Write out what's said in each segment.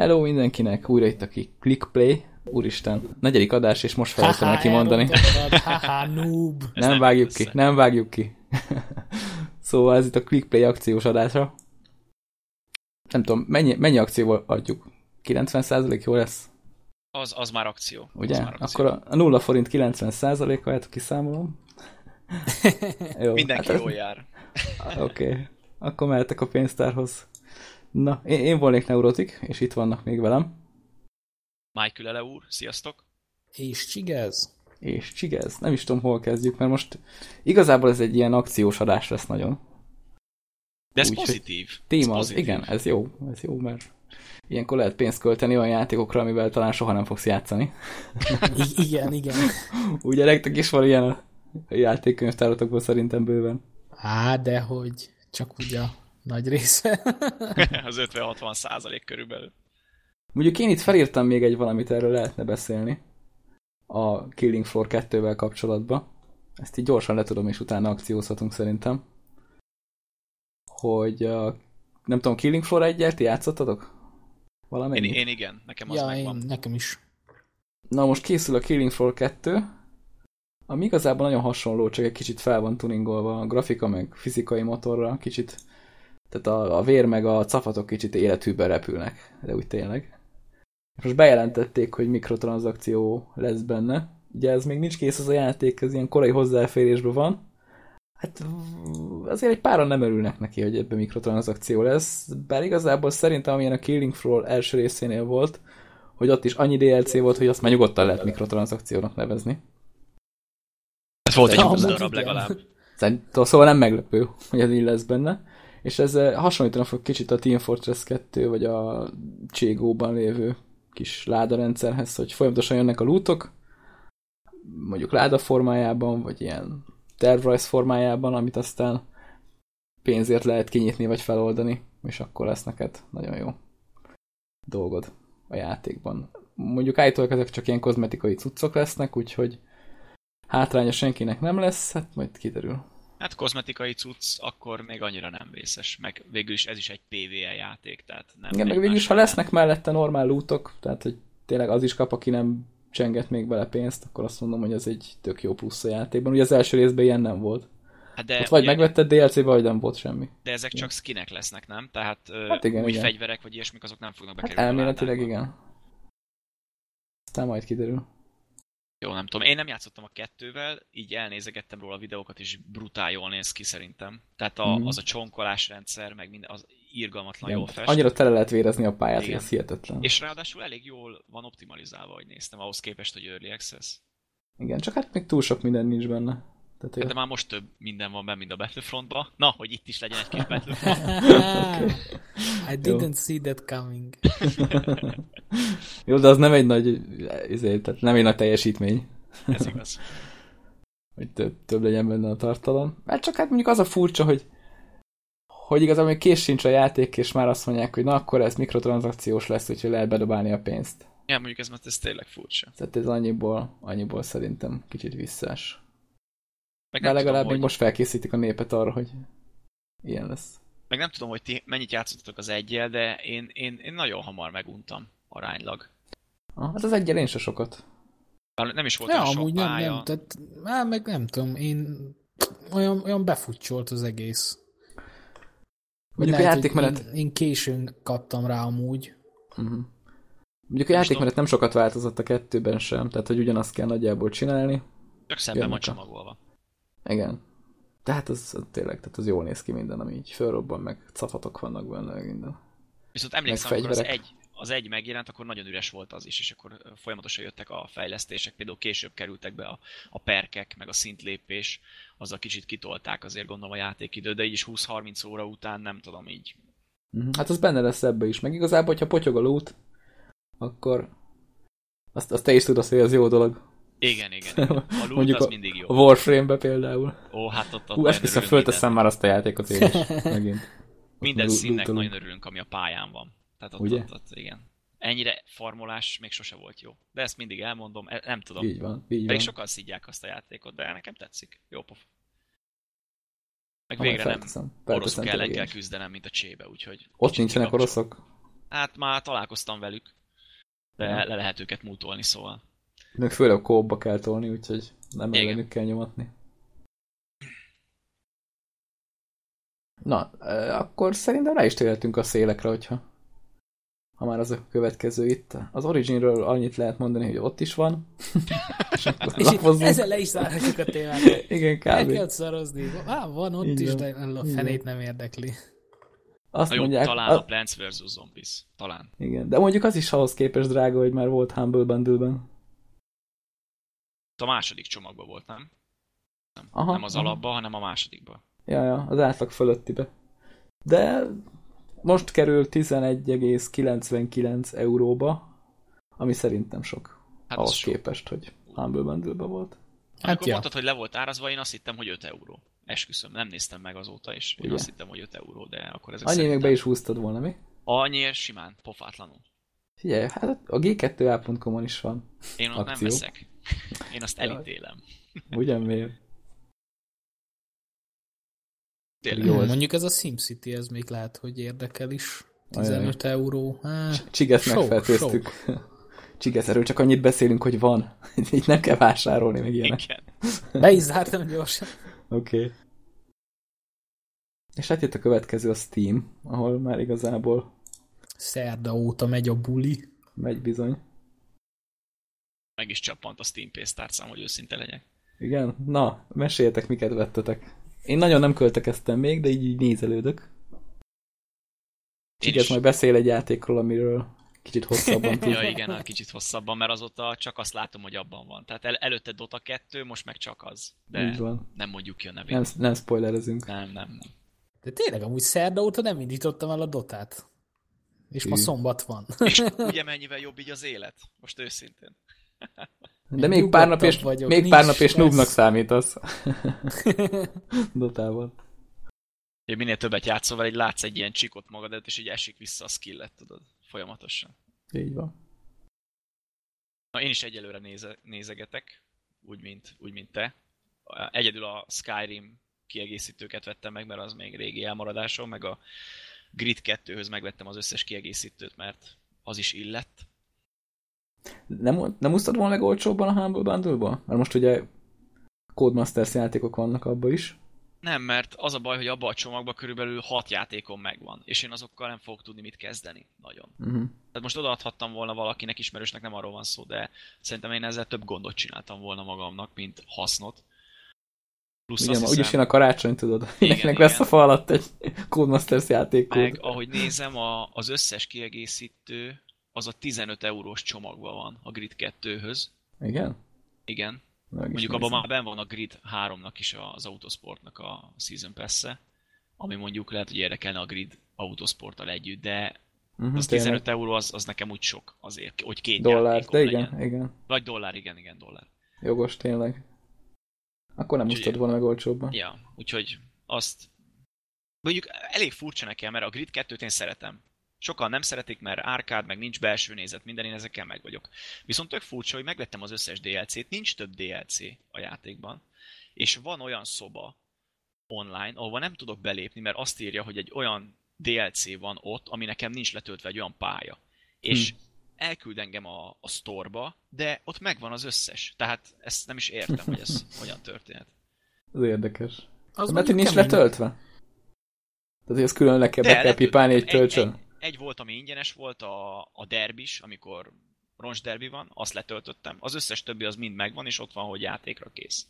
Hello mindenkinek, újra itt aki Clickplay. Úristen, negyedik adás, és most felejtem el kimondani. Haha, noob. Nem, vágjuk ki, nem vágjuk ki. szóval ez itt a Clickplay akciós adásra. Nem tudom, mennyi, mennyi akcióval adjuk? 90% jó lesz? Az, az már akció. Ugye? Az már akció. Akkor a 0 forint 90%-a, hát kiszámolom. jó, Mindenki hát, jól jár. Oké, okay. akkor mehetek a pénztárhoz. Na, én, én volnék neurotik, és itt vannak még velem. Mike Lele úr, sziasztok! És Csigez. És Csigez. Nem is tudom, hol kezdjük, mert most igazából ez egy ilyen akciós adás lesz nagyon. De ez Úgy, pozitív. Téma ez az, igen, ez jó, ez jó, mert ilyenkor lehet pénzt költeni olyan játékokra, amivel talán soha nem fogsz játszani. I igen, igen. Ugye nektek is van ilyen a játékkönyvtáratokból szerintem bőven. Á, de hogy csak ugye nagy része. az 50-60 százalék körülbelül. Mondjuk én itt felírtam még egy valamit, erről lehetne beszélni. A Killing Floor 2-vel kapcsolatban. Ezt így gyorsan letudom, és utána akciózhatunk szerintem. Hogy a, nem tudom, Killing Floor 1 ti játszottatok? Valamennyi? Én, én igen, nekem az ja, megvan. Én, nekem is. Na most készül a Killing Floor 2, ami igazából nagyon hasonló, csak egy kicsit fel van tuningolva a grafika, meg fizikai motorra, kicsit tehát a, a vér meg a cafatok kicsit élethűben repülnek, de úgy tényleg. Most bejelentették, hogy mikrotranszakció lesz benne. Ugye ez még nincs kész az a játék, ez ilyen korai hozzáférésben van. Hát azért egy páran nem örülnek neki, hogy ebben mikrotranszakció lesz, bár igazából szerintem amilyen a Killing Floor első részénél volt, hogy ott is annyi DLC volt, hogy azt már nyugodtan lehet mikrotranszakciónak nevezni. Ez volt egy darab legalább. Szerintem, szóval nem meglepő, hogy ez így lesz benne. És ez hasonlítanak fog kicsit a Team Fortress 2, vagy a Cségóban lévő kis ládarendszerhez, hogy folyamatosan jönnek a lootok, mondjuk láda formájában, vagy ilyen tervrajz formájában, amit aztán pénzért lehet kinyitni, vagy feloldani, és akkor lesz neked nagyon jó dolgod a játékban. Mondjuk állítólag ezek csak ilyen kozmetikai cuccok lesznek, úgyhogy hátránya senkinek nem lesz, hát majd kiderül. Hát kozmetikai cucc akkor még annyira nem vészes, meg végül is ez is egy PvE játék, tehát nem... Igen, meg végül is, ha lesznek mellette normál lootok, tehát hogy tényleg az is kap, aki nem csenget még bele pénzt, akkor azt mondom, hogy ez egy tök jó plusz a játékban. Ugye az első részben ilyen nem volt. Hát de Ott vagy ugye, megvetted DLC-be, vagy nem volt semmi. De ezek csak skinek lesznek, nem? Tehát hát igen, új igen. fegyverek, vagy ilyesmik, azok nem fognak hát bekerülni hát elméletileg igen. Aztán majd kiderül. Jó, nem tudom. Én nem játszottam a kettővel, így elnézegettem róla a videókat, és brutál jól néz ki szerintem. Tehát a, mm. az a csonkolás rendszer, meg minden, az irgalmatlan jól fest. Annyira tele lehet vérezni a pályát, hogy ez hihetetlen. És ráadásul elég jól van optimalizálva, hogy néztem, ahhoz képest, hogy Early Access. Igen, csak hát még túl sok minden nincs benne. Tehát, hát de már most több minden van benne, mint a Battlefrontban. Na, hogy itt is legyen egy kis Battlefront. I didn't Jó. see that coming. Jó, de az nem egy nagy, ezért, tehát nem egy nagy teljesítmény. Ez igaz. hogy több, több legyen benne a tartalom. Mert csak hát mondjuk az a furcsa, hogy hogy igazából még kész sincs a játék, és már azt mondják, hogy na akkor ez mikrotranszakciós lesz, úgyhogy lehet bedobálni a pénzt. Ja, mondjuk ez, mert ez tényleg furcsa. Tehát ez annyiból, annyiból szerintem kicsit visszás. Meg De legalább tudom, még hogy... most felkészítik a népet arra, hogy ilyen lesz. Meg nem tudom, hogy ti mennyit játszottatok az egyel, de én, én, én nagyon hamar meguntam aránylag. Ah, hát az egyel én se sokat. Nem is volt ja, amúgy sok nem, nem, tehát, á, meg nem tudom, én olyan, olyan befutcsolt az egész. Mondjuk Lehet, a játékmenet... Én, én későn kaptam rá amúgy. Uh-huh. Mondjuk a játékmenet nem sokat változott a kettőben sem, tehát hogy ugyanazt kell nagyjából csinálni. Csak szemben van csomagolva. Igen. Tehát az, az tényleg, tehát az jól néz ki minden, ami így fölrobban, meg cafatok vannak benne, meg minden. Viszont emlékszem, amikor az egy, az egy megjelent, akkor nagyon üres volt az is, és akkor folyamatosan jöttek a fejlesztések, például később kerültek be a, a perkek, meg a szintlépés, azzal kicsit kitolták azért gondolom a játékidő, de így is 20-30 óra után nem tudom így. Mhm. Hát az benne lesz ebbe is, meg igazából, hogyha potyog a loot, akkor azt, azt te is tudod, hogy ez jó dolog. Igen, igen. igen. A loot Mondjuk az a, mindig jó. A Warframe-be például. Ó, hát ott, ott Hú, esküszöm, fölteszem már azt a játékot én is, megint. Minden színnek nagyon örülünk, ami a pályán van. Tehát ott, Ugye? Ott, ott, igen. Ennyire farmolás még sose volt jó. De ezt mindig elmondom, e- nem tudom. Így van, így Pedig sokan szidják azt a játékot, de nekem tetszik. Jó pof. Meg végre nem oroszok ellen kell küzdenem, mint a csébe, úgyhogy... Ott nincsenek oroszok? Hát már találkoztam velük, de le lehet őket mútolni, szóval. Meg főleg kóba kell tolni, úgyhogy nem Igen. ellenük kell nyomatni. Na, akkor szerintem rá is térhetünk a szélekre, hogyha ha már az a következő itt. Az Originről annyit lehet mondani, hogy ott is van. és és itt ezzel le is zárhatjuk a témát. Igen, kb. El kell szarozni. Á, van ott Így is, de a fenét nem érdekli. Azt jó, mondják, talán a, a Plants vs. Zombies. Talán. Igen, de mondjuk az is ahhoz képest drága, hogy már volt Humble Bundle-ben. A második csomagban volt, nem? Nem, aha, nem az aha. alapba, hanem a másodikba. Ja, ja, az átlag fölöttibe. De most kerül 11,99 euróba, ami szerintem sok. Hát ahhoz sok. képest, hogy Humble bundle volt. Hát Amikor ja. mondtad, hogy le volt árazva, én azt hittem, hogy 5 euró. Esküszöm, nem néztem meg azóta, és én azt hittem, hogy 5 euró, de akkor ezek Annyi szerintem... be is húztad volna, mi? Annyi simán, pofátlanul. Figyelj, hát a g2a.com-on is van Én ott akció. nem veszek. Én azt elítélem. Ugyan miért? Tényleg. Jó, mondjuk ez a SimCity, ez még lehet, hogy érdekel is. 15 Ajaj. euró. Hát, Csiget megfertőztük. Csiget, erről csak annyit beszélünk, hogy van. Itt nem kell vásárolni, meg ilyenek. Igen. Be is zártam gyorsan. Oké. Okay. És hát jött a következő a Steam, ahol már igazából szerda óta megy a buli. Megy bizony. Meg is csappant a Steam pénztárcám, hogy őszinte legyek. Igen? Na, meséljetek, miket vettetek. Én nagyon nem költekeztem még, de így, így nézelődök. Csiget majd beszél egy játékról, amiről kicsit hosszabban tud. ja, igen, hát kicsit hosszabban, mert azóta csak azt látom, hogy abban van. Tehát el, előtte Dota 2, most meg csak az. De Így van. nem mondjuk ki a nevét. Nem, nem spoilerezünk. Nem, nem, nem. De tényleg amúgy szerda óta nem indítottam el a Dotát. És ma szombat van. És ugye mennyivel jobb így az élet? Most őszintén. De még pár nap és, vagyok, még pár nap és noobnak számítasz. Dotában. Én minél többet játszol vele, így látsz egy ilyen csikot magad és így esik vissza a skillet, tudod, folyamatosan. Így van. Na, én is egyelőre néze, nézegetek, úgy mint, úgy, mint te. Egyedül a Skyrim kiegészítőket vettem meg, mert az még régi elmaradásom, meg a Grid 2-höz megvettem az összes kiegészítőt, mert az is illett. Nem, nem úsztad volna meg olcsóbban a Humble Bundle-ba? Mert most ugye Codemasters játékok vannak abba is. Nem, mert az a baj, hogy abban a csomagban körülbelül hat játékom megvan, és én azokkal nem fogok tudni mit kezdeni. Nagyon. Uh-huh. Tehát most odaadhattam volna valakinek ismerősnek, nem arról van szó, de szerintem én ezzel több gondot csináltam volna magamnak, mint hasznot. Plusz igen, hiszem... úgyis jön a karácsony, tudod. Mindenkinek vesz a fa alatt egy Codemasters játékot. Meg ahogy nézem, a, az összes kiegészítő az a 15 eurós csomagban van a Grid 2-höz. Igen? Igen. Mondjuk abban már ben van a Grid 3-nak is az Autosportnak a Season pass -e, ami mondjuk lehet, hogy érdekelne a Grid Autosporttal együtt, de uh-huh, az 15 tényleg. euró az, az nekem úgy sok azért, hogy két Dollár, de igen, legyen. igen. Vagy dollár, igen, igen, dollár. Jogos, tényleg. Akkor nem úgyhogy, volna meg olcsóbban. Ja, úgyhogy azt mondjuk elég furcsa nekem, mert a Grid 2-t én szeretem. Sokan nem szeretik, mert árkád, meg nincs belső nézet, minden, én ezekkel meg vagyok. Viszont tök furcsa, hogy megvettem az összes DLC-t, nincs több DLC a játékban, és van olyan szoba online, ahova nem tudok belépni, mert azt írja, hogy egy olyan DLC van ott, ami nekem nincs letöltve egy olyan pálya. És hm. elküld engem a, a sztorba, de ott megvan az összes. Tehát ezt nem is értem, hogy ez hogyan történt. Ez érdekes. Az mert nincs letöltve? Tehát, hogy ezt külön le kell, be kell pipálni egy töltsön? Egy, egy, egy volt, ami ingyenes volt, a, a derbis, amikor roncs derbi van, azt letöltöttem. Az összes többi az mind megvan, és ott van, hogy játékra kész.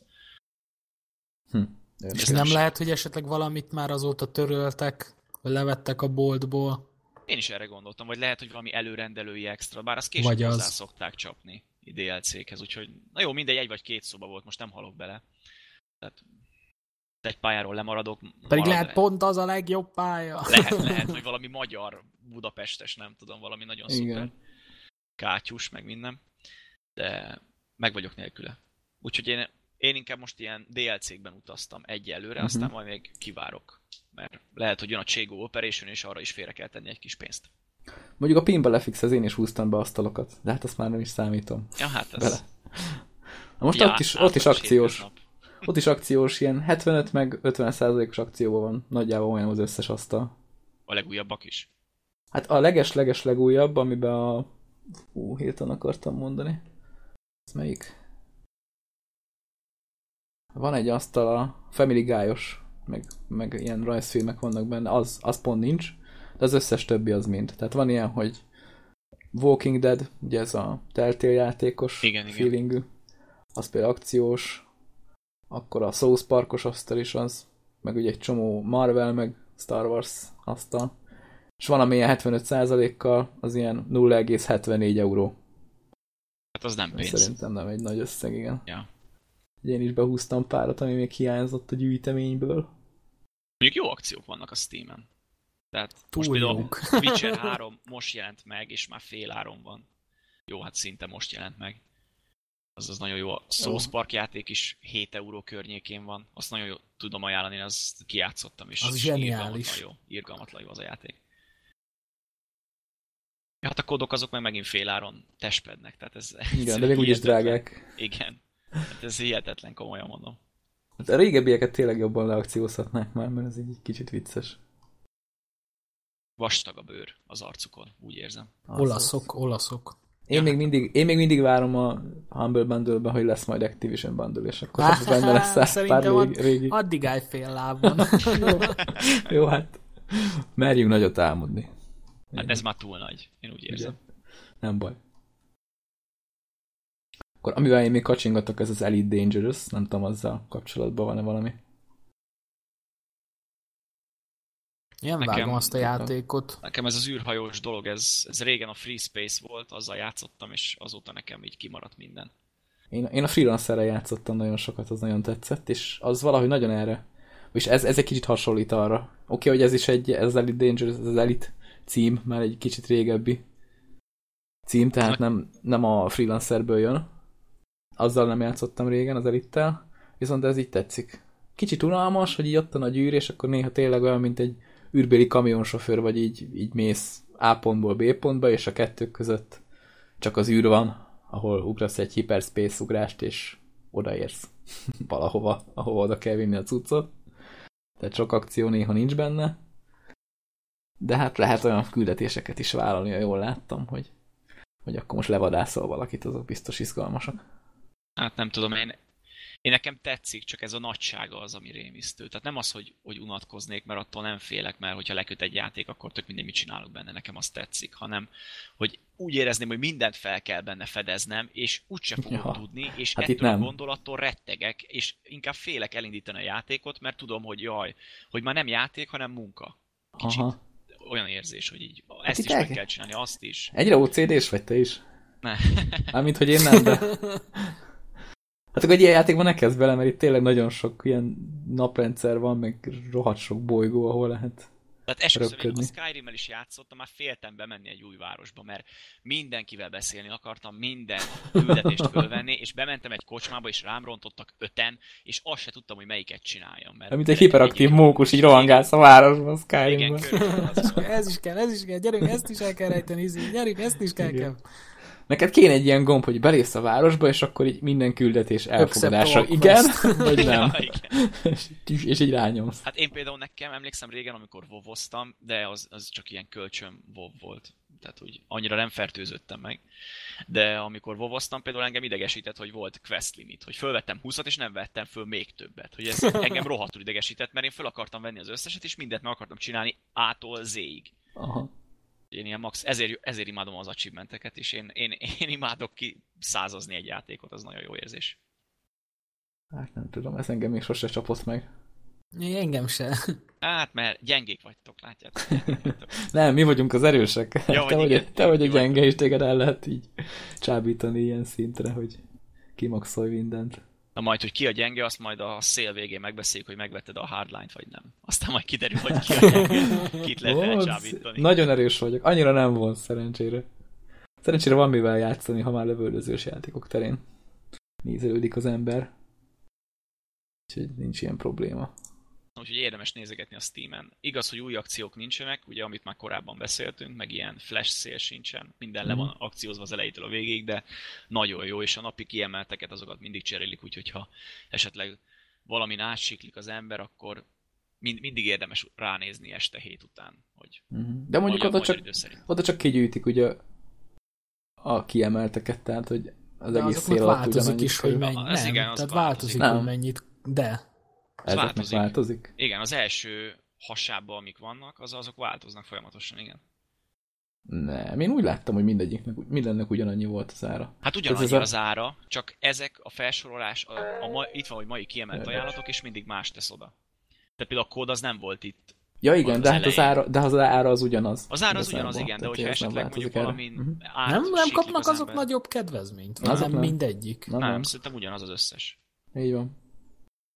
Hm. És nem is. lehet, hogy esetleg valamit már azóta töröltek, vagy levettek a boltból? Én is erre gondoltam, vagy lehet, hogy valami előrendelői extra, bár azt később vagy hozzá az. szokták csapni DLC-khez, úgyhogy na jó, mindegy, egy vagy két szoba volt, most nem halok bele. Tehát egy pályáról lemaradok. Pedig lehet le. pont az a legjobb pálya. Lehet, lehet, hogy valami magyar Budapestes, nem tudom, valami nagyon Igen. szuper. Kátyus, meg minden. De meg vagyok nélküle. Úgyhogy én, én inkább most ilyen DLC-kben utaztam egyelőre, uh-huh. aztán majd még kivárok. Mert lehet, hogy jön a Cségó Operation, és arra is félre kell tenni egy kis pénzt. Mondjuk a Pinball FX-hez én is húztam be asztalokat, de hát azt már nem is számítom. Ja, hát ez... Bele. Na most ja, ott is, ott is akciós. Ott is akciós, ilyen 75 meg 50 százalékos akcióban van. Nagyjából olyan az összes asztal. A legújabbak is? Hát a leges-leges legújabb, amiben a... Ú, hirtelen akartam mondani. Ez melyik? Van egy asztal a Family Guy-os, meg, meg ilyen rajzfilmek vannak benne, az, az pont nincs, de az összes többi az mind. Tehát van ilyen, hogy Walking Dead, ugye ez a Telltale játékos igen, feelingű, igen. az például akciós, akkor a South Parkos asztal is az, meg ugye egy csomó Marvel, meg Star Wars asztal, és van amilyen 75%-kal, az ilyen 0,74 euró. Hát az nem pénz. Szerintem nem egy nagy összeg, igen. Ja. Én is behúztam párat, ami még hiányzott a gyűjteményből. Mondjuk jó akciók vannak a Steam-en. Tehát Túl most például Witcher 3 most jelent meg, és már fél áron van. Jó, hát szinte most jelent meg. Az az nagyon jó. A South Park játék is 7 euró környékén van. Azt nagyon jó tudom ajánlani, én azt kijátszottam is. Az zseniális. Irgalmatlan jó. Irgalmatlan jó az a játék. Ja, hát a kódok azok meg megint fél áron testpednek, tehát ez... Igen, de még úgyis drágák. Igen. Hát ez hihetetlen, komolyan mondom. Hát a régebbieket tényleg jobban leakciózhatnák már, mert ez így kicsit vicces. Vastag a bőr az arcukon, úgy érzem. Az olaszok, az. olaszok. Én, ja. még mindig, én még mindig várom a Humble bundle hogy lesz majd Activision Bundle, és akkor ah, benne lesz száz pár régi, régi. addig állj fél lábon. jó, jó, hát merjünk nagyot álmodni. Hát ez már túl nagy, én úgy érzem. Ugye? Nem baj. Akkor amivel én még kacsingatok, ez az Elite Dangerous, nem tudom, azzal kapcsolatban van-e valami. Nekem, vágom azt a játékot. Nekem ez az űrhajós dolog, ez, ez régen a Free Space volt, azzal játszottam, és azóta nekem így kimaradt minden. Én, én a freelancerre játszottam nagyon sokat, az nagyon tetszett, és az valahogy nagyon erre. És ez, ez egy kicsit hasonlít arra. Oké, okay, hogy ez is egy, ez az Elite Dangerous, ez az Elite cím, már egy kicsit régebbi cím, tehát nem, nem a freelancerből jön. Azzal nem játszottam régen, az elittel, viszont ez így tetszik. Kicsit unalmas, hogy így ott a nagy űr, és akkor néha tényleg olyan, mint egy űrbéli kamionsofőr, vagy így, így mész A pontból B pontba, és a kettő között csak az űr van, ahol ugrasz egy hyperspace ugrást, és odaérsz valahova, ahova oda kell vinni a cuccot. Tehát sok akció néha nincs benne. De hát lehet olyan küldetéseket is vállalni, ha jól láttam, hogy, hogy akkor most levadászol valakit, azok biztos izgalmasak. Hát nem tudom, én én nekem tetszik, csak ez a nagysága az, ami rémisztő. Tehát nem az, hogy, hogy unatkoznék, mert attól nem félek, mert hogyha leköt egy játék, akkor tök mindegy, mit csinálok benne, nekem az tetszik, hanem hogy úgy érezném, hogy mindent fel kell benne fedeznem, és úgyse fogom ja. tudni, és hát ettől a gondolattól rettegek, és inkább félek elindítani a játékot, mert tudom, hogy jaj, hogy már nem játék, hanem munka. Kicsit Aha. olyan érzés, hogy így hát ezt is meg kell csinálni, azt is. Egyre OCD-s vagy te is? Ne. Mármint, hogy én nem, de... Hát akkor egy ilyen játékban ne kezd bele, mert itt tényleg nagyon sok ilyen naprendszer van, meg rohadt sok bolygó, ahol lehet tehát esküszöm, a Skyrim-el is játszottam, már féltem bemenni egy új városba, mert mindenkivel beszélni akartam, minden küldetést fölvenni, és bementem egy kocsmába, és rám rontottak öten, és azt se tudtam, hogy melyiket csináljam. Mert Mint egy hiperaktív mókus, így rohangálsz a városban, a Skyrimben. Igen, ez is kell, ez is kell, gyerünk, ezt is el kell rejteni, gyerünk, ezt is kell, kell. Neked kéne egy ilyen gomb, hogy belépsz a városba, és akkor így minden küldetés elfogadása. Igen, vagy nem. és, és így rányomsz. Hát én például nekem emlékszem régen, amikor vovoztam, de az, az csak ilyen kölcsön vov volt. Tehát úgy annyira nem fertőzöttem meg. De amikor vovoztam, például engem idegesített, hogy volt quest limit, hogy fölvettem 20-at, és nem vettem föl még többet. Hogy ez engem rohadtul idegesített, mert én föl akartam venni az összeset, és mindent meg akartam csinálni A-tól Z-ig. Aha én ilyen max, ezért, ezért imádom az achievementeket, és én, én, én imádok ki százazni egy játékot, az nagyon jó érzés. Hát nem tudom, ez engem még sose csapott meg. Engem se. Hát, mert gyengék vagytok, látjátok? nem, mi vagyunk az erősek. Ja, te, vagy, igen, te vagy a gyenge, és téged el lehet így csábítani ilyen szintre, hogy kimaxolj mindent. Na majd, hogy ki a gyenge, azt majd a szél végén megbeszéljük, hogy megvetted a hardline-t, vagy nem. Aztán majd kiderül, hogy ki a gyenge, kit lehet elcsábítani. Nagyon erős vagyok. Annyira nem volt szerencsére. Szerencsére van mivel játszani, ha már lövöldözős játékok terén nézelődik az ember. Úgyhogy nincs ilyen probléma úgyhogy érdemes nézegetni a Steam-en. Igaz, hogy új akciók nincsenek, ugye amit már korábban beszéltünk, meg ilyen flash szél sincsen, minden mm. le mhm. van akciózva az elejétől a végéig, de nagyon jó, és a napi kiemelteket azokat mindig cserélik, úgyhogy ha esetleg valamin átsiklik az ember, akkor mind, mindig érdemes ránézni este hét után. Hogy uh-huh. De mondjuk oda csak, oda csak kigyűjtik ugye a kiemelteket, tehát hogy az de egész szél alatt változik is, hogy mennyi. Nem, igen, tehát változik, változik hogy mennyit, de. Ez változik. változik. Igen, az első hasában, amik vannak, az azok változnak folyamatosan, igen. Nem, én úgy láttam, hogy mindegyiknek, mindennek ugyanannyi volt az ára. Hát ugyanannyi az ára, csak ezek a felsorolás, a, a ma, itt van, hogy mai kiemelt ajánlatok, és mindig más tesz oda. Tehát például a kód az nem volt itt. Ja igen, de hát az ára, de az ára az ugyanaz. Az ára az ugyanaz, igen, de hogyha esetleg mondjuk valamin uh-huh. Nem, nem kapnak az azok ember. nagyobb kedvezményt? Az nem, nem mindegyik. Na, nem, nem, szerintem ugyanaz az összes. Így van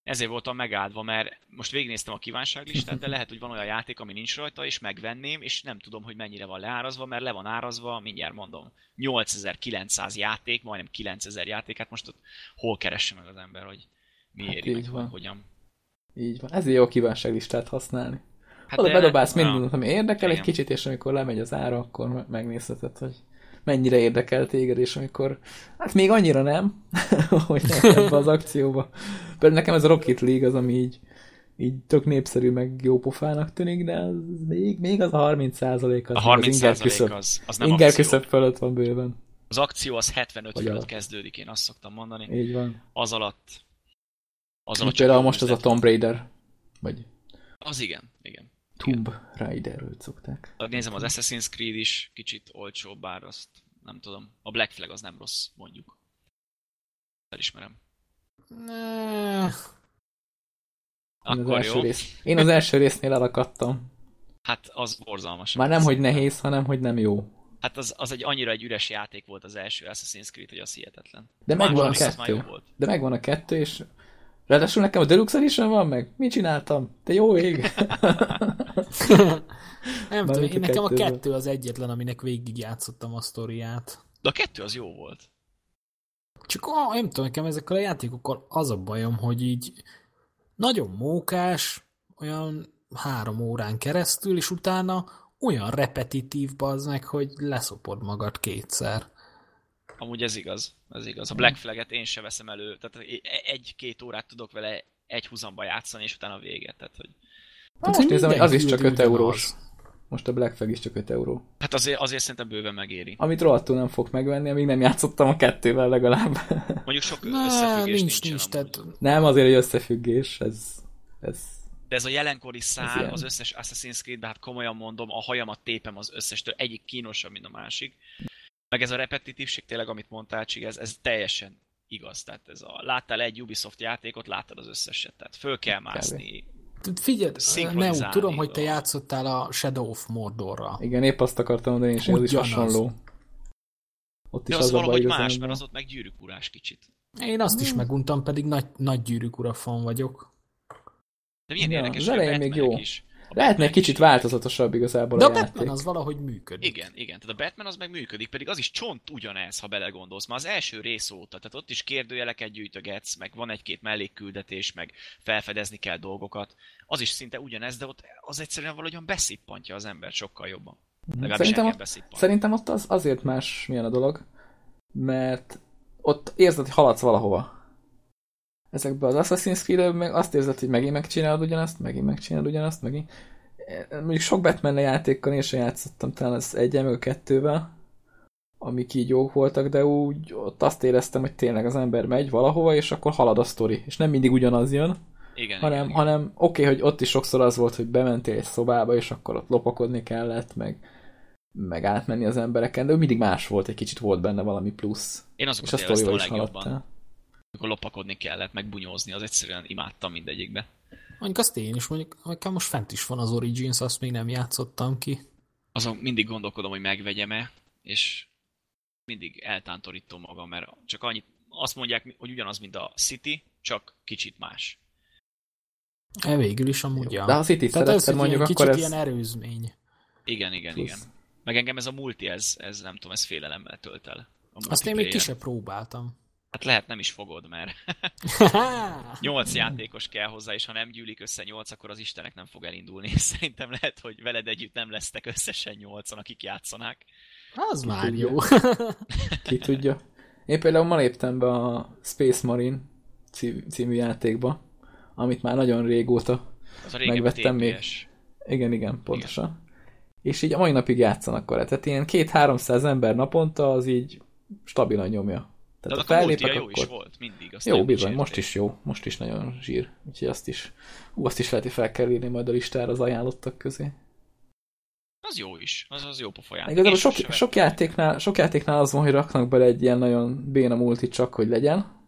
ezért voltam megáldva, mert most végignéztem a kívánságlistát, de lehet, hogy van olyan játék, ami nincs rajta, és megvenném, és nem tudom, hogy mennyire van leárazva, mert le van árazva, mindjárt mondom, 8900 játék, majdnem 9000 játék, hát most ott hol keresse meg az ember, hogy mi hát meg, van. hogyan. Így van, ezért jó a kívánságlistát használni. Hát Oda bedobálsz mindent, ami érdekel igen. egy kicsit, és amikor lemegy az ára, akkor megnézheted, hogy mennyire érdekel téged, és amikor, hát még annyira nem, hogy ebbe az akcióba. Például nekem ez a Rocket League az, ami így, így tök népszerű, meg jó pofának tűnik, de az még, még az a 30 százalék az, a 30 az küszöb, az, az nem inger küszöb fölött van bőven. Az akció az 75 fölött kezdődik, én azt szoktam mondani. Így van. Az alatt az alatt Például most az a Tomb Raider, vagy... Az igen, igen. Tomb Raider-ről szokták. Nézem, az Assassin's Creed is kicsit olcsóbb, bár azt nem tudom. A Black Flag az nem rossz, mondjuk. Elismerem. Ne. Akkor én az jó. Rész. Én az első résznél elakadtam. Hát az borzalmas. Már nem, hogy nehéz, hanem, hogy nem jó. Hát az, az egy annyira egy üres játék volt az első Assassin's Creed, hogy az hihetetlen. De megvan a kettő. De megvan a kettő, és Ráadásul nekem a Deluxe Edition van meg? Mit csináltam? Te jó ég! nem tudom, én nekem a kettő az egyetlen, aminek végig játszottam a sztoriát. De a kettő az jó volt. Csak ah, nem tudom, nekem ezekkel a játékokkal az a bajom, hogy így nagyon mókás, olyan három órán keresztül, és utána olyan repetitív bazd meg, hogy leszopod magad kétszer. Amúgy ez igaz, ez igaz. A Black Flag-et én se veszem elő, tehát egy-két órát tudok vele egy húzamba játszani, és utána véget, tehát hogy... Hát most nézem, hogy az is csak 5 eurós. Most a Black Flag is csak 5 euró. Hát azért, azért szerintem bőven megéri. Amit rohadtul nem fog megvenni, amíg nem játszottam a kettővel legalább. Mondjuk sok Na, összefüggés nincs, nincs, tehát... Nem, azért egy összefüggés, ez, ez de ez a jelenkori szál az összes Assassin's creed de hát komolyan mondom, a hajamat tépem az összestől, egyik kínosabb, mint a másik. Meg ez a repetitívség, tényleg, amit mondtál, Csig, ez, ez teljesen igaz. Tehát ez a, láttál egy Ubisoft játékot, láttad az összeset. Tehát föl kell mászni. Figyelj, Neu, tudom, hogy te játszottál a Shadow of Mordorra. Igen, épp azt akartam mondani, és ez is hasonló. Ott is De az, az valahogy más, mert az ott meg gyűrűk urás kicsit. Én azt hmm. is meguntam, pedig nagy, nagy gyűrűk ura fan vagyok. De milyen ja, érdekes, az elején még jó. Is. Lehetne egy kicsit változatosabb igazából De a, a Batman játék. az valahogy működik. Igen, igen. Tehát a Batman az meg működik, pedig az is csont ugyanez, ha belegondolsz. Már az első rész óta, tehát ott is kérdőjeleket gyűjtögetsz, meg van egy-két mellékküldetés, meg felfedezni kell dolgokat. Az is szinte ugyanez, de ott az egyszerűen valahogyan beszippantja az ember sokkal jobban. Mhm. szerintem, ott, szerintem ott az azért más milyen a dolog, mert ott érzed, hogy haladsz valahova ezekben az Assassin's creed meg azt érzed, hogy megint megcsinálod ugyanazt, megint megcsinálod ugyanazt, megint. Mondjuk sok Batman játékkal én sem játszottam, talán az egyen, meg a kettővel, amik így jók voltak, de úgy ott azt éreztem, hogy tényleg az ember megy valahova, és akkor halad a sztori, és nem mindig ugyanaz jön, igen, hanem, igen, hanem oké, okay, hogy ott is sokszor az volt, hogy bementél egy szobába, és akkor ott lopakodni kellett, meg, meg átmenni az embereken, de mindig más volt, egy kicsit volt benne valami plusz. Én azokat és a sztorival is haladtál amikor lopakodni kellett, meg bunyózni, az egyszerűen imádtam mindegyikbe. Mondjuk azt én is, mondjuk nekem most fent is van az Origins, azt még nem játszottam ki. Azon mindig gondolkodom, hogy megvegyem-e, és mindig eltántorítom magam, mert csak annyit, azt mondják, hogy ugyanaz, mint a City, csak kicsit más. E végül is amúgy, ja. De a City Tehát ez mondjuk egy akkor kicsit ez... ilyen erőzmény. Igen, igen, Plusz. igen. Meg engem ez a multi, ez, ez nem tudom, ez félelemmel tölt el. Azt én még ki sem próbáltam. Hát lehet nem is fogod, mert 8 játékos kell hozzá, és ha nem gyűlik össze 8, akkor az Istenek nem fog elindulni. Szerintem lehet, hogy veled együtt nem lesztek összesen 8 akik játszanák. Az Ki már tudja. jó. Ki tudja. Én például ma léptem be a Space Marine című játékba, amit már nagyon régóta Az a megvettem még. Igen, igen, pontosan. Igen. És így a mai napig játszanak vele. Tehát ilyen két-háromszáz ember naponta az így stabilan nyomja. Tehát De a fellépek, jó akkor... is volt, mindig. Azt jó, bizony, most is jó. Most is nagyon zsír. Úgyhogy azt is, ú, azt is lehet, hogy fel kell írni majd a listára az ajánlottak közé. Az jó is, az, az jó pofa Igazából sok, sok, játéknál, sok játéknál az van, hogy raknak bele egy ilyen nagyon béna multi csak, hogy legyen,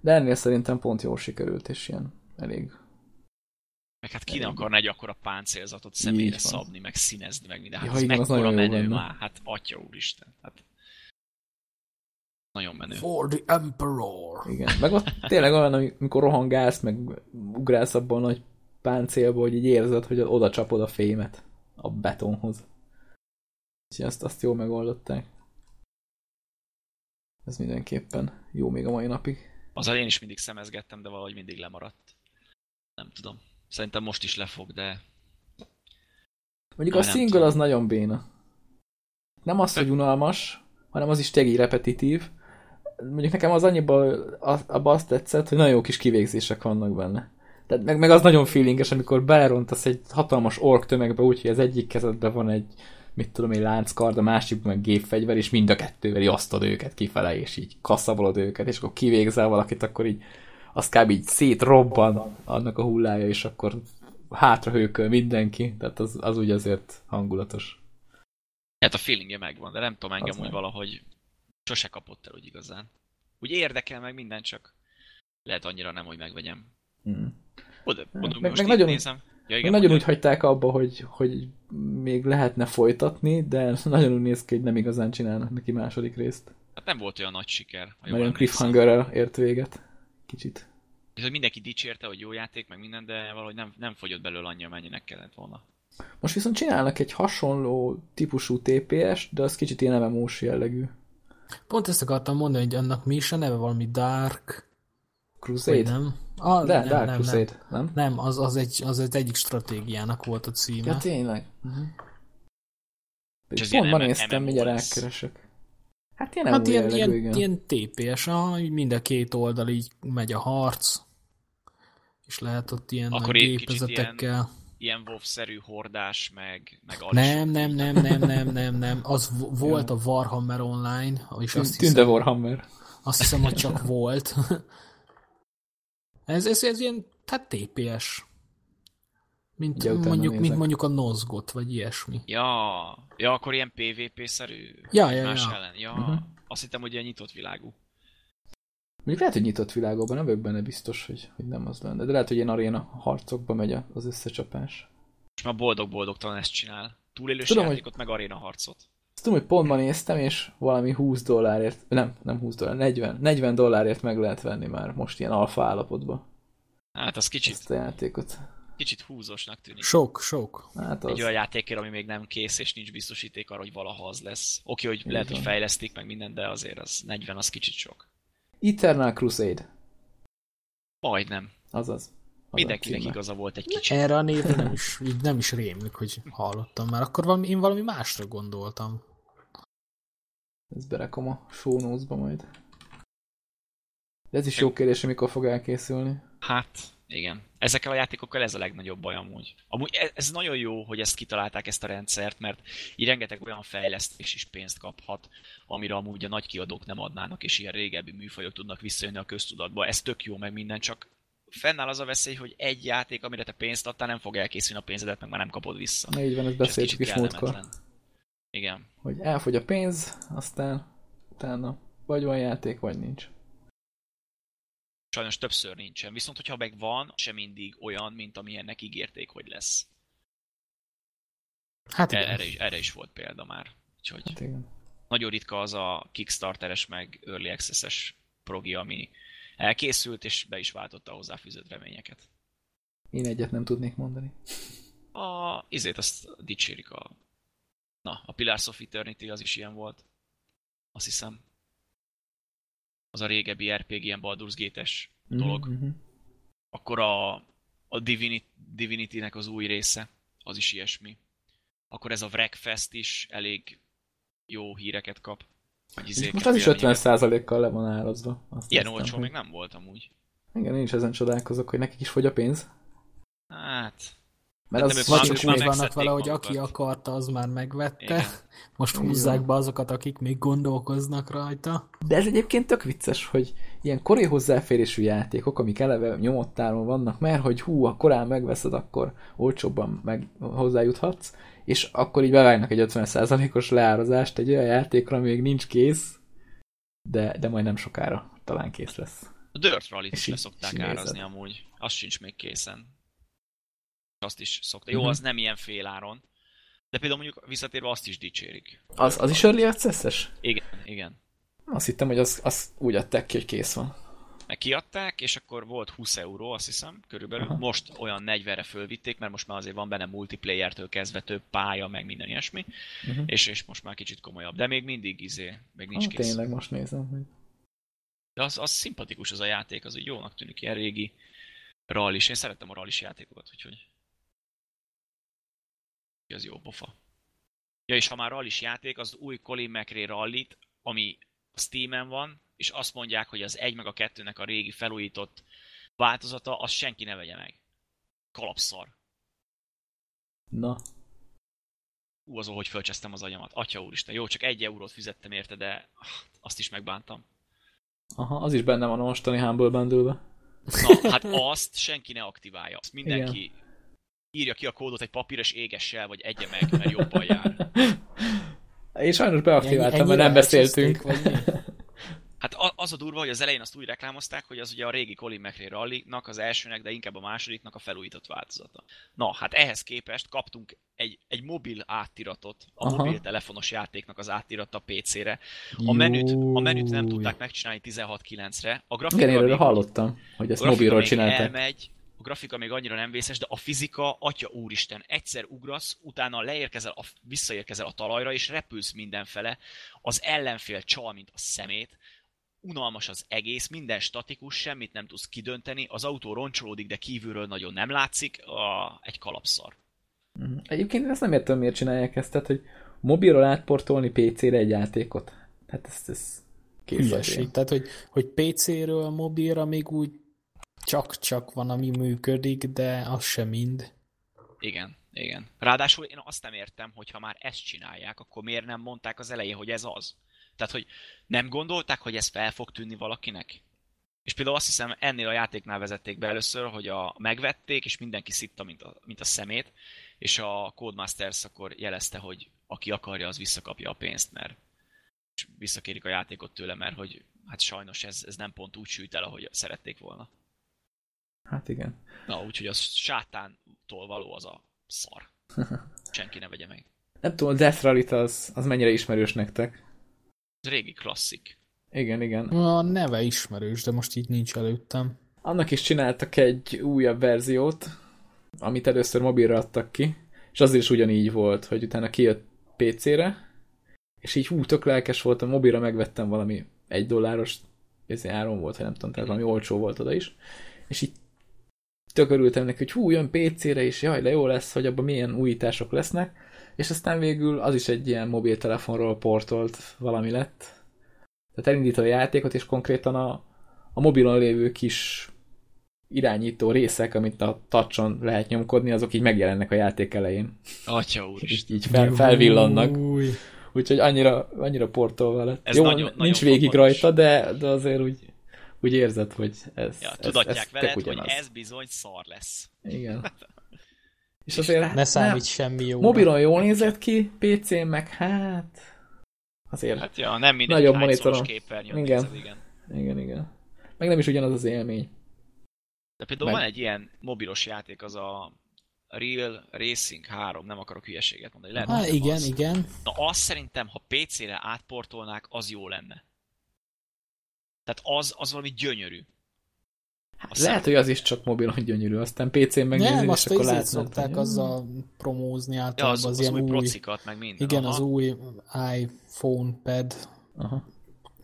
de ennél szerintem pont jól sikerült, és ilyen elég meg hát ki ne akarna egy akkora páncélzatot személyre szabni, meg színezni, meg minden. Hát ja, ez igen, mekkora menő már, hát atya úristen. Hát nagyon menő. For the Emperor. Igen, meg ott tényleg olyan, amikor rohangálsz, meg ugrálsz abban a nagy páncélba, hogy így érzed, hogy oda csapod a fémet a betonhoz. Úgyhogy azt, azt jól megoldották. Ez mindenképpen jó még a mai napig. Az én is mindig szemezgettem, de valahogy mindig lemaradt. Nem tudom. Szerintem most is lefog, de... Mondjuk Na, a single tudom. az nagyon béna. Nem az, hogy unalmas, hanem az is tényleg repetitív. Mondjuk nekem az annyiban abba azt tetszett, hogy nagyon jó kis kivégzések vannak benne. Tehát meg, meg az nagyon feelinges, amikor belerontasz egy hatalmas ork tömegbe, úgyhogy az egyik kezedben van egy mit tudom én, lánckard, a másik meg gépfegyver, és mind a kettővel osztod őket kifele, és így kaszabolod őket, és akkor kivégzel valakit, akkor így az kb. így szétrobban annak a hullája, és akkor hátra hőköl mindenki, tehát az, az úgy azért hangulatos. Hát a feelingje megvan, de nem tudom engem úgy valahogy sose kapott el úgy igazán. Úgy érdekel meg minden, csak lehet annyira nem, hogy megvegyem. Hmm. Oda, oda meg, meg nagyon, nézem. Ja, igen, nagyon úgy hagyták abba, hogy, hogy még lehetne folytatni, de nagyon úgy néz ki, hogy nem igazán csinálnak neki második részt. Hát nem volt olyan nagy siker. Nagyon cliffhangerrel ért véget kicsit. És hogy mindenki dicsérte, hogy jó játék, meg minden, de valahogy nem, nem fogyott belőle annyi, amennyinek kellett volna. Most viszont csinálnak egy hasonló típusú TPS, de az kicsit ilyen mmo jellegű. Pont ezt akartam mondani, hogy annak mi is a neve valami Dark... Crusade? nem? Ah, de, nem, Dark nem, Crusade, nem? Nem, nem az, az, egy, az egy egyik stratégiának volt a címe. Ja, tényleg? Uh-huh. Pont ma néztem, mindjárt rákeresek. Hát ilyen, hát ilyen, jellegű, ilyen, ilyen TPS, mind a két oldal így megy a harc, és lehet ott ilyen Akkor gépezetekkel. Ilyen, ilyen WoW-szerű hordás, meg, meg Nem, nem, nem, nem, nem, nem, nem. Az volt a Warhammer Online, és azt hiszem... Tünde Warhammer. Azt hiszem, hogy csak volt. ez, ez, ez ilyen, hát TPS. Mint, ja, mondjuk, mint mondjuk a Nozgot, vagy ilyesmi. Ja, ja akkor ilyen PvP-szerű? Ja, ja, más ja. Ellen. Ja, uh-huh. azt hittem, hogy ilyen nyitott világú. Mondjuk lehet, hogy nyitott világokban, nem vagyok benne biztos, hogy, hogy nem az lenne. De lehet, hogy ilyen aréna harcokba megy az összecsapás. És már boldog-boldogtalan ezt csinál. Túlélős Tudom, játékot, hogy... meg aréna harcot. Tudom, hogy pontban néztem, és valami 20 dollárért, nem, nem 20 dollár, 40, 40 dollárért meg lehet venni már most ilyen alfa állapotban. Hát az kicsit. Ezt a játékot kicsit húzósnak tűnik. Sok, sok. Hát az... Egy olyan játékért, ami még nem kész, és nincs biztosíték arra, hogy valaha az lesz. Oké, hogy lehet, hogy fejlesztik meg minden, de azért az 40 az kicsit sok. Eternal Crusade. Majdnem. Azaz. Az Mindenkinek igaza volt egy kicsit. Erre a névre nem is, nem is rémlik, hogy hallottam már. Akkor valami, én valami másra gondoltam. Ez berakom a show majd. De ez is jó kérdés, amikor fog elkészülni. Hát, igen. Ezekkel a játékokkal ez a legnagyobb baj amúgy. Amúgy ez, ez nagyon jó, hogy ezt kitalálták ezt a rendszert, mert így rengeteg olyan fejlesztés is pénzt kaphat, amire amúgy a nagy kiadók nem adnának, és ilyen régebbi műfajok tudnak visszajönni a köztudatba. Ez tök jó, meg minden, csak fennáll az a veszély, hogy egy játék, amire te pénzt adtál, nem fog elkészülni a pénzedet, meg már nem kapod vissza. Így van, ezt beszéltük is múltkor. Igen. Hogy elfogy a pénz, aztán utána vagy van játék, vagy nincs. Sajnos többször nincsen, viszont hogyha meg van, sem mindig olyan, mint amilyennek ígérték, hogy lesz. Hát igen. Erre is, erre is volt példa már. Úgyhogy hát igen. Nagyon ritka az a Kickstarteres meg Early Access-es progi, ami elkészült, és be is váltotta a hozzáfűzött reményeket. Én egyet nem tudnék mondani. A izét azt dicsérik a... Na, a Pillars of Eternity az is ilyen volt. Azt hiszem az a régebbi RPG, ilyen Baldur's Gate-es mhm, dolog. Mm-hmm. Akkor a, a Divinity, Divinity-nek az új része, az is ilyesmi. Akkor ez a Wreckfest is elég jó híreket kap. Most az is 50%-kal le van árazva. Azt Ilyen olcsó hogy... még nem volt amúgy. Igen, én is ezen csodálkozok, hogy nekik is fogy a pénz. Hát... Mert az vagy csak úgy vannak vele, hogy aki akarta, az már megvette. Igen. Most húzzák Igen. be azokat, akik még gondolkoznak rajta. De ez egyébként tök vicces, hogy ilyen korai hozzáférésű játékok, amik eleve nyomottáron vannak, mert hogy hú, ha korán megveszed, akkor olcsóbban meg hozzájuthatsz, és akkor így bevágnak egy 50%-os leárazást egy olyan játékra, ami még nincs kész, de, de majd nem sokára talán kész lesz. A Dirt Rally-t is leszokták árazni amúgy. Az sincs még készen. Azt is szokta. Jó, uh-huh. az nem ilyen féláron. De például mondjuk visszatérve azt is dicsérik. Az, az is early access Igen, igen. Azt hittem, hogy az, az úgy adták ki, hogy kész van. Meg kiadták, és akkor volt 20 euró, azt hiszem, körülbelül. Aha. Most olyan 40-re fölvitték, mert most már azért van benne multiplayer-től kezdve több pálya, meg minden ilyesmi, uh-huh. és, és most már kicsit komolyabb. De még mindig izé, még nincs ah, kész. Tényleg, most nézem. Hogy... De az, az szimpatikus az a játék, az úgy jónak tűnik, ilyen régi rallis. Én szerettem a rallis játékokat, úgyhogy az jó pofa. Ja, és ha már rallis játék, az új Colin McRae rallit, ami Steam-en van, és azt mondják, hogy az egy meg a kettőnek a régi felújított változata, azt senki ne vegye meg. Kalapszar. Na. Ú, azon, hogy fölcsesztem az agyamat. Atya úristen, jó, csak egy eurót fizettem érte, de azt is megbántam. Aha, az is benne van a mostani Humble bundle Na, hát azt senki ne aktiválja. Azt mindenki Igen. Írja ki a kódot egy papír, és égesse el, vagy egye meg, mert jobban jár. Én sajnos beaktiváltam, mert nem beszéltünk. Hát az a durva, hogy az elején azt úgy reklámozták, hogy az ugye a régi Colin McRae rally-nak az elsőnek, de inkább a másodiknak a felújított változata. Na, hát ehhez képest kaptunk egy, egy mobil átiratot, a Aha. mobiltelefonos játéknak az átirata PC-re. A menüt, a menüt nem tudták megcsinálni 16.9-re. A grafika Igen, még, hallottam, hogy ezt mobilról csinálták. Elmegy, a grafika még annyira nem vészes, de a fizika, atya úristen, egyszer ugrasz, utána leérkezel, a, visszaérkezel a talajra, és repülsz mindenfele, az ellenfél csal, mint a szemét, unalmas az egész, minden statikus, semmit nem tudsz kidönteni, az autó roncsolódik, de kívülről nagyon nem látszik, a, egy kalapszar. Mhm. Egyébként ezt nem értem, miért csinálják ezt, tehát, hogy mobilról átportolni PC-re egy játékot. Hát ez, ez Hülyeség. Tehát, hogy, hogy PC-ről mobilra még úgy csak-csak van, ami működik, de az sem mind. Igen, igen. Ráadásul én azt nem értem, hogy ha már ezt csinálják, akkor miért nem mondták az elején, hogy ez az? Tehát, hogy nem gondolták, hogy ez fel fog tűnni valakinek? És például azt hiszem, ennél a játéknál vezették be először, hogy a, megvették, és mindenki szitta, mint a, mint a szemét, és a Codemasters akkor jelezte, hogy aki akarja, az visszakapja a pénzt, mert és visszakérik a játékot tőle, mert hogy hát sajnos ez, ez nem pont úgy sült el, ahogy szerették volna. Hát igen. Na, úgyhogy az sátántól való az a szar. Senki ne vegye meg. Nem tudom, a Death Rally az, az mennyire ismerős nektek? Ez régi klasszik. Igen, igen. A neve ismerős, de most így nincs előttem. Annak is csináltak egy újabb verziót, amit először mobilra adtak ki, és az is ugyanígy volt, hogy utána kijött PC-re, és így hú, tök lelkes voltam, mobilra megvettem valami egy dolláros, ez áron volt, vagy nem tudom, tehát valami olcsó volt oda is, és így tök örültem neki, hogy hú, jön PC-re, és jaj, de jó lesz, hogy abban milyen újítások lesznek, és aztán végül az is egy ilyen mobiltelefonról portolt valami lett. Tehát elindít a játékot, és konkrétan a, a mobilon lévő kis irányító részek, amit a touchon lehet nyomkodni, azok így megjelennek a játék elején. Atya úr. És így fel, felvillannak. Úgyhogy annyira, annyira portolva lett. Ez Jó, nagyon, nincs nagyon végig rajta, de, de azért úgy, úgy érzed, hogy ez ja, tudatják ez, ez veled, hogy ez bizony szar lesz. Igen. És azért ne számít semmi jó. Mobilon jól nézett ki, PC-n meg hát... Azért hát ja, nem mindegy, nagyobb monitoron. képernyőn igen. Nézed, igen. Igen, igen. Meg nem is ugyanaz az élmény. De például meg... van egy ilyen mobilos játék, az a Real Racing 3, nem akarok hülyeséget mondani. Lehet, Há, igen, az. igen. Na azt szerintem, ha PC-re átportolnák, az jó lenne. Tehát az, az valami gyönyörű. Hát lehet, hogy az is csak mobilon gyönyörű, aztán PC-n megnézni, Nem, és akkor lehet szokták azzal promózni általában ja, az, az, az, ilyen új, procikat, meg minden. Igen, Aha. az új iPhone pad. Aha.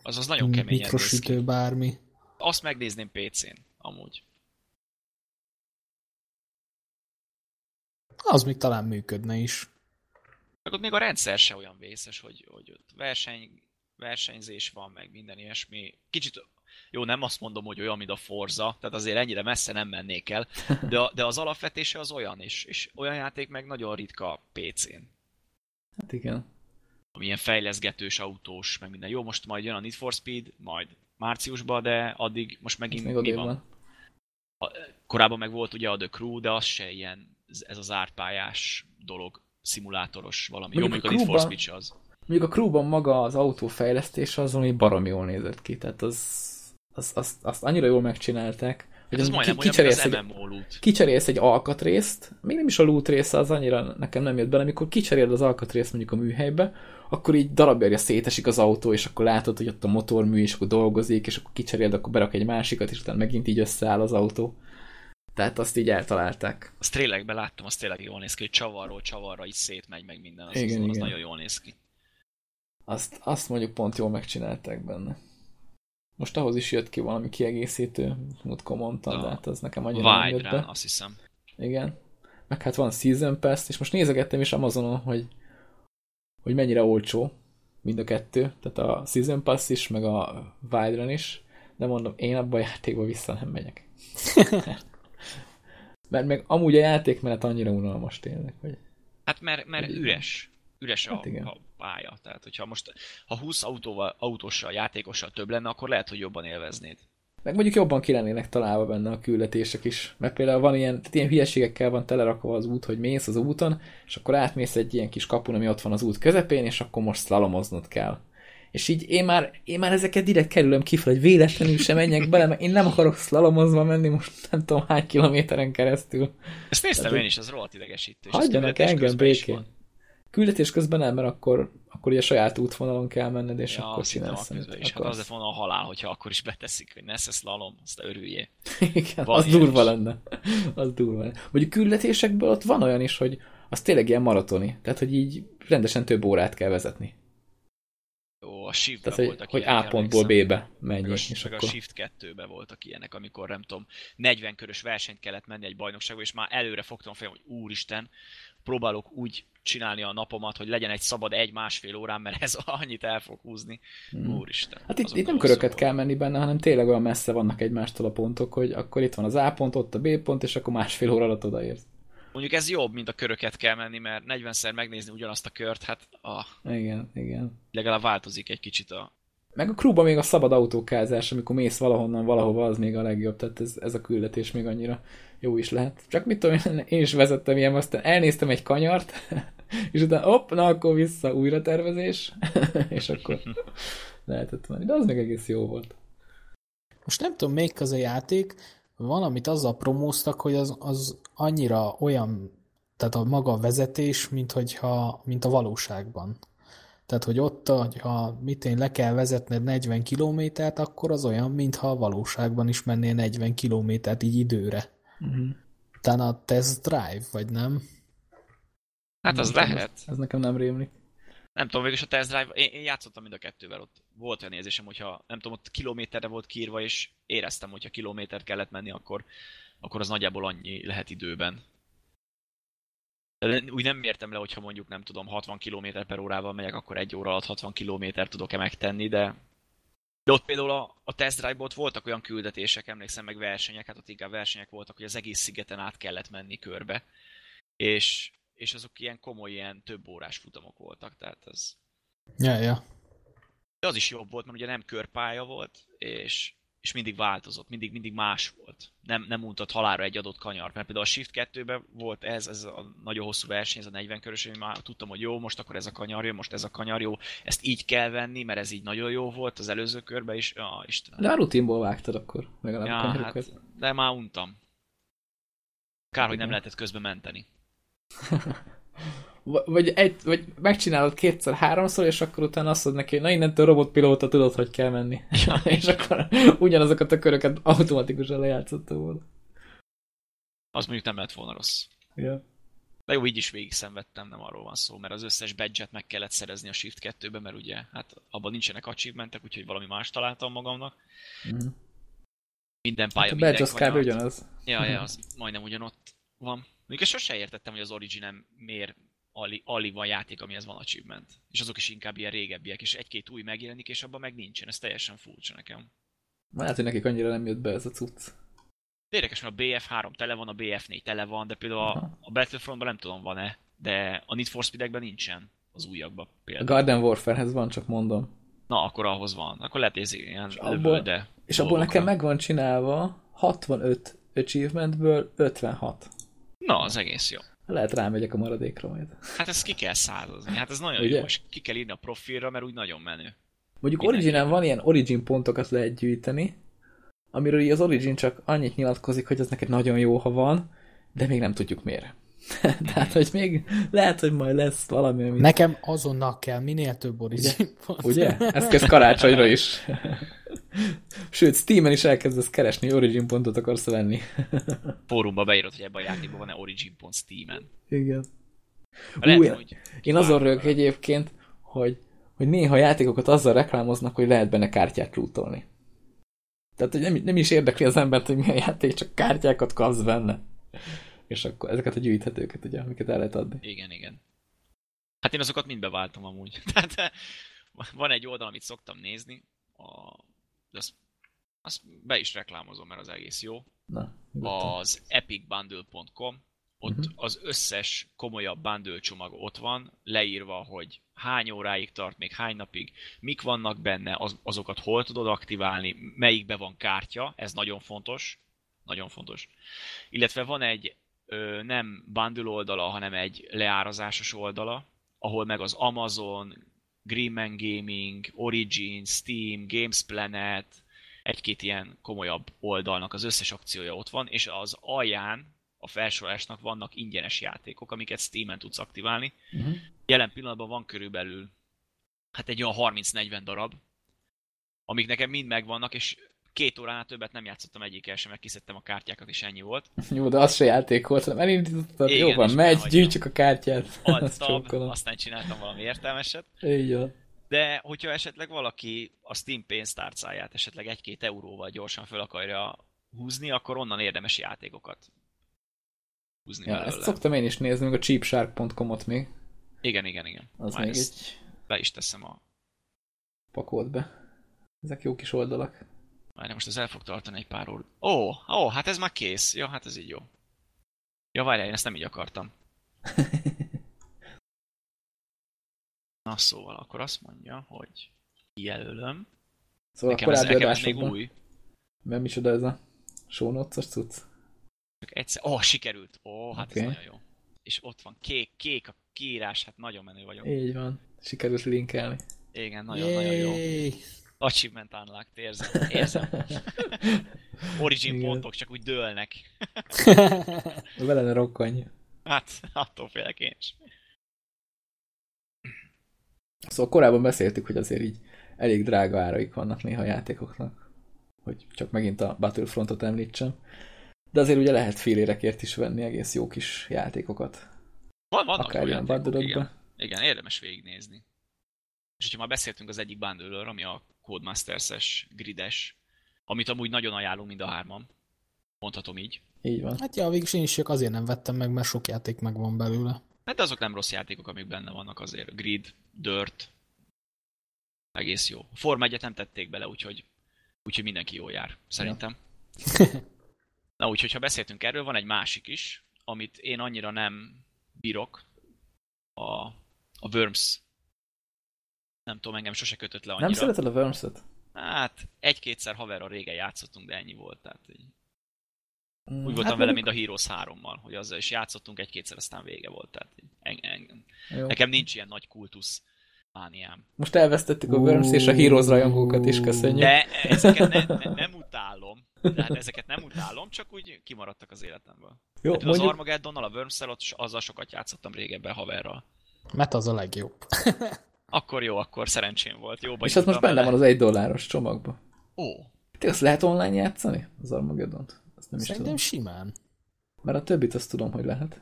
Az az nagyon kemény. Mikrosütő bármi. Azt megnézném PC-n, amúgy. Az még talán működne is. Meg ott még a rendszer se olyan vészes, hogy, hogy ott verseny, versenyzés van, meg minden ilyesmi. Kicsit Jó, nem azt mondom, hogy olyan, mint a Forza, tehát azért ennyire messze nem mennék el, de, a, de az alapvetése az olyan is, és olyan játék meg nagyon ritka PC-n. Hát igen. Amilyen fejleszgetős, autós, meg minden. Jó, most majd jön a Need for Speed, majd márciusban, de addig most megint még mi van? A, korábban meg volt ugye a The Crew, de az se ilyen, ez az árpályás dolog, szimulátoros valami. Mondjuk Jó, mondjuk a, a Need for Speed az. Mondjuk a crewban maga az autófejlesztés az, ami barom jól nézett ki, tehát az, az, az, azt annyira jól megcsinálták, hogy ez majdnem ki, kicserélsz, egy, kicserélsz egy alkatrészt, még nem is a loot része, az annyira nekem nem jött bele, amikor kicseréled az alkatrészt mondjuk a műhelybe, akkor így darabjára szétesik az autó, és akkor látod, hogy ott a motormű, és akkor dolgozik, és akkor kicseréled, akkor berak egy másikat, és utána megint így összeáll az autó. Tehát azt így eltalálták. Azt tényleg láttam, azt tényleg jól néz ki, hogy csavarról csavarra így szétmegy meg minden. Az, igen, az, az igen. nagyon jól néz ki. Azt, azt mondjuk pont jól megcsinálták benne. Most ahhoz is jött ki valami kiegészítő, múltkor mondtam, de hát az nekem annyira nem jött be. azt hiszem. Igen. Meg hát van Season Pass, és most nézegettem is Amazonon, hogy, hogy mennyire olcsó mind a kettő, tehát a Season Pass is, meg a Wildrun is, de mondom, én abba a játékba vissza nem megyek. mert meg amúgy a játékmenet annyira unalmas tényleg, hogy... Hát mert, mert üres. Üres hát a, a pálya. Tehát, hogyha most ha 20 autóval, autóssal, játékossal több lenne, akkor lehet, hogy jobban élveznéd. Meg mondjuk jobban ki lennének találva benne a küldetések is. Mert például van ilyen, tehát ilyen hülyeségekkel van telerakva az út, hogy mész az úton, és akkor átmész egy ilyen kis kapun, ami ott van az út közepén, és akkor most szlalomoznod kell. És így én már, én már ezeket direkt kerülöm kifele, hogy véletlenül sem menjek bele, mert én nem akarok szlalomozva menni most nem tudom hány kilométeren keresztül. Ezt néztem Tehát, én is, az rohadt idegesítő. Hagyjanak engem békén. Küldetés közben nem, mert akkor, akkor ugye saját útvonalon kell menned, és ja, akkor csinálsz. És hát akkor... hát azért van a halál, hogyha akkor is beteszik, hogy ne szeszlalom, azt örüljél. Igen, Van az durva is. lenne. Az durva lenne. Vagy a küldetésekből ott van olyan is, hogy az tényleg ilyen maratoni. Tehát, hogy így rendesen több órát kell vezetni. Jó, a shift Tehát, hogy, hogy A pontból B-be menj. Meg a, és meg akkor... a Shift 2-be voltak ilyenek, amikor nem tudom, 40 körös versenyt kellett menni egy bajnokságba, és már előre fogtam fel, hogy úristen, próbálok úgy csinálni a napomat, hogy legyen egy szabad egy-másfél órán, mert ez annyit el fog húzni. Hmm. Úristen. Hát itt, itt nem köröket kell menni benne, hanem tényleg olyan messze vannak egymástól a pontok, hogy akkor itt van az A pont, ott a B pont, és akkor másfél óra alatt odaérsz. Mondjuk ez jobb, mint a köröket kell menni, mert 40-szer megnézni ugyanazt a kört, hát ah, igen, igen. legalább változik egy kicsit a... Meg a krúba még a szabad autókázás, amikor mész valahonnan valahova, az még a legjobb, tehát ez, ez a küldetés még annyira jó is lehet. Csak mit tudom, én is vezettem ilyen, aztán elnéztem egy kanyart, és utána hopp, na akkor vissza, újra tervezés, és akkor lehetett menni. De az még egész jó volt. Most nem tudom, melyik az a játék, valamit azzal promóztak, hogy az, az annyira olyan, tehát a maga vezetés, mint, hogyha, mint a valóságban. Tehát, hogy ott, ha mit én le kell vezetned 40 kilométert, akkor az olyan, mintha a valóságban is mennél 40 kilométert így időre. Uh-huh. Talán a test drive, vagy nem? Hát az nem lehet. Ez, ez nekem nem rémlik. Nem tudom, végülis a test drive, én, én játszottam mind a kettővel, ott volt olyan érzésem, hogyha nem tudom, ott kilométerre volt kiírva, és éreztem, hogyha kilométert kellett menni, akkor, akkor az nagyjából annyi lehet időben. De úgy nem értem le, hogyha mondjuk nem tudom, 60 km per órával megyek, akkor egy óra alatt 60 km tudok-e megtenni, de de ott például a, a test drive ott voltak olyan küldetések, emlékszem meg versenyek, hát ott inkább versenyek voltak, hogy az egész szigeten át kellett menni körbe. És, és azok ilyen komoly, ilyen több órás futamok voltak, tehát ez... Ja, ja. De az is jobb volt, mert ugye nem körpálya volt, és, és mindig változott, mindig, mindig más volt. Nem, nem mutat halára egy adott kanyar. Mert például a Shift 2-ben volt ez, ez a nagyon hosszú verseny, ez a 40 körös, hogy már tudtam, hogy jó, most akkor ez a kanyar jó, most ez a kanyar jó, ezt így kell venni, mert ez így nagyon jó volt az előző körben is. Ja, Isten. De a rutinból vágtad akkor, legalább ja, a hát, De már untam. Kár, hogy nem lehetett közben menteni. vagy, egy, vagy megcsinálod kétszer, háromszor, és akkor utána azt mondod neki, hogy na innentől robotpilóta tudod, hogy kell menni. Ja. és akkor ugyanazokat a köröket automatikusan lejátszotta volna. Az mondjuk nem lett volna rossz. Ja. De jó, így is végig szenvedtem, nem arról van szó, mert az összes badge meg kellett szerezni a Shift 2-be, mert ugye hát abban nincsenek achievementek, úgyhogy valami más találtam magamnak. Mm. Minden pálya, hát a badge az kb. ugyanaz. Ja, ja, az majdnem ugyanott van. Ezt sose értettem, hogy az Origin miért alig, alig van játék, amihez van achievement. És azok is inkább ilyen régebbiek, és egy-két új megjelenik, és abban meg nincsen. Ez teljesen furcsa nekem. Lehet, hogy nekik annyira nem jött be ez a cucc. Érdekes, mert a BF3 tele van, a BF4 tele van, de például a, a Battlefrontban nem tudom van-e, de a Need for Speed-ekben nincsen az újakban például. A Garden Warfarehez van, csak mondom. Na, akkor ahhoz van. Akkor lehet, ez ilyen és abból, de És abból nekem meg van csinálva 65 achievementből 56. Na, az egész jó. Lehet rámegyek a maradékra majd. Hát ezt ki kell százazni. Hát ez nagyon Ugye? jó, és ki kell írni a profilra, mert úgy nagyon menő. Mondjuk Origin van ilyen Origin pontokat lehet gyűjteni, amiről így az Origin csak annyit nyilatkozik, hogy az neked nagyon jó, ha van, de még nem tudjuk miért. Tehát, hogy még lehet, hogy majd lesz valami, amit... Nekem azonnal kell minél több Origin Ugye? pont. Ugye? Ezt kezd karácsonyra is. Sőt, Steam-en is elkezdesz keresni, Origin pontot akarsz venni. Fórumba beírod, hogy ebben a játékban van-e Origin pont Steam-en. Igen. Lehet, Új, hogy én azon rög egyébként, hogy, hogy néha játékokat azzal reklámoznak, hogy lehet benne kártyát lootolni. Tehát, hogy nem, nem is érdekli az embert, hogy mi a játék, csak kártyákat kapsz benne. És akkor ezeket a gyűjthetőket, ugye, amiket el lehet adni. Igen, igen. Hát én azokat mind beváltam amúgy. Tehát eh, van egy oldal, amit szoktam nézni, a, azt, azt be is reklámozom, mert az egész jó. Na, az epicbundle.com ott uh-huh. az összes komolyabb bundle csomag ott van, leírva, hogy hány óráig tart, még hány napig, mik vannak benne, az, azokat hol tudod aktiválni, melyikbe van kártya, ez nagyon fontos, nagyon fontos. Illetve van egy ö, nem bundle oldala, hanem egy leárazásos oldala, ahol meg az Amazon, Greenman Gaming, Origin, Steam, Games Planet, egy-két ilyen komolyabb oldalnak az összes akciója ott van, és az alján a felsorolásnak vannak ingyenes játékok, amiket Steam-en tudsz aktiválni. Uh-huh. Jelen pillanatban van körülbelül hát egy olyan 30-40 darab, amik nekem mind megvannak, és két óránál többet nem játszottam egyikkel sem, mert kiszedtem a kártyákat, és ennyi volt. Jó, de az se játék volt, hanem elindítottad, jó van, megy, gyűjtsük a kártyát. Adtam, aztán csináltam valami értelmeset. Így van. De hogyha esetleg valaki a Steam pénztárcáját esetleg egy-két euróval gyorsan fel akarja húzni, akkor onnan érdemes játékokat húzni ja, belőle. Ezt szoktam én is nézni, meg a cheapshark.com-ot még. Igen, igen, igen. Az Már még egy... Be is teszem a... Pakolt be. Ezek jó kis oldalak. Várj, most ez el fog tartani egy pár óra. Ó, oh, ó, oh, hát ez már kész. Ja, hát ez így jó. Ja, várjál, én ezt nem így akartam. Na szóval, akkor azt mondja, hogy kijelölöm. Szóval nekem ez, nekem ez még új. Mert micsoda ez a show notes cucc? Csak egyszer, ó, oh, sikerült. Ó, oh, hát okay. ez nagyon jó. És ott van kék, kék a kiírás, hát nagyon menő vagyok. Így van, sikerült linkelni. Igen, nagyon-nagyon jó. Achievement unlocked, érzem. érzem. Origin Igen. pontok csak úgy dőlnek. Vele ne rokkanj. Hát, attól félek én is. Szóval korábban beszéltük, hogy azért így elég drága áraik vannak néha a játékoknak. Hogy csak megint a Battlefrontot említsem. De azért ugye lehet félérekért is venni egész jó kis játékokat. Van, vannak Akár ilyen játékok, igen. igen, érdemes végignézni. És hogyha már beszéltünk az egyik bundle ami a Codemasters-es, grides, amit amúgy nagyon ajánlunk mind a hárman. Mondhatom így. Így van. Hát ja, végülis én is csak azért nem vettem meg, mert sok játék megvan belőle. Hát de azok nem rossz játékok, amik benne vannak azért. Grid, Dirt, egész jó. Forma egyet nem tették bele, úgyhogy, úgyhogy mindenki jól jár, szerintem. Ja. Na úgyhogy, ha beszéltünk erről, van egy másik is, amit én annyira nem bírok, a, a Worms. Nem tudom, engem sose kötött le annyira. Nem szereted a Worms-et? Hát, egy-kétszer haverra régen játszottunk, de ennyi volt. Tehát így. Mm, Úgy voltam hát vele, mint a Heroes 3-mal, hogy azzal is játszottunk egy-kétszer, aztán vége volt. Tehát en, en, nekem nincs ilyen nagy kultusz mániám. Most elvesztettük a Worms és a Heroes rajongókat is, köszönjük. De ezeket ne, ne, nem utálom. Tehát ezeket nem utálom, csak úgy kimaradtak az életemből. Jó, hát mondjuk... Az Armageddonnal, a worms ott azzal sokat játszottam régebben haverral. Mert az a legjobb. akkor jó, akkor szerencsém volt. Jó, és az most benne van az egy dolláros csomagban. Ó. Te azt lehet online játszani? Az Armageddon-t? Azt nem Szerintem is tudom. simán. Mert a többit azt tudom, hogy lehet.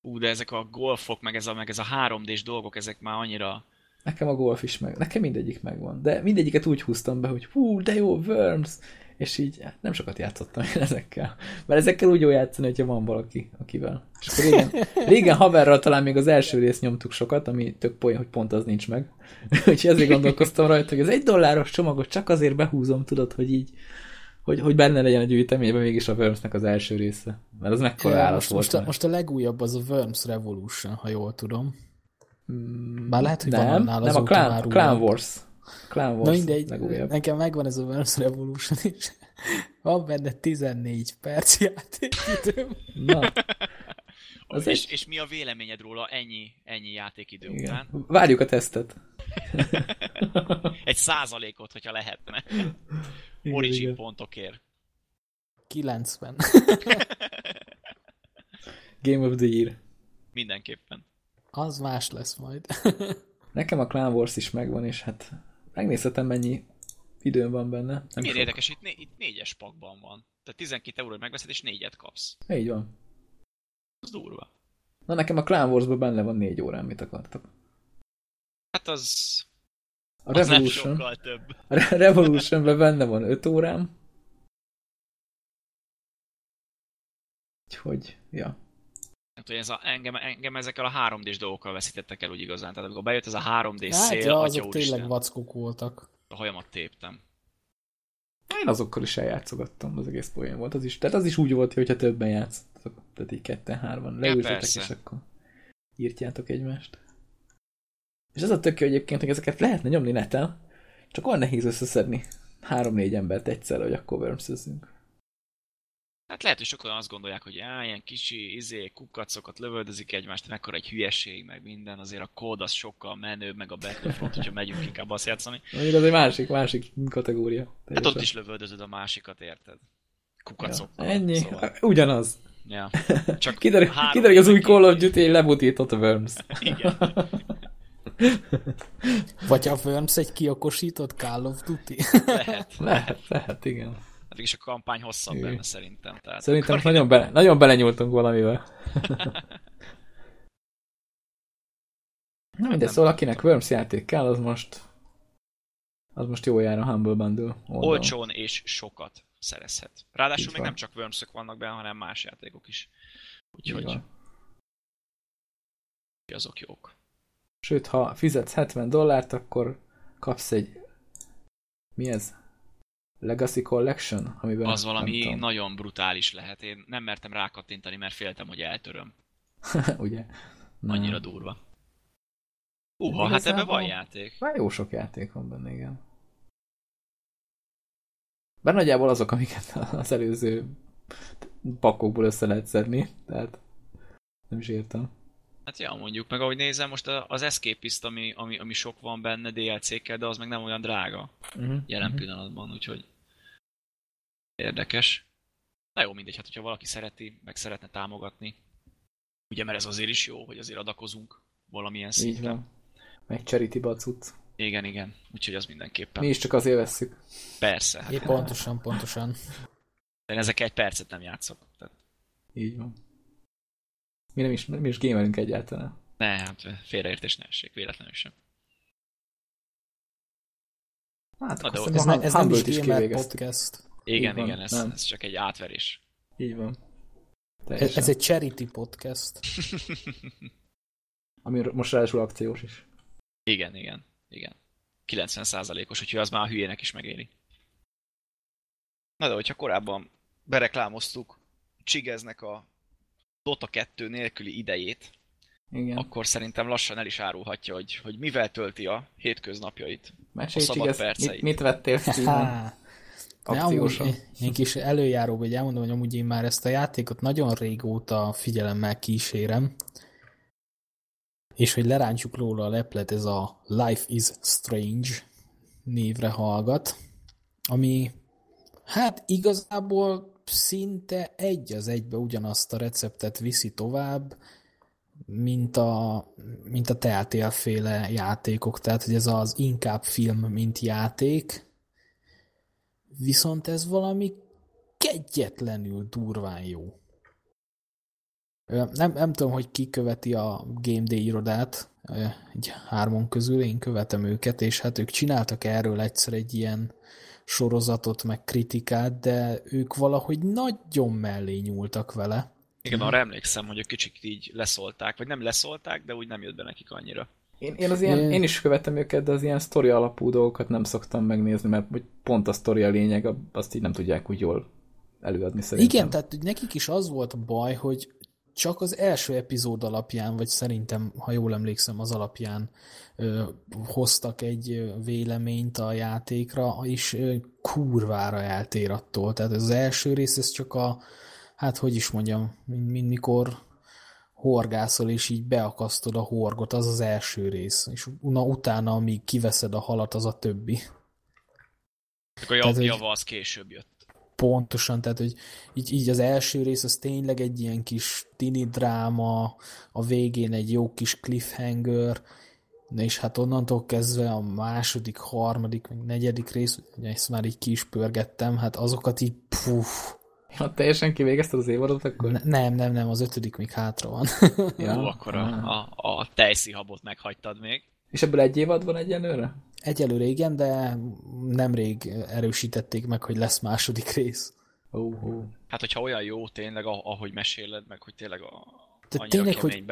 Ú, de ezek a golfok, meg ez a, meg ez a 3D-s dolgok, ezek már annyira... Nekem a golf is meg, nekem mindegyik megvan. De mindegyiket úgy húztam be, hogy hú, de jó, Worms, és így hát nem sokat játszottam én ezekkel. Mert ezekkel úgy jó játszani, hogyha van valaki, akivel. És akkor régen, régen haverral talán még az első részt nyomtuk sokat, ami tök poén, hogy pont az nincs meg. Úgyhogy ezért gondolkoztam rajta, hogy az egy dolláros csomagot csak azért behúzom, tudod, hogy így hogy, hogy benne legyen a gyűjteményben mégis a Wormsnek az első része. Mert az mekkora állat most, volt. Most a, most a legújabb az a Worms Revolution, ha jól tudom. Mm, Bár lehet, hogy nem, van annál nem, a Clan, Clan Wars. Clan Wars Na mindegy, legújabb. nekem megvan ez a Worms Revolution is. Van benne 14 perc játékidőm. Na, Az és, egy... és mi a véleményed róla ennyi, ennyi játékidő igen. után? Várjuk a tesztet. egy százalékot, hogyha lehetne. Igen, Origin igen. pontokért. 90. Game of the Year. Mindenképpen. Az más lesz majd. Nekem a Clan Wars is megvan, és hát megnézhetem mennyi időm van benne. Nem Miért sok. érdekes, itt, né- itt négyes pakban van. Tehát 12 euró megveszed, és négyet kapsz. Így van. Az durva. Na nekem a Clan Wars-ban benne van négy órán, mit akartak. Hát az... A Revolution, az több. A Revolutionben benne van 5 órám. Úgyhogy, ja. Hogy ez a, engem, engem ezekkel a 3D-s dolgokkal veszítettek el úgy igazán. Tehát amikor bejött ez a 3D hát, szél, ja, azok tényleg vackok voltak. A hajamat téptem. Én azokkal is eljátszogattam, az egész poén volt. Az is, tehát az is úgy volt, hogyha többen játszottatok, tehát így ketten, hárman leültetek, ja, és akkor írtjátok egymást. És az a tök jó egyébként, hogy ezeket lehetne nyomni neten, csak olyan nehéz összeszedni három-négy embert egyszer, hogy akkor worms Hát lehet, hogy sokan azt gondolják, hogy á, ilyen kicsi izé, kukacokat lövöldözik egymást, mekkora egy hülyeség, meg minden, azért a kód az sokkal menőbb, meg a Battlefront, hogyha megyünk inkább azt játszani. Mondjuk az egy másik, másik kategória. Hát ott is lövöldözöd a másikat, érted? Kukacokkal. Ja, ennyi, szóval. ugyanaz. Ja. Csak kiderül, kiderül az új Call of Duty, lebutított a Worms. Igen. Vagy a Worms egy kiokosított Call of Duty? Lehet. Lehet, lehet, igen. Hát is a kampány hosszabb Igen. benne szerintem. Tehát szerintem nagyon, bele, nagyon belenyúltunk valamivel. Na mindegy, szóval akinek Worms játék kell, az most az most jó jár a Humble Bundle oldalon. Olcsón és sokat szerezhet. Ráadásul még nem csak worms vannak benne, hanem más játékok is. Úgyhogy azok jók. Sőt, ha fizetsz 70 dollárt, akkor kapsz egy mi ez? Legacy Collection? Amiben az valami nagyon brutális lehet. Én nem mertem rákattintani, mert féltem, hogy eltöröm. Ugye? Na. Annyira durva. Uha, hát ebben van játék. Már jó sok játék van benne, igen. Bár nagyjából azok, amiket az előző pakokból össze lehet szedni, tehát nem is értem. Hát ja, mondjuk, meg ahogy nézem, most az Escapist, ami, ami, ami sok van benne DLC-kkel, de az meg nem olyan drága uh-huh. jelen uh-huh. pillanatban, úgyhogy érdekes. Na jó, mindegy, hát hogyha valaki szereti, meg szeretne támogatni, ugye mert ez azért is jó, hogy azért adakozunk valamilyen szinten. Így van. Meg charity bacut. Igen, igen, úgyhogy az mindenképpen. Mi is csak azért vesszük. Persze. Hát é, pontosan, pontosan. De én ezek egy percet nem játszok. Tehát... Így van. Mi nem is, mi is gamerünk egyáltalán. Ne, hát félreértés ne essék, véletlenül sem. Hát, Na, de ez, ne, ez nem is gamer podcast. Igen, van, igen, ez, ez csak egy átverés. Így van. Ez, ez egy charity podcast. Ami most ráadásul akciós is. Igen, igen, igen. 90%-os, úgyhogy az már a hülyének is megéri. Na de hogyha korábban bereklámoztuk Csigeznek a Dota 2 nélküli idejét, Igen. akkor szerintem lassan el is árulhatja, hogy, hogy mivel tölti a hétköznapjait, Mesélj, a szabad perceit. Mit, mit vettél Akciósan. Én kis előjáróba, hogy elmondom, hogy amúgy én már ezt a játékot nagyon régóta figyelemmel kísérem, és hogy lerántjuk róla a leplet, ez a Life is Strange névre hallgat, ami hát igazából szinte egy az egybe ugyanazt a receptet viszi tovább, mint a, mint a Telltale féle játékok, tehát hogy ez az inkább film, mint játék, viszont ez valami kegyetlenül durván jó. Nem, nem tudom, hogy ki követi a Game Day irodát, egy hármon közül, én követem őket, és hát ők csináltak erről egyszer egy ilyen sorozatot, meg kritikát, de ők valahogy nagyon mellé nyúltak vele. Igen, arra emlékszem, hogy ők kicsit így leszólták, vagy nem leszólták, de úgy nem jött be nekik annyira. Én, én, az ilyen, én is követem őket, de az ilyen sztori alapú dolgokat nem szoktam megnézni, mert pont a sztori a lényeg, azt így nem tudják úgy jól előadni szerintem. Igen, tehát nekik is az volt a baj, hogy csak az első epizód alapján, vagy szerintem, ha jól emlékszem, az alapján ö, hoztak egy véleményt a játékra, és ö, kurvára eltér attól. Tehát az első rész, ez csak a, hát hogy is mondjam, mint mikor horgászol, és így beakasztod a horgot, az az első rész. És una, utána, amíg kiveszed a halat, az a többi. Akkor a java az később jött. Pontosan, tehát hogy így, így az első rész az tényleg egy ilyen kis tini dráma, a végén egy jó kis cliffhanger, és hát onnantól kezdve a második, harmadik, meg negyedik rész, ugye ezt már így ki is pörgettem, hát azokat így puff. Ja, teljesen kivégezted az évadot akkor? Ne, nem, nem, nem, az ötödik még hátra van. ja, Ó, akkor a, a, a tejszihabot meghagytad még. És ebből egy évad van egyelőre? Egyelőre igen, de nemrég erősítették meg, hogy lesz második rész. Oh, oh. Hát, hogyha olyan jó tényleg, ahogy meséled, meg hogy tényleg a, tehát tényleg, hogy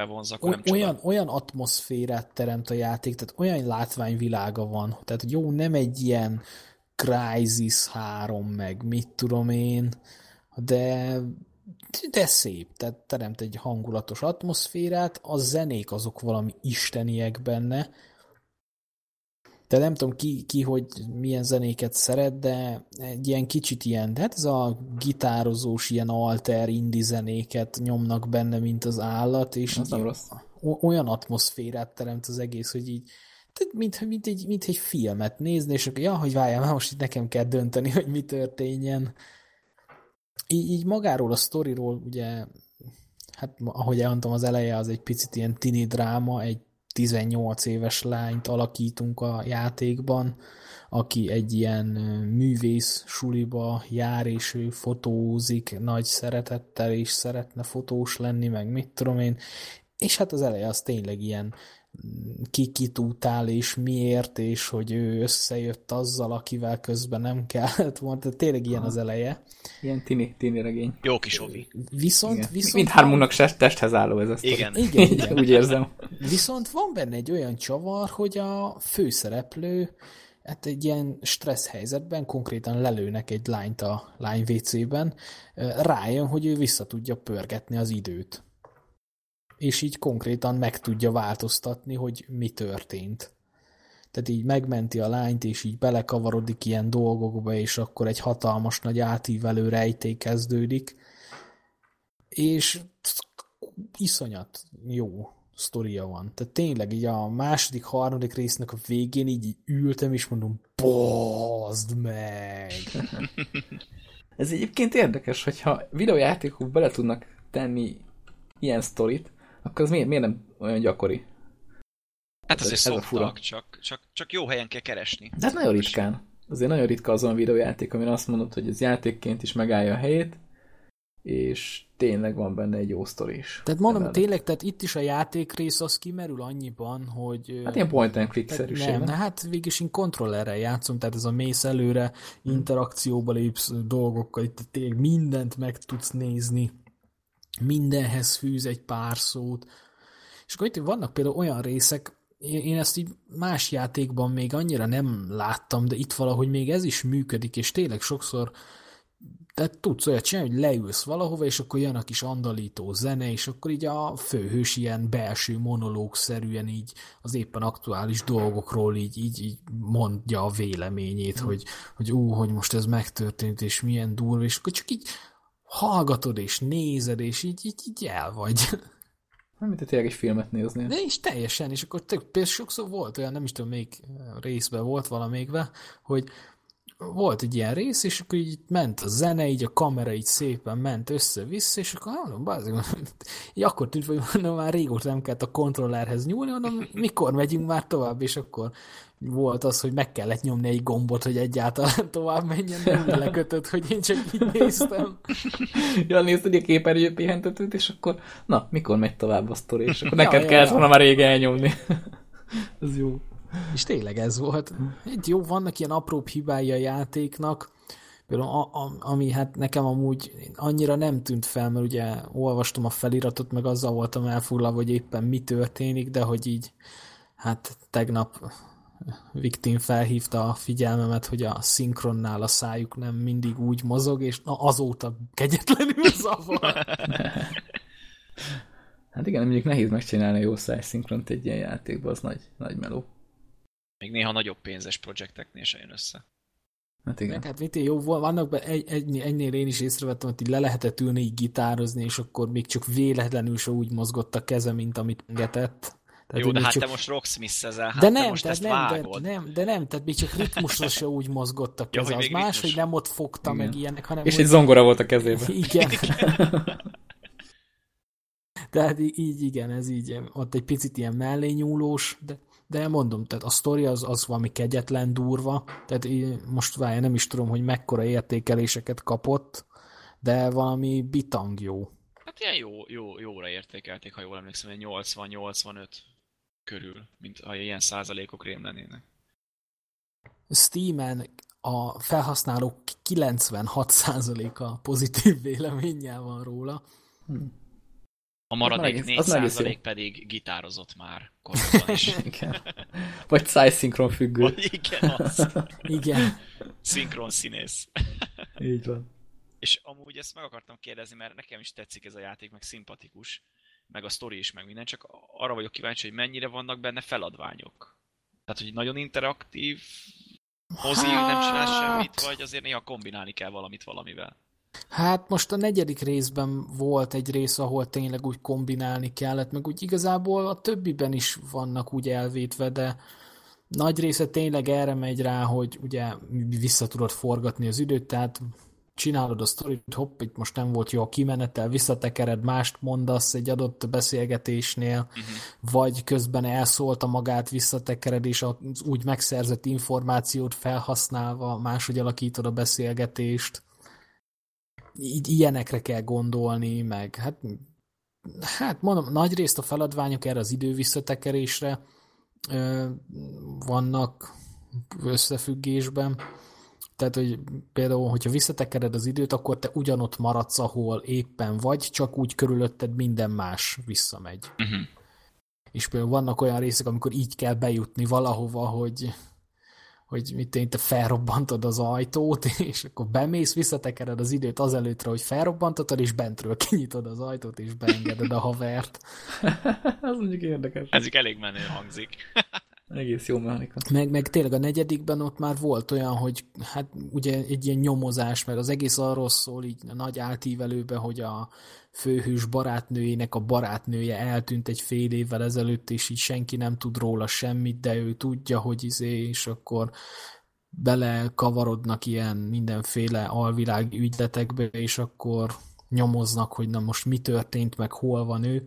olyan, olyan atmoszférát teremt a játék, tehát olyan látványvilága van. Tehát jó, nem egy ilyen Crysis 3, meg mit tudom én, de de szép, tehát teremt egy hangulatos atmoszférát, a zenék azok valami isteniek benne, de nem tudom ki, ki, hogy milyen zenéket szeret, de egy ilyen kicsit ilyen, de hát ez a gitározós, ilyen alter indi zenéket nyomnak benne, mint az állat, és az rossz. olyan atmoszférát teremt az egész, hogy így tehát mint, mint, egy, mint egy filmet nézni, és akkor, ja, hogy várjál, most itt nekem kell dönteni, hogy mi történjen. Így, így magáról a sztoriról, ugye, hát ahogy elmondtam az eleje, az egy picit ilyen tini dráma, egy 18 éves lányt alakítunk a játékban, aki egy ilyen művész suliba jár, és ő fotózik nagy szeretettel, és szeretne fotós lenni, meg mit tudom én, és hát az eleje az tényleg ilyen ki kitútál, és miért, és hogy ő összejött azzal, akivel közben nem kellett volna. Tehát tényleg ilyen az eleje. Ilyen tini, tini regény. Jó kis ovi. Viszont, Igen. viszont... Mindhármunknak se testhez álló ez a Igen. Igen, igen. Úgy érzem. Viszont van benne egy olyan csavar, hogy a főszereplő hát egy ilyen stressz helyzetben, konkrétan lelőnek egy lányt a lány WC-ben, rájön, hogy ő vissza tudja pörgetni az időt és így konkrétan meg tudja változtatni, hogy mi történt. Tehát így megmenti a lányt, és így belekavarodik ilyen dolgokba, és akkor egy hatalmas nagy átívelő rejtély kezdődik, és iszonyat jó sztoria van. Tehát tényleg így a második, harmadik résznek a végén így ültem, és mondom, bozd meg! Ez egyébként érdekes, hogyha videójátékok bele tudnak tenni ilyen sztorit, akkor az miért, miért nem olyan gyakori? Hát azért szoktak, csak, csak, csak jó helyen kell keresni. De hát nagyon ritkán. Azért nagyon ritka azon a videójáték, amire azt mondod, hogy ez játékként is megállja a helyét, és tényleg van benne egy jó sztori is. Tehát mondom, emellett. tényleg, tehát itt is a játékrész az kimerül annyiban, hogy... Hát ilyen point and click szerűség. Nem, hát végülis én kontrollerrel játszom, tehát ez a mész előre, interakcióba lépsz dolgokkal, itt tényleg mindent meg tudsz nézni mindenhez fűz egy pár szót. És akkor itt vannak például olyan részek, én ezt így más játékban még annyira nem láttam, de itt valahogy még ez is működik, és tényleg sokszor tehát tudsz olyat csinálni, hogy leülsz valahova, és akkor jön a kis andalító zene, és akkor így a főhős ilyen belső monológszerűen így az éppen aktuális dolgokról így, így, így mondja a véleményét, mm. hogy, hogy ú, hogy most ez megtörtént, és milyen durva, és akkor csak így hallgatod és nézed, és így, így, így el vagy. Nem, mint tényleg egy filmet nézni. De is teljesen, és akkor tök, például sokszor volt olyan, nem is tudom, még részben volt valamikben, hogy volt egy ilyen rész, és akkor így ment a zene, így a kamera így szépen ment össze-vissza, és akkor mondom, bázik, így akkor tűnt, hogy mondom, már régóta nem kellett a kontrollerhez nyúlni, mondom, mikor megyünk már tovább, és akkor volt az, hogy meg kellett nyomni egy gombot, hogy egyáltalán tovább menjen, nem lekötött, hogy én csak így néztem. ja, nézted a képernyő pihentetőt, és akkor, na, mikor megy tovább a sztori, és akkor neked ja, kellett ja. volna már rég elnyomni. Ez jó. És tényleg ez volt. Egy jó, vannak ilyen apróbb hibái a játéknak, például a, a, ami hát nekem amúgy annyira nem tűnt fel, mert ugye olvastam a feliratot, meg azzal voltam elfoglalva, hogy éppen mi történik, de hogy így hát tegnap Victim felhívta a figyelmemet, hogy a szinkronnál a szájuk nem mindig úgy mozog, és na, azóta kegyetlenül zavar. hát igen, mondjuk nehéz megcsinálni a jó szájszinkront egy ilyen játékban, az nagy, nagy meló. Még néha nagyobb pénzes projekteknél se jön össze. Hát igen. Meg hát mit jó, vannak be, egy, egy, egynél én is észrevettem, hogy le lehetett ülni így gitározni, és akkor még csak véletlenül se úgy mozgott a keze, mint amit engetett. Tehát, Jó, de hát csak... te most rocksmith ezel, hát de nem, te most ezt nem, vágod. De, nem, de nem, tehát még csak ritmusra se úgy mozgott a keze, ja, az más, hogy nem ott fogta Igen. meg ilyenek, hanem... És egy zongora volt a kezében. Igen. tehát így igen, ez így, ott egy picit ilyen mellé nyúlós, de, de mondom, tehát a sztori az, az valami kegyetlen durva, tehát most várja, nem is tudom, hogy mekkora értékeléseket kapott, de valami bitang jó. Hát ilyen jó, jó, jóra értékelték, ha jól emlékszem, 80-85 körül, mint ha ilyen százalékok rém lennének. Steam-en a felhasználók 96%-a pozitív véleménnyel van róla. Hm. A maradék 4% pedig gitározott már korábban is. igen. Vagy szájszinkron függő. Vagy igen, az. igen. Szinkron színész. Így van. És amúgy ezt meg akartam kérdezni, mert nekem is tetszik ez a játék, meg szimpatikus meg a sztori is, meg minden, csak arra vagyok kíváncsi, hogy mennyire vannak benne feladványok. Tehát, hogy nagyon interaktív, mozi, hát... nem csinál semmit, vagy azért néha kombinálni kell valamit valamivel. Hát most a negyedik részben volt egy rész, ahol tényleg úgy kombinálni kellett, meg úgy igazából a többiben is vannak úgy elvétve, de nagy része tényleg erre megy rá, hogy ugye vissza tudod forgatni az időt, tehát csinálod a sztorit, hopp, itt most nem volt jó a kimenetel, visszatekered, mást mondasz egy adott beszélgetésnél, uh-huh. vagy közben elszólta magát, visszatekered, és az úgy megszerzett információt felhasználva máshogy alakítod a beszélgetést. Így ilyenekre kell gondolni, meg hát, hát mondom, nagy részt a feladványok erre az idő visszatekerésre vannak összefüggésben tehát, hogy például, hogyha visszatekered az időt, akkor te ugyanott maradsz, ahol éppen vagy, csak úgy körülötted minden más visszamegy. Uh-huh. És például vannak olyan részek, amikor így kell bejutni valahova, hogy hogy mit én, te felrobbantod az ajtót, és akkor bemész, visszatekered az időt azelőttre, hogy felrobbantod, és bentről kinyitod az ajtót, és beengeded a havert. Ez mondjuk érdekes. Ez elég menő hangzik. Egész jó mechanika. Meg, meg tényleg a negyedikben ott már volt olyan, hogy hát ugye egy ilyen nyomozás, mert az egész arról szól így a nagy átívelőben, hogy a főhős barátnőjének a barátnője eltűnt egy fél évvel ezelőtt, és így senki nem tud róla semmit, de ő tudja, hogy izé, és akkor bele kavarodnak ilyen mindenféle alvilág ügyletekbe, és akkor nyomoznak, hogy na most mi történt, meg hol van ő,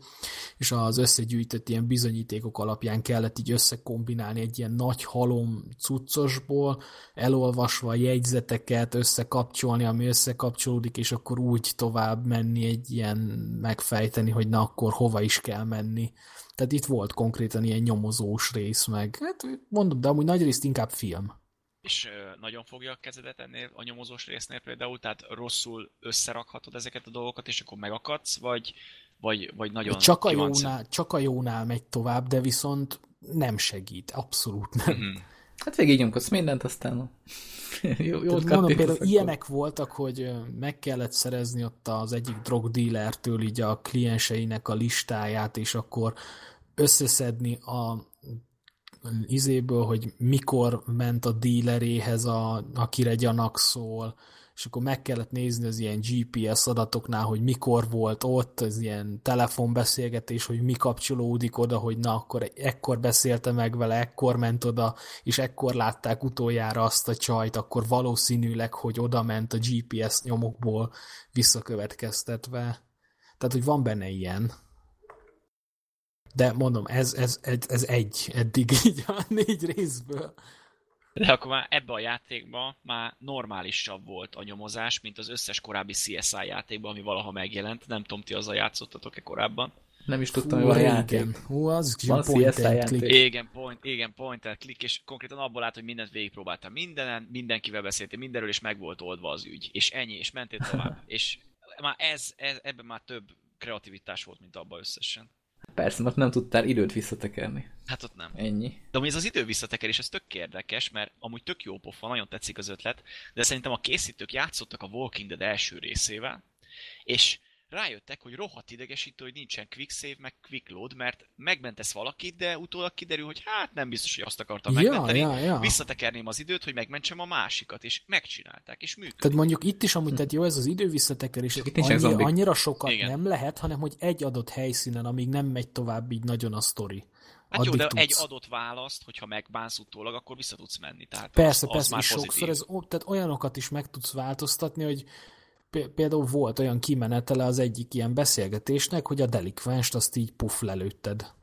és az összegyűjtött ilyen bizonyítékok alapján kellett így összekombinálni egy ilyen nagy halom cuccosból, elolvasva a jegyzeteket, összekapcsolni, ami összekapcsolódik, és akkor úgy tovább menni egy ilyen megfejteni, hogy na akkor hova is kell menni. Tehát itt volt konkrétan ilyen nyomozós rész, meg. Hát mondom, de amúgy nagyrészt inkább film és nagyon fogja a kezedet ennél a nyomozós résznél például, tehát rosszul összerakhatod ezeket a dolgokat, és akkor megakadsz, vagy, vagy, vagy nagyon csak a, jónál, csak a jónál megy tovább, de viszont nem segít, abszolút nem. Mm-hmm. Hát végig nyomkodsz mindent, aztán jó, jó mondom, például akkor. ilyenek voltak, hogy meg kellett szerezni ott az egyik drogdílertől így a klienseinek a listáját, és akkor összeszedni a izéből, hogy mikor ment a díleréhez, a, akire gyanakszol, és akkor meg kellett nézni az ilyen GPS adatoknál, hogy mikor volt ott, az ilyen telefonbeszélgetés, hogy mi kapcsolódik oda, hogy na, akkor ekkor beszélte meg vele, ekkor ment oda, és ekkor látták utoljára azt a csajt, akkor valószínűleg, hogy oda ment a GPS nyomokból visszakövetkeztetve. Tehát, hogy van benne ilyen. De mondom, ez, ez, ez, ez egy eddig így a négy részből. De akkor már ebbe a játékban már normálisabb volt a nyomozás, mint az összes korábbi CSI játékban, ami valaha megjelent. Nem tudom, ti azzal játszottatok-e korábban? Nem is tudtam, hogy van játék. Hú, az Van point CSI and játék. click. Igen, point, igen, point and click, és konkrétan abból állt, hogy mindent végigpróbáltam mindenen, mindenkivel beszéltél mindenről, és meg volt oldva az ügy. És ennyi, és mentél tovább. és már ez, ez, ebben már több kreativitás volt, mint abban összesen. Persze, mert nem tudtál időt visszatekerni. Hát ott nem. Ennyi. De amúgy ez az idő visszatekerés, ez tök érdekes, mert amúgy tök jó pofa, nagyon tetszik az ötlet, de szerintem a készítők játszottak a Walking Dead első részével, és rájöttek, hogy rohadt idegesítő, hogy nincsen quick save, meg quick load, mert megmentesz valakit, de utólag kiderül, hogy hát nem biztos, hogy azt akartam Ja, megmenteni. ja, ja. Visszatekerném az időt, hogy megmentsem a másikat, és megcsinálták, és működik. Tehát mondjuk itt is amúgy, tehát jó ez az idő visszatekerés, itt annyi, zombik. annyira sokat Igen. nem lehet, hanem hogy egy adott helyszínen, amíg nem megy tovább így nagyon a sztori. Hát jó, de tudsz. egy adott választ, hogyha megbánsz utólag, akkor vissza tudsz menni. Tehát Persze, az, az persze, már és pozitív. sokszor ez, tehát olyanokat is meg tudsz változtatni, hogy például volt olyan kimenetele az egyik ilyen beszélgetésnek, hogy a delikvenst azt így puff lelőtted.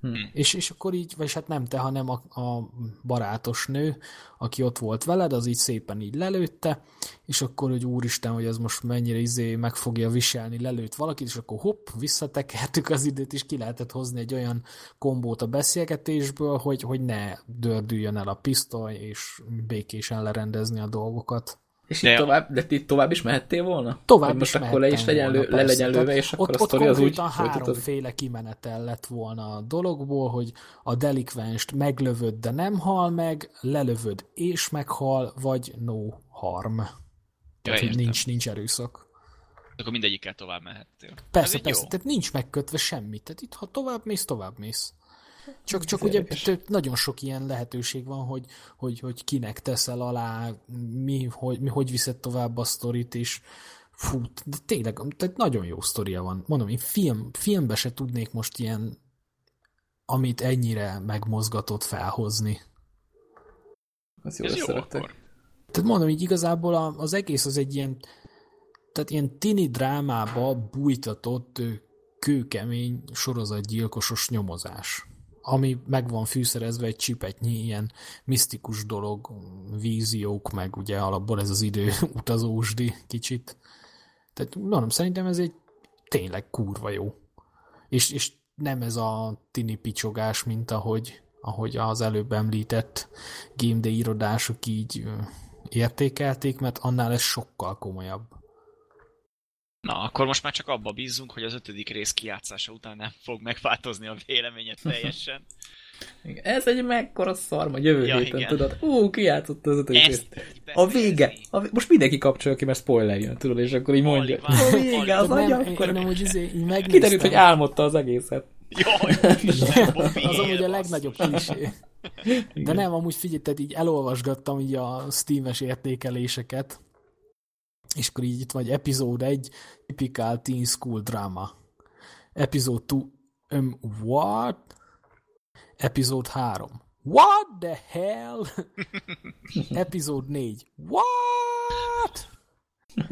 Hm. És, és akkor így, vagy hát nem te, hanem a, a barátos nő, aki ott volt veled, az így szépen így lelőtte, és akkor, hogy úristen, hogy ez most mennyire izé meg fogja viselni, lelőtt valakit, és akkor hopp, visszatekertük az időt, és ki lehetett hozni egy olyan kombót a beszélgetésből, hogy, hogy ne dördüljön el a pisztoly, és békésen lerendezni a dolgokat. És De- itt tovább, de itt tovább is mehettél volna? Tovább Hogy most is akkor le is legyen, lő, mehettem le volna, legyen lőve, és akkor ott, a sztori az úgy háromféle kimenetel lett volna a dologból, hogy a delikvenst meglövöd, de nem hal meg, lelövöd és meghal, vagy no harm. Tehát, hogy nincs, nincs erőszak. Akkor mindegyikkel tovább mehettél. Persze, persze, jó. tehát nincs megkötve semmi. Tehát itt, ha tovább mész, tovább mész. Csak, csak ugye nagyon sok ilyen lehetőség van, hogy, hogy, hogy kinek teszel alá, mi hogy, mi, hogy viszed tovább a sztorit, és fú, de tényleg, tehát nagyon jó sztoria van. Mondom, én film, filmbe se tudnék most ilyen, amit ennyire megmozgatott felhozni. Az jó Ez jó akkor. Tehát mondom, így igazából a- az egész az egy ilyen, tehát ilyen tini drámába bújtatott kőkemény sorozatgyilkosos nyomozás, ami meg van fűszerezve egy csipetnyi ilyen misztikus dolog, víziók, meg ugye alapból ez az idő utazósdi kicsit. Tehát mondom, szerintem ez egy tényleg kurva jó. És, és nem ez a tini picsogás, mint ahogy, ahogy az előbb említett Game Day irodások így értékelték, mert annál ez sokkal komolyabb. Na, akkor most már csak abba bízzunk, hogy az ötödik rész kijátszása után nem fog megváltozni a véleményed teljesen. Ez egy mekkora szar, majd jövő Ja, héten, igen. tudod? Ú, kijátszott az ötödik Ezt részt. A vége. A, most mindenki kapcsolja ki, mert spoiler jön, tudod, és akkor így mondja. Vár- A vége, az nem, agya, akkor én amúgy izé, megnéztem. kiderült, hogy álmodta az egészet. Jaj, Isten, az amúgy a legnagyobb klisé. De nem, amúgy figyelj, tehát így elolvasgattam így a Steam-es értékeléseket, és akkor így itt vagy epizód 1, typical teen school drama. Epizód 2, um, what? Epizód 3, what the hell? Epizód 4, what?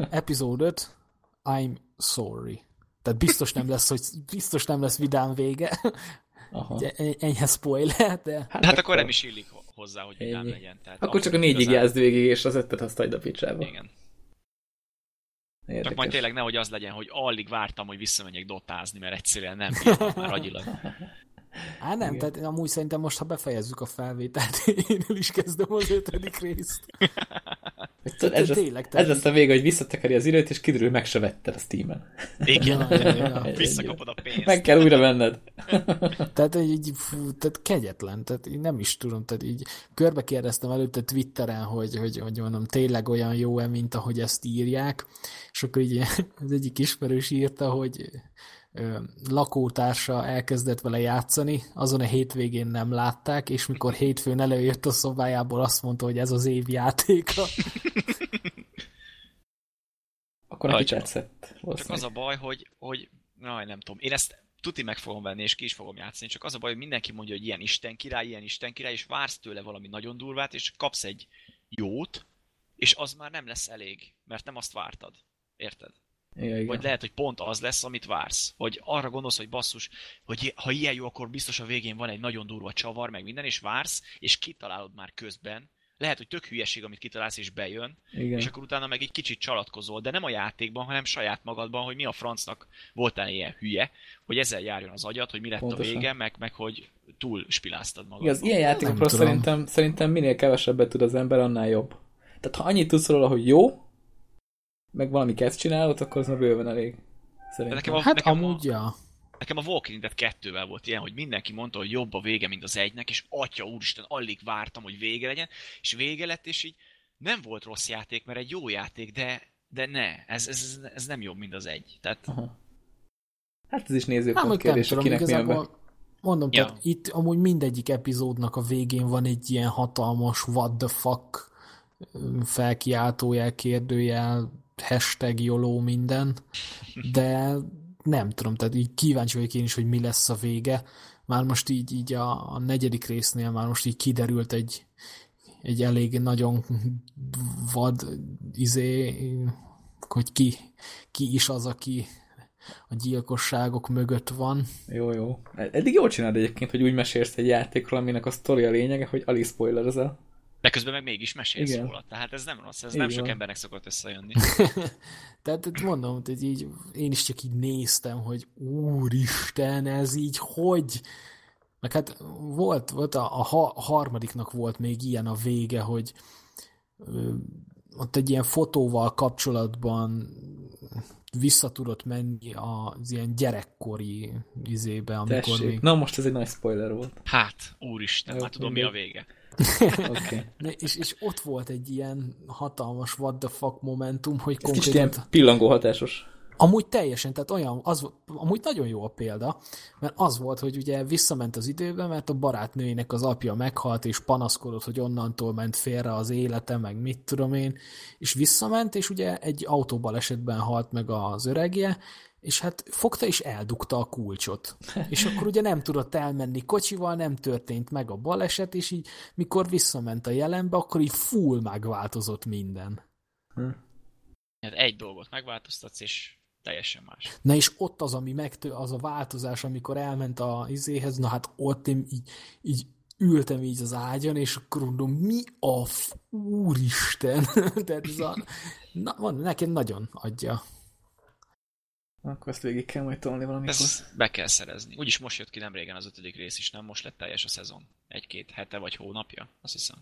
Epizód 5, I'm sorry. Tehát biztos nem lesz, hogy biztos nem lesz vidám vége. Aha. E- Enyhe spoiler, de De hát akkor nem is illik ho- hozzá, hogy vidám Ennyi. legyen. Tehát Akkor csak a négyig igazán- játszd végig, és az ötöt azt hagyd a picsába. Igen. Érdekes. Csak majd tényleg nehogy az legyen, hogy alig vártam, hogy visszamenjek dotázni, mert egyszerűen nem bírtam már agyilag. Á, nem, Igen. tehát amúgy szerintem most, ha befejezzük a felvételt, én el is kezdem az ötödik részt. Tudod, ez, lesz, Tényleg, ez lesz a vége, hogy visszatekeri az időt, és kiderül, meg se vetted a Steam-en. Igen, Ja, ja, ja. visszakapod a pénzt. Meg kell újra venned. Tehát így, fú, tehát kegyetlen, tehát én nem is tudom, tehát így körbe kérdeztem előtte Twitteren, hogy, hogy, hogy mondom, tényleg olyan jó-e, mint ahogy ezt írják, és akkor így az egyik ismerős írta, hogy lakótársa elkezdett vele játszani, azon a hétvégén nem látták, és mikor hétfőn előjött a szobájából, azt mondta, hogy ez az év játéka. Akkor neki Agyon. tetszett. Csak az a baj, hogy, hogy Jaj, nem tudom. Én ezt tuti meg fogom venni, és ki is fogom játszani, csak az a baj, hogy mindenki mondja, hogy ilyen Isten király, ilyen Isten király, és vársz tőle valami nagyon durvát, és kapsz egy jót, és az már nem lesz elég, mert nem azt vártad. Érted? Ja, igen. Vagy lehet, hogy pont az lesz, amit vársz. Hogy arra gondolsz, hogy basszus, hogy ha ilyen jó, akkor biztos a végén van egy nagyon durva csavar, meg minden, és vársz, és kitalálod már közben, lehet, hogy tök hülyeség, amit kitalálsz és bejön, Igen. és akkor utána meg egy kicsit csalatkozol, de nem a játékban, hanem saját magadban, hogy mi a francnak voltál ilyen hülye, hogy ezzel járjon az agyad, hogy mi lett Pontosan. a vége, meg, meg hogy túl spiláztad magad. Igen, az ilyen játékokról szerintem, szerintem minél kevesebbet tud az ember, annál jobb. Tehát ha annyit tudsz róla, hogy jó, meg valami kezd csinálod, akkor az már bőven elég. De Szerintem. nekem a, Hát nekem a, amúgy, ja. Nekem a Walking Dead 2-vel volt ilyen, hogy mindenki mondta, hogy jobb a vége, mint az egynek, és atya úristen, alig vártam, hogy vége legyen, és vége lett, és így nem volt rossz játék, mert egy jó játék, de, de ne, ez, ez, ez nem jobb, mint az egy. Tehát Aha. Hát ez is Hát nézőpont meg nem kérdés, tudom, milyen mondom, Ja. tehát itt amúgy mindegyik epizódnak a végén van egy ilyen hatalmas what the fuck felkiáltójel, kérdőjel, hashtag YOLO minden, de nem tudom, tehát így kíváncsi vagyok én is, hogy mi lesz a vége. Már most így, így a, a negyedik résznél már most így kiderült egy, egy elég nagyon vad izé, hogy ki, ki is az, aki a gyilkosságok mögött van. Jó, jó. Eddig jól csinálod egyébként, hogy úgy mesélsz egy játékról, aminek a sztori a lényege, hogy alig spoilerezel. De közben meg mégis mesélsz Igen. róla. Tehát ez nem rossz, ez Így nem sok embernek szokott összejönni. Tehát tehát mondom, hogy így, én is csak így néztem, hogy úristen, ez így hogy? Meg hát volt, volt a, a, ha- a harmadiknak volt még ilyen a vége, hogy ö, ott egy ilyen fotóval kapcsolatban vissza tudott menni az ilyen gyerekkori izébe, amikor Tessék. még... Na most ez egy nagy spoiler volt. Hát, úristen, már tudom mi a vége. Okay. És, és ott volt egy ilyen hatalmas what the fuck momentum, hogy Ez kicsit konkrétan... ilyen pillangó hatásos. Amúgy teljesen, tehát olyan, az, amúgy nagyon jó a példa, mert az volt, hogy ugye visszament az időbe, mert a barátnőjének az apja meghalt, és panaszkodott, hogy onnantól ment félre az élete, meg mit tudom én, és visszament, és ugye egy autóbalesetben halt meg az öregje, és hát fogta és eldugta a kulcsot. És akkor ugye nem tudott elmenni kocsival, nem történt meg a baleset, és így mikor visszament a jelenbe, akkor így full megváltozott minden. Hát egy dolgot megváltoztatsz, és teljesen más. Na és ott az, ami megtő, az a változás, amikor elment a izéhez, na hát ott én így, így ültem így az ágyon, és akkor mondom, mi a f- úristen? Tehát ez a, na, van, nekem nagyon adja. Akkor ezt végig kell majd tolni valamikor. Ezt be kell szerezni. Úgyis most jött ki nem régen az ötödik rész is, nem? Most lett teljes a szezon. Egy-két hete vagy hónapja, azt hiszem.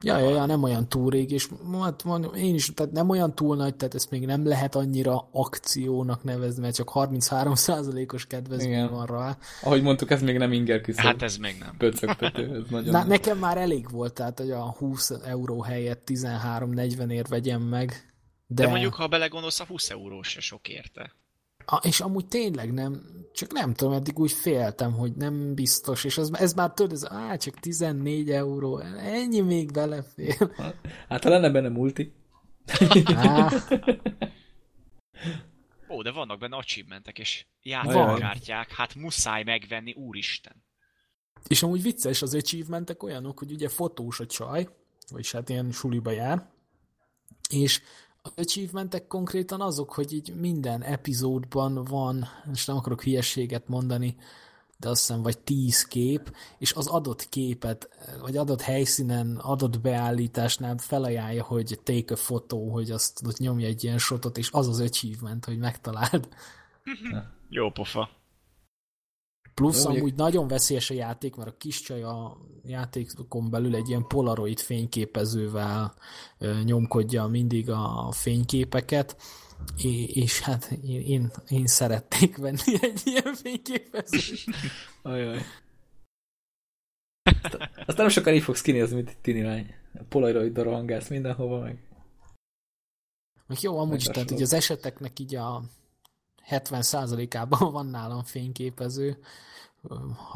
Ja, ja, ja, nem olyan túl rég, és hát mondom, én is, tehát nem olyan túl nagy, tehát ezt még nem lehet annyira akciónak nevezni, mert csak 33%-os kedvezmény Igen. van rá. Ahogy mondtuk, ez még nem inger küszöb. Hát ez még nem. Pöcögtető, ez nagyon... Na, nekem már elég volt, tehát hogy a 20 euró helyett 13-40 ért vegyem meg. De, De mondjuk, ha belegondolsz, a 20 eurós se sok érte. A, és amúgy tényleg nem, csak nem tudom, eddig úgy féltem, hogy nem biztos, és ez, ez már tudod, ez á, csak 14 euró, ennyi még belefér. Hát ha lenne benne multi. Ó, de vannak benne achievementek és játékkártyák, hát muszáj megvenni, úristen. és amúgy vicces az achievementek olyanok, hogy ugye fotós a csaj, vagyis hát ilyen suliba jár, és az achievementek konkrétan azok, hogy így minden epizódban van, és nem akarok hülyességet mondani, de azt hiszem vagy tíz kép, és az adott képet, vagy adott helyszínen, adott beállításnál felajánlja, hogy take a photo, hogy azt ott nyomja egy ilyen shotot, és az az achievement, hogy megtaláld. Jó pofa. Plusz Jó, amúgy nagyon veszélyes a játék, mert a kis csaj a játékon belül egy ilyen polaroid fényképezővel nyomkodja mindig a fényképeket, és hát én, én, én szerették venni egy ilyen fényképezőt. Ajaj. Aztán- Aztán nem sokára így fogsz kinézni, mint egy tini lány. Polaroid rohangálsz mindenhova, meg Meg jó, amúgy tehát így az eseteknek így a 70%-ában van nálam fényképező,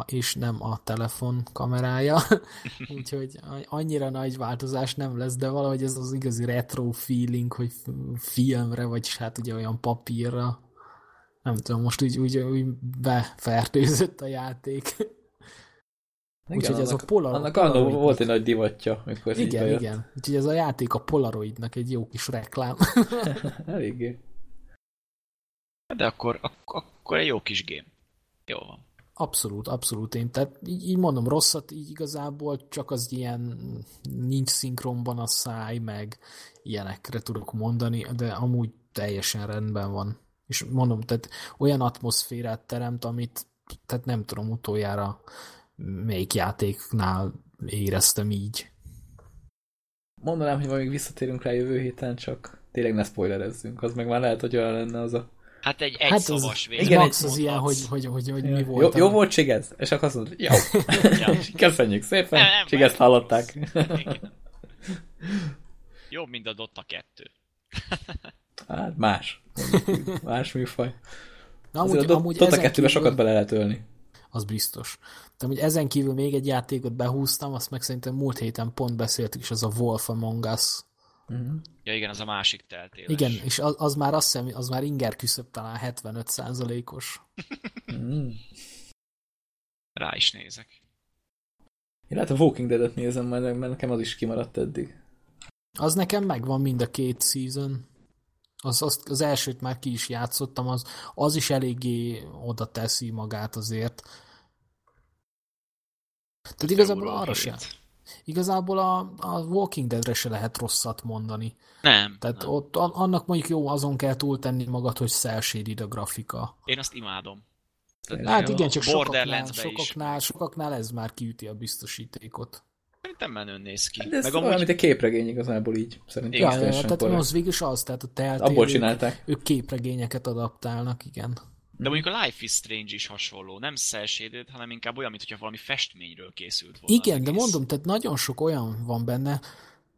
és nem a telefon kamerája, úgyhogy annyira nagy változás nem lesz, de valahogy ez az igazi retro feeling, hogy filmre, vagy hát ugye olyan papírra, nem tudom, most úgy, úgy, úgy befertőzött a játék. Úgyhogy ez a annak, Polar- annak annó volt egy nagy divatja, így Igen, igen. Úgyhogy ez a játék a Polaroidnak egy jó kis reklám. Eléggé. De akkor, ak- akkor egy jó kis game. Jó van. Abszolút, abszolút én. Tehát így, így mondom, rosszat így igazából csak az ilyen nincs szinkronban a száj, meg ilyenekre tudok mondani, de amúgy teljesen rendben van. És mondom, tehát olyan atmoszférát teremt, amit tehát nem tudom utoljára melyik játéknál éreztem így. Mondanám, hogy még visszatérünk rá jövő héten, csak tényleg ne spoilerezzünk, az meg már lehet, hogy olyan lenne az a Hát egy egy hát szavas vége. Igen, max az ilyen, hogy, hogy, hogy, hogy mi volt. Jó, jó volt Csigez? És akkor azt mondod, jó. ja. Köszönjük szépen, nem, nem, Csigezt hallották. Jobb, mint a Dota 2. hát más. Más műfaj. Na, amúgy, a amúgy Dota 2 sokat bele lehet ölni. Az biztos. De hogy ezen kívül még egy játékot behúztam, azt meg szerintem múlt héten pont beszéltük is, az a Wolf Among Us. Uh-huh. Ja igen, az a másik teltéles. Igen, és az, az már azt hiszem, az már inger küszöbb talán 75 százalékos. Mm. Rá is nézek. Én lehet a Walking Dead-et nézem majd, mert nekem az is kimaradt eddig. Az nekem megvan mind a két season. Az, az, az elsőt már ki is játszottam, az, az is eléggé oda teszi magát azért. Tehát igazából arra sem. Igazából a, a Walking Dead-re se lehet rosszat mondani. Nem. Tehát nem. ott annak mondjuk jó, azon kell túltenni magad, hogy szelsédid a grafika. Én azt imádom. Tehát hát igen, csak sokaknál, sokaknál, sokaknál ez már kiüti a biztosítékot. Szerintem menőn néz ki. De ez Meg amúgy... a képregény igazából így. Szerintem ja, ja, tehát az végül az, tehát a Telltale, Abból csinálták. Ők, ők képregényeket adaptálnak, igen. De mondjuk a Life is Strange is hasonló. Nem cel hanem inkább olyan, mintha valami festményről készült volna. Igen, de mondom, tehát nagyon sok olyan van benne,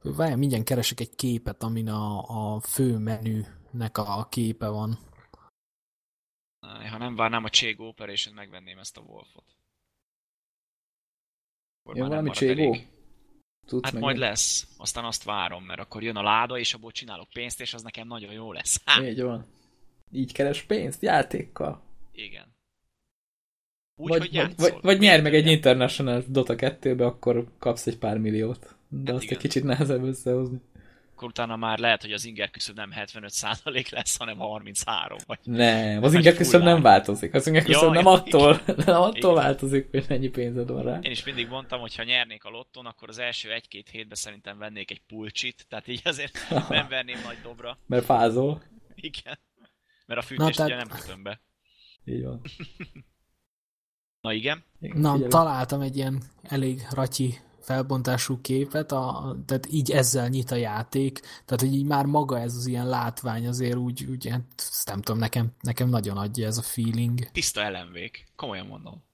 várjál, mindjárt keresek egy képet, amin a, a fő menünek a képe van. Ha nem várnám a Cségó Operation, megvenném ezt a Wolfot. Jó, valami Cségó? Tudsz hát majd lesz. Aztán azt várom, mert akkor jön a láda, és abból csinálok pénzt, és az nekem nagyon jó lesz. Há! Így van. Így keres pénzt játékkal. Igen. Úgy, vagy, hogy játszol. Vagy, vagy nyer meg egy International Dota 2-be, akkor kapsz egy pár milliót. De hát azt igen. egy kicsit nehezebb összehozni. Akkor utána már lehet, hogy az inger küszöb nem 75% lesz, hanem 33. Vagy nem, az inger küszöb nem változik. Az inger küszöb nem, attól, nem attól igen. változik, hogy mennyi pénzed van rá. Én is mindig mondtam, hogy ha nyernék a lotton, akkor az első egy-két hétben szerintem vennék egy pulcsit, tehát így azért nem verném nagy dobra. Mert fázol. Igen. Mert a fűtést Na, tehát... ugye nem kötöm be. Így van. Na igen. Na, figyelő. találtam egy ilyen elég ratyi felbontású képet, a, tehát így ezzel nyit a játék, tehát hogy így már maga ez az ilyen látvány azért úgy, úgy hát, nem tudom, nekem, nekem nagyon adja ez a feeling. Tiszta elemvék, komolyan mondom.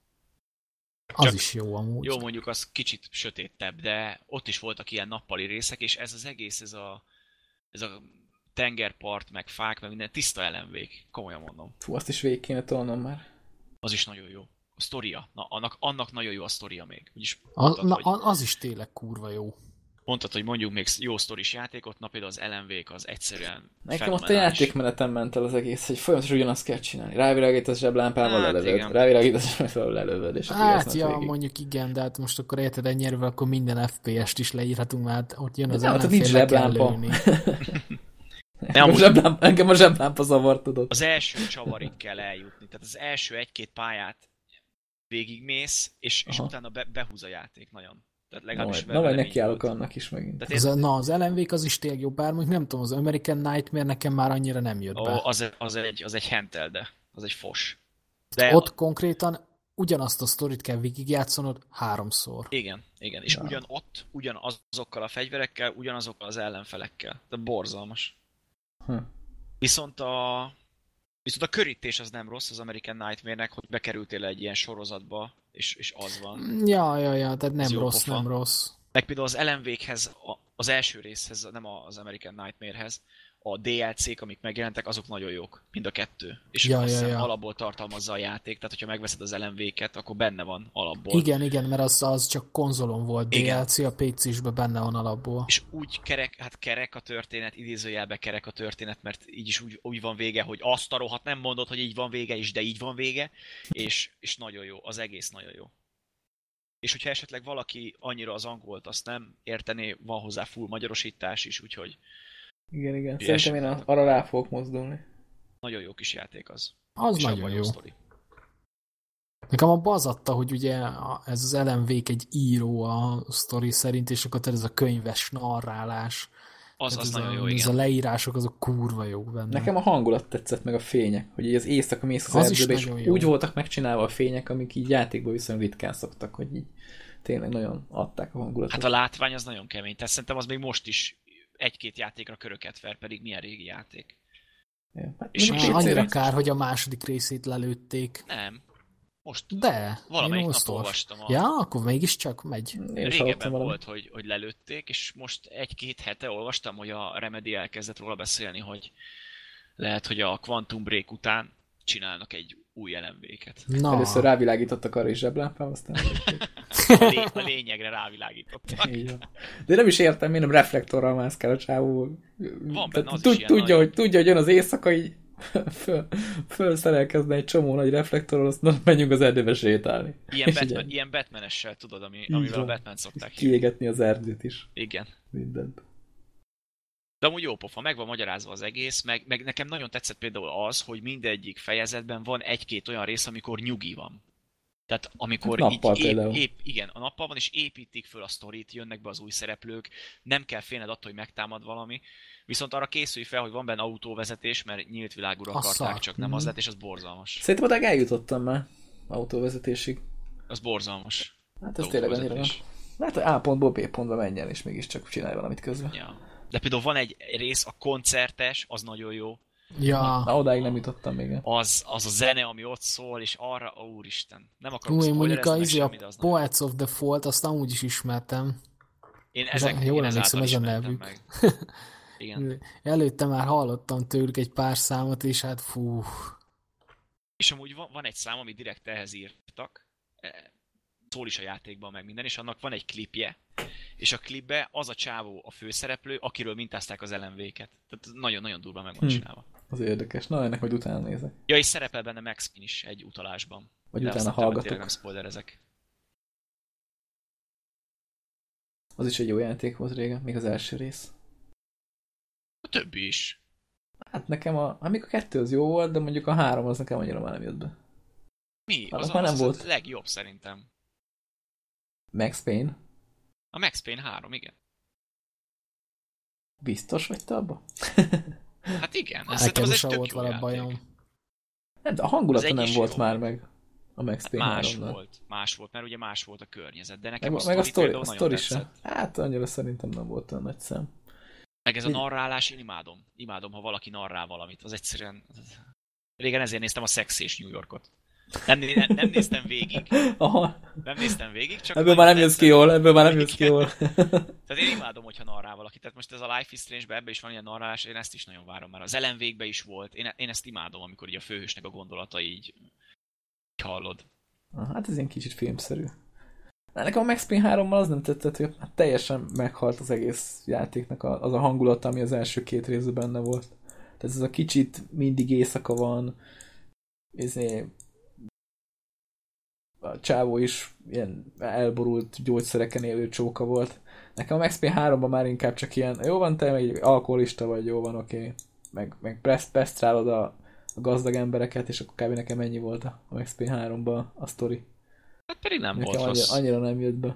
Az Csak is jó amúgy. Jó, mondjuk az kicsit sötétebb, de ott is voltak ilyen nappali részek, és ez az egész, ez a, ez a tengerpart, meg fák, meg minden tiszta elemvék. Komolyan mondom. Fú, azt is végig kéne tolnom már. Az is nagyon jó. A sztoria. Na, annak, annak nagyon jó a sztoria még. Úgyis mondtad, a, na, hogy... az is tényleg kurva jó. Mondtad, hogy mondjuk még jó sztoris játékot, na például az LMV-k az egyszerűen Nekem ott a játékmenetem ment el az egész, hogy folyamatosan ugyanazt kell csinálni. Rávilágítasz zseblámpával hát, lelövöd, rávilágítasz zseblámpával lelövöd, és Hát ja, végig. mondjuk igen, de hát most akkor érted ennyire, akkor minden FPS-t is leírhatunk, mert ott jön az ellenfél, kell lőni. Nem, a zseblámpa, engem a zseblámpa zavart, tudod. Az első csavarig kell eljutni, tehát az első egy-két pályát végigmész, és, és utána be, behúz a játék nagyon. Tehát legalábbis na, majd nekiállok annak is megint. Tehát az, én... Na, az lmv az is tényleg jó, bár mondjuk nem tudom, az American Nightmare nekem már annyira nem jött oh, be. Az, az, egy, az egy hentel, de az egy fos. De ott a... konkrétan ugyanazt a sztorit kell végigjátszanod háromszor. Igen, igen. És ja. ugyan ott, ugyanazokkal a fegyverekkel, ugyanazokkal az ellenfelekkel. De borzalmas. Hm. Viszont a Viszont a körítés az nem rossz az American Nightmare-nek, hogy bekerültél egy ilyen sorozatba, és, és az van. Ja, ja, ja, tehát nem rossz, pofa. nem rossz. Meg például az LMV-hez, az első részhez, nem az American Nightmare-hez, a DLC-k, amik megjelentek, azok nagyon jók. Mind a kettő. És ja, azt ja, ja. alapból tartalmazza a játék, tehát hogyha megveszed az LMV-ket, akkor benne van alapból. Igen, igen, mert az, az csak konzolon volt igen. DLC, a pc is benne van alapból. És úgy kerek, hát kerek a történet, idézőjelbe kerek a történet, mert így is úgy, úgy van vége, hogy azt a rohadt nem mondod, hogy így van vége, és de így van vége, és, és nagyon jó, az egész nagyon jó. És hogyha esetleg valaki annyira az angolt azt nem értené, van hozzá full magyarosítás is, úgyhogy igen, igen. Ügyes. Szerintem én arra rá fogok mozdulni. Nagyon jó kis játék az. Az És nagyon jó. Sztori. Nekem a bazatta, hogy ugye ez az LMV egy író a sztori szerint, és akkor ez a könyves narrálás. Az, az nagyon a, jó, ez igen. a leírások, azok kurva jók benne. Nekem a hangulat tetszett, meg a fények, hogy így az éjszaka mész az, Az erdőbe, és jó. úgy voltak megcsinálva a fények, amik így játékban viszonylag ritkán szoktak, hogy így tényleg nagyon adták a hangulatot. Hát a látvány az nagyon kemény, tehát szerintem az még most is egy-két játékra köröket ver, pedig milyen régi játék. Ja. Hát és PC-re annyira kár, hogy a második részét lelőtték. Nem. Most De, valamelyik én nap olvastam a... Ja, akkor mégiscsak megy. Én Régebben volt, hogy, hogy lelőtték, és most egy-két hete olvastam, hogy a Remedy elkezdett róla beszélni, hogy lehet, hogy a Quantum Break után csinálnak egy új LMV-ket. Na, Először rávilágítottak arra is zseblámpám, aztán... A, lé- a lényegre rávilágítottak. Van. De nem is értem, miért nem reflektorral mászkál a csávó. benne Tehát az is tud, ilyen tudja, hogy, tudja, hogy jön az éjszaka, így föl, fölszerelkezne egy csomó nagy reflektorral, aztán menjünk az erdőbe sétálni. Ilyen, Batman, igen. ilyen Batman-essel, tudod, ami, amivel a van. Batman szokták kiégetni az erdőt is. Igen. Mindent. De amúgy jó pofa, meg van magyarázva az egész, meg, meg nekem nagyon tetszett például az, hogy mindegyik fejezetben van egy-két olyan rész, amikor nyugi van. Tehát amikor Hát nappal így épp, épp, igen, a nappal van, és építik föl a sztorit, jönnek be az új szereplők, nem kell félned attól, hogy megtámad valami, viszont arra készülj fel, hogy van benne autóvezetés, mert nyílt világúra akarták, csak nem Mhm. az lett, és az borzalmas. Szerintem odáig eljutottam már autóvezetésig. Az borzalmas. Hát ez tényleg annyira. Hát A pontból B pontba menjen, és mégiscsak csinálj valamit közben. Ja. De például van egy rész, a koncertes, az nagyon jó. ja, Na, odáig nem jutottam még. Az, az a zene, ami ott szól, és arra, ó, úristen, nem akarok Ú, én mondjuk a, izé, a semmi, de nagyon- Poets of the Fault, azt amúgy is ismertem. Én Ez a- ezek, jól én emlékszem, ez a nevük. Igen. Előtte már hallottam tőlük egy pár számot, és hát fú, És amúgy van, van egy szám, amit direkt ehhez írtak, eh, szól is a játékban meg minden, és annak van egy klipje, és a klipbe az a csávó a főszereplő, akiről mintázták az LMV-ket. Tehát nagyon-nagyon durva meg van Hm. csinálva. Az érdekes. Na, ennek majd utána nézek. Ja, és szerepel benne Max Payne is egy utalásban. Vagy De utána hallgatok. nem spoiler ezek. Az is egy jó játék volt régen, még az első rész. A többi is. Hát nekem a, amíg a kettő az jó volt, de mondjuk a három az nekem annyira már nem jött be. Mi? Annak Az, már nem az volt. a legjobb szerintem. Max Payne. A Max Payne 3, igen. Biztos vagy te abba? Hát igen, ez szerintem nekem az tök volt vele bajom. Nem, de a hangulata nem is volt jó már meg a Max Hát Payne más 3-nál. volt, más volt, mert ugye más volt a környezet, de nekem Meg, a meg a sztori a sztori. Hát annyira szerintem nem volt olyan nagy szem. Meg ez a narrálás, én imádom. Imádom, ha valaki narrál valamit. Az egyszerűen... Régen ezért néztem a Sex és New Yorkot. Nem, nem, nem néztem végig. Aha, Nem néztem végig, csak... ebből már nem jössz ki jól, ebből már nem jössz ki jól. Tehát én imádom, hogyha narrál valaki. Tehát most ez a Life is Strange-ben ebbe is van ilyen narrálás, én ezt is nagyon várom már. Az lmv is volt. Én, én ezt imádom, amikor így a főhősnek a gondolatai így, így hallod. Hát ez ilyen kicsit filmszerű. De nekem a Max Payne 3-mal az nem tetszett, hogy hát teljesen meghalt az egész játéknak a, az a hangulata, ami az első két részben benne volt. Tehát ez a kicsit mindig éjszaka van, izé, a csávó is ilyen elborult gyógyszereken élő csóka volt. Nekem a Max Payne 3-ban már inkább csak ilyen, jó van, te meg egy alkoholista vagy, jó van, oké. Okay. Meg, meg preszt, pesztrálod a, a gazdag embereket, és akkor kb. nekem ennyi volt a Max Payne 3-ban a sztori. Hát pedig nem Nekem volt annyira, rossz. annyira nem jött be.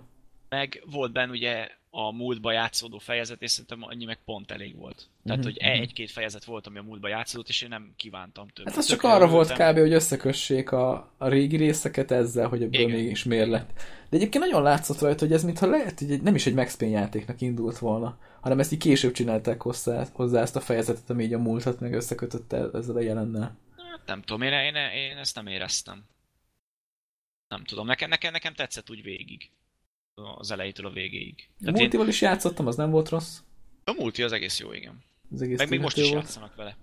Meg volt benne ugye a múltba játszódó fejezet, és szerintem annyi meg pont elég volt. Tehát, Mhm, hogy mhm. egy-két fejezet volt, ami a múltba játszódott, és én nem kívántam többet. Hát az csak Tökre arra volt kb. hogy összekössék a, a régi részeket ezzel, hogy ebből Igen. mégis miért lett. De egyébként nagyon látszott rajta, hogy ez mintha lehet, hogy nem is egy Max Payne játéknak indult volna, hanem ezt így később csinálták hozzá, hozzá ezt a fejezetet, ami így a múltat meg összekötötte ezzel a jelennel. Hát nem tudom, én, én, én ezt nem éreztem. Nem tudom, nekem, nekem, nekem tetszett úgy végig. Az elejétől a végéig. A Tehát én, multival is játszottam, az nem volt rossz. a multi az egész jó, igen. Az egész Meg még most is volt. játszanak vele.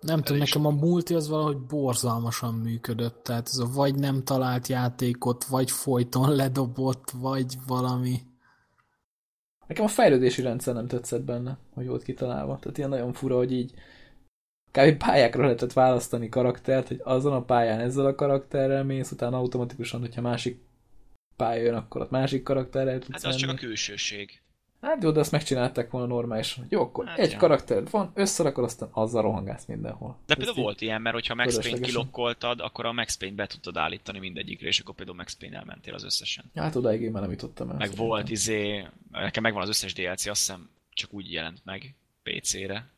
Nem tudom, nekem a multi az valahogy borzalmasan működött, tehát ez a vagy nem talált játékot, vagy folyton ledobott, vagy valami. Nekem a fejlődési rendszer nem tetszett benne, hogy volt kitalálva. Tehát ilyen nagyon fura, hogy így kb. pályákra lehetett választani karaktert, hogy azon a pályán ezzel a karakterrel mész, utána automatikusan, hogyha másik pálya jön, akkor ott másik karakterrel tudsz Hát az csak a menni. külsőség. Hát jó, de azt megcsinálták volna normálisan. Jó, akkor Hát egy ja. karaktered van, összerakod, aztán azzal rohangálsz mindenhol. De például volt ilyen, mert hogyha Max Payne kilokkoltad, akkor a Max Payne be tudtad állítani mindegyikre, és akkor például Max Payne elmentél az összesen. Hát odáig én már nem jutottam el. Meg volt izé, nekem megvan az összes DLC, azt hiszem csak úgy jelent meg PC-re.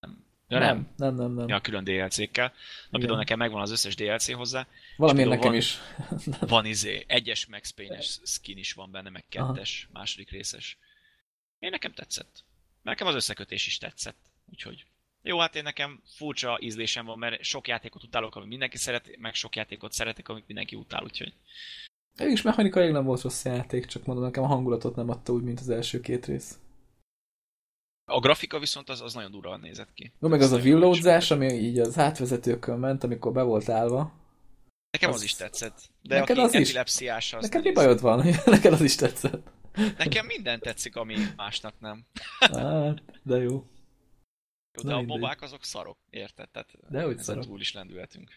Nem. Ja, nem. nem, nem, nem. nem. Ja, külön DLC-kkel. Na például nekem megvan az összes DLC hozzá. Valamiért nekem van- is. Van izé, egyes Max Payne-es skin is van benne, meg kettes, második részes. Én nekem tetszett. Nekem az összekötés is tetszett. Úgyhogy jó, hát én nekem furcsa ízlésem van, mert sok játékot utálok, amit mindenki szeret, meg sok játékot szeretek, amit mindenki utál, úgyhogy Mégis mechanikailag nem volt rossz játék, csak mondom, nekem a hangulatot nem adta úgy, mint az első két rész. a grafika viszont az, az nagyon durván nézett ki. Jó, meg az a villódzás, ami így az átvezetőkön ment, amikor be volt állva. Nekem az, az- is tetszett. De Neked aki az is? epilepsziás, az Neked ne mi bajod van? Neked az is tetszett. Nekem minden tetszik, ami másnak nem. Hát, de jó. Jó, Na de a mindegy. mobák azok szarok, érted? Tehát Dehogy ezen szarok. túl is lendülhetünk.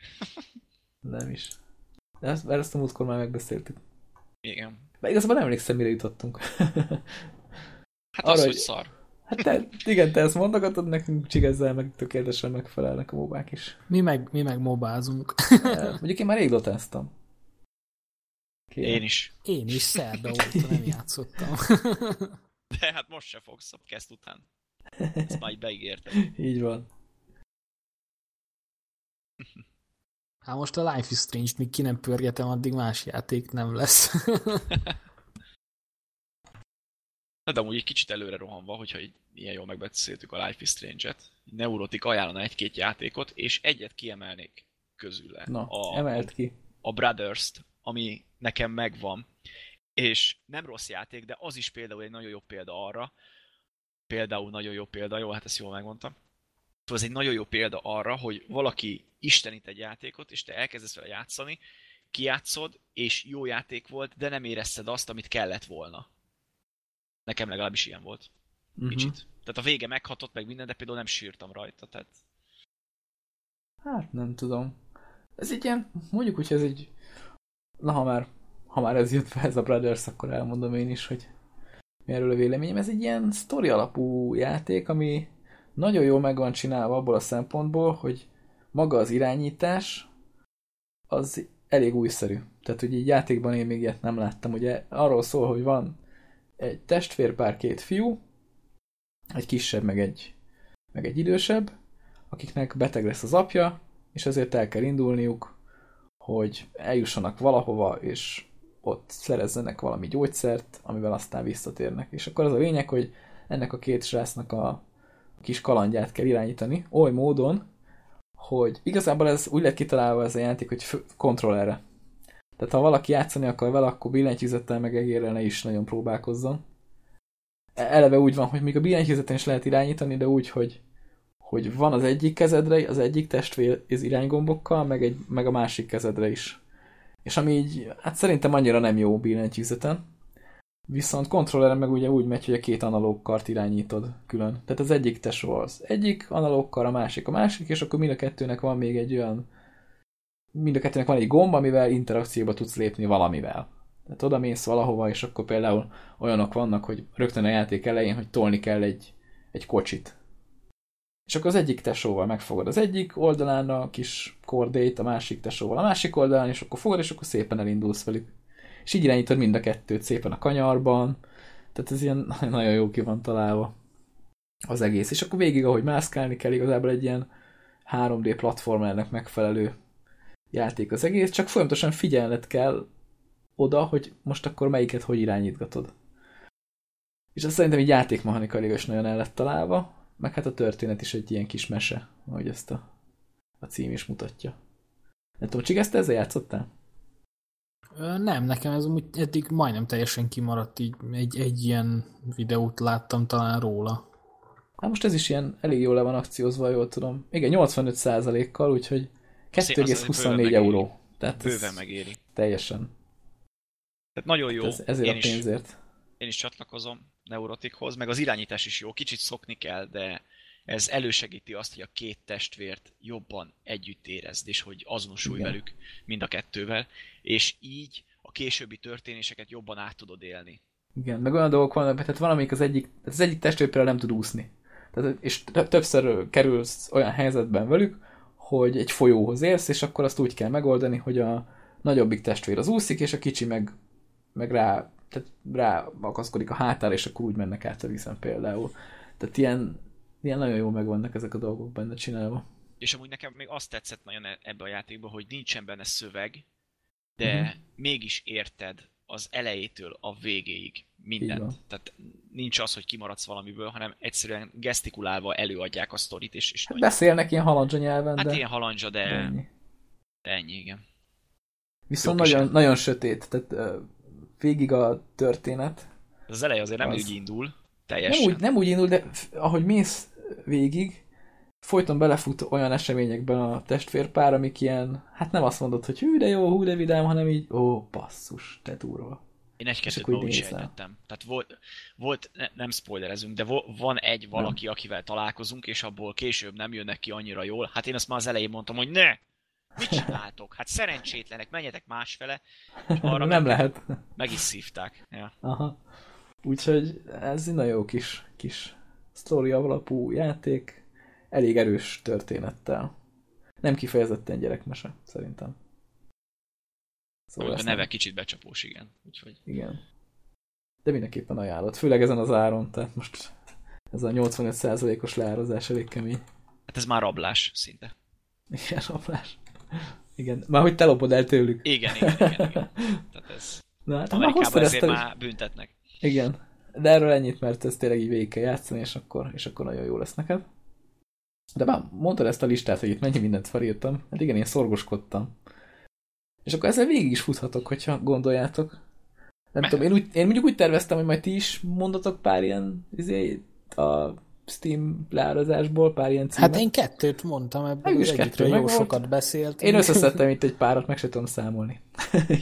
Nem is. De ezt, mert ezt a múltkor már megbeszéltük. Igen. De igazából nem emlékszem, mire jutottunk. Hát Arra, az, hogy hogy- szar. Hát te, igen, te ezt mondogatod, nekünk csigezzel meg tökéletesen megfelelnek a mobák is. Mi meg, mi meg mobázunk. Mondjuk én már rég dotáztam. Kérem. Én is. Én is szerda óta nem játszottam. De hát most se fogsz a kezd után. Ezt már így beígértem. Így van. Hát most a Life is Strange-t míg ki nem pörgetem, addig más játék nem lesz. Na, de amúgy egy kicsit előre rohanva, hogyha így ilyen jól megbeszéltük a Life is Strange-et. Neurotik ajánlana egy-két játékot, és egyet kiemelnék közüle. Na, a, emelt ki. a Brothers-t, ami nekem megvan. És nem rossz játék, de az is például egy nagyon jó példa arra, például nagyon jó példa, jó, hát ezt jól megmondtam. Ez egy nagyon jó példa arra, hogy valaki istenít egy játékot, és te elkezdesz vele játszani, kijátszod, és jó játék volt, de nem érezted azt, amit kellett volna. Nekem legalábbis ilyen volt. Kicsit. Tehát a vége meghatott meg minden, de például nem sírtam rajta. Tehát Hát nem tudom. Ez egy ilyen, mondjuk, hogy ez egy... Na, ha már, ha már ez jött fel, ez a Brothers, akkor elmondom én is, hogy mi erről a véleményem. Ez egy ilyen sztori alapú játék, ami nagyon jól meg van csinálva abból a szempontból, hogy maga az irányítás az elég újszerű. Tehát, hogy így játékban én még ilyet nem láttam. Ugye arról szól, hogy van egy testvérpár, két fiú, egy kisebb, meg egy, meg egy idősebb, akiknek beteg lesz az apja, és ezért el kell indulniuk, hogy eljussanak valahova, és ott szerezzenek valami gyógyszert, amivel aztán visszatérnek. És akkor az a lényeg, hogy ennek a két srácnak a kis kalandját kell irányítani, oly módon, hogy igazából ez úgy lett kitalálva ez a játék, hogy kontrollerre. Tehát ha valaki játszani akar vele, akkor billentyűzettel meg egérrel ne is nagyon próbálkozzon. E- Eleve úgy van, hogy még a billentyűzeten is lehet irányítani, de úgy, hogy hogy van az egyik kezedre, az egyik testvér az iránygombokkal, meg, egy, meg a másik kezedre is. És ami így, hát szerintem annyira nem jó billentyűzeten. Viszont kontrolleren meg ugye úgy megy, hogy a két analóg kart irányítod külön. Tehát az egyik tesó az egyik analóg kar, a másik a másik, és akkor mind a kettőnek van még egy olyan mind a kettőnek van egy gomb, amivel interakcióba tudsz lépni valamivel. Tehát oda mész valahova, és akkor például olyanok vannak, hogy rögtön a játék elején, hogy tolni kell egy, egy kocsit. És akkor az egyik tesóval megfogod az egyik oldalán a kis kordét, a másik tesóval a másik oldalán, és akkor fogod, és akkor szépen elindulsz velük. És így irányítod mind a kettőt szépen a kanyarban. Tehát ez ilyen nagyon jó ki van találva az egész. És akkor végig, ahogy mászkálni kell, igazából egy ilyen 3D platformernek megfelelő játék az egész, csak folyamatosan figyelned kell oda, hogy most akkor melyiket hogy irányítgatod. És azt szerintem így játékmechanikailag is nagyon el lett találva, meg hát a történet is egy ilyen kis mese, ahogy ezt a, a cím is mutatja. Nem tudom, Csig, ezt ezzel játszottál? Nem, nekem ez amúgy eddig majdnem teljesen kimaradt, így egy, egy ilyen videót láttam talán róla. Hát most ez is ilyen elég jól le van akciózva, jól tudom. Igen, 85%-kal, úgyhogy Azért- azért bőven 2,24 megéri. euró. Tehát bőven megéri. teljesen. Tehát nagyon jó. Ez, ezért én, a is, pénzért. én is csatlakozom Neurotikhoz, meg az irányítás is jó. Kicsit szokni kell, de ez elősegíti azt, hogy a két testvért jobban együtt érezd, és hogy azonosulj Igen. velük mind a kettővel, és így a későbbi történéseket jobban át tudod élni. Igen, meg olyan dolgok vannak, tehát valamelyik az egyik, az egyik testvér például nem tud úszni. Tehát, és többször kerülsz olyan helyzetben velük, hogy egy folyóhoz érsz, és akkor azt úgy kell megoldani, hogy a nagyobbik testvér az úszik, és a kicsi meg, meg rá, tehát rá akaszkodik a hátára, és akkor úgy mennek át a vízen például. Tehát ilyen, ilyen nagyon jól megvannak ezek a dolgok benne csinálva. És amúgy nekem még azt tetszett nagyon e- ebbe a játékban, hogy nincsen benne szöveg, de uh-huh. mégis érted az elejétől a végéig mindent. Tehát nincs az, hogy kimaradsz valamiből, hanem egyszerűen gesztikulálva előadják a sztorit. És, és hát beszélnek ilyen halandzsa nyelven, Hát de... ilyen halandzsa, de... ennyi. De ennyi, igen. Viszont nagyon, nagyon sötét, tehát uh, végig a történet. Az eleje azért nem az... úgy indul, teljesen. Nem úgy, nem úgy indul, de ahogy mész végig, folyton belefut olyan eseményekben a testvérpár, amik ilyen, hát nem azt mondod, hogy hű de jó, hú de vidám, hanem így, ó, basszus, te durva. Én egy-kettőt úgy sejtettem. Tehát volt, volt ne, nem spoilerezünk, de vo, van egy valaki, nem. akivel találkozunk, és abból később nem jönnek ki annyira jól. Hát én azt már az elején mondtam, hogy ne! Mit csináltok? Hát szerencsétlenek, menjetek másfele. És arra nem meg, lehet. Meg is szívták. Ja. Aha. Úgyhogy ez nagyon jó kis, kis sztori alapú játék elég erős történettel. Nem kifejezetten gyerekmese, szerintem. Szóval a neve nem... kicsit becsapós, igen. Úgyhogy... Igen. De mindenképpen ajánlott. Főleg ezen az áron, tehát most ez a 85%-os leározás elég kemény. Hát ez már rablás szinte. Igen, rablás. Igen, már hogy te lopod el tőlük. Igen, igen, igen. igen. Tehát ez... Na, hát Amerikában ezért ezt már büntetnek. Igen. De erről ennyit, mert ez tényleg így végig kell játszani, és akkor, és akkor nagyon jó lesz neked. De már mondtad ezt a listát, hogy itt mennyi mindent felírtam. Hát igen, én szorgoskodtam. És akkor ezzel végig is futhatok, hogyha gondoljátok. Nem tudom, én, úgy, én mondjuk úgy terveztem, hogy majd ti is mondatok pár ilyen izé, a Steam leárazásból, pár ilyen címet. Hát én kettőt mondtam ebből, hogy egyikről jó sokat beszélt. Én összeszedtem itt egy párat, meg se tudom számolni.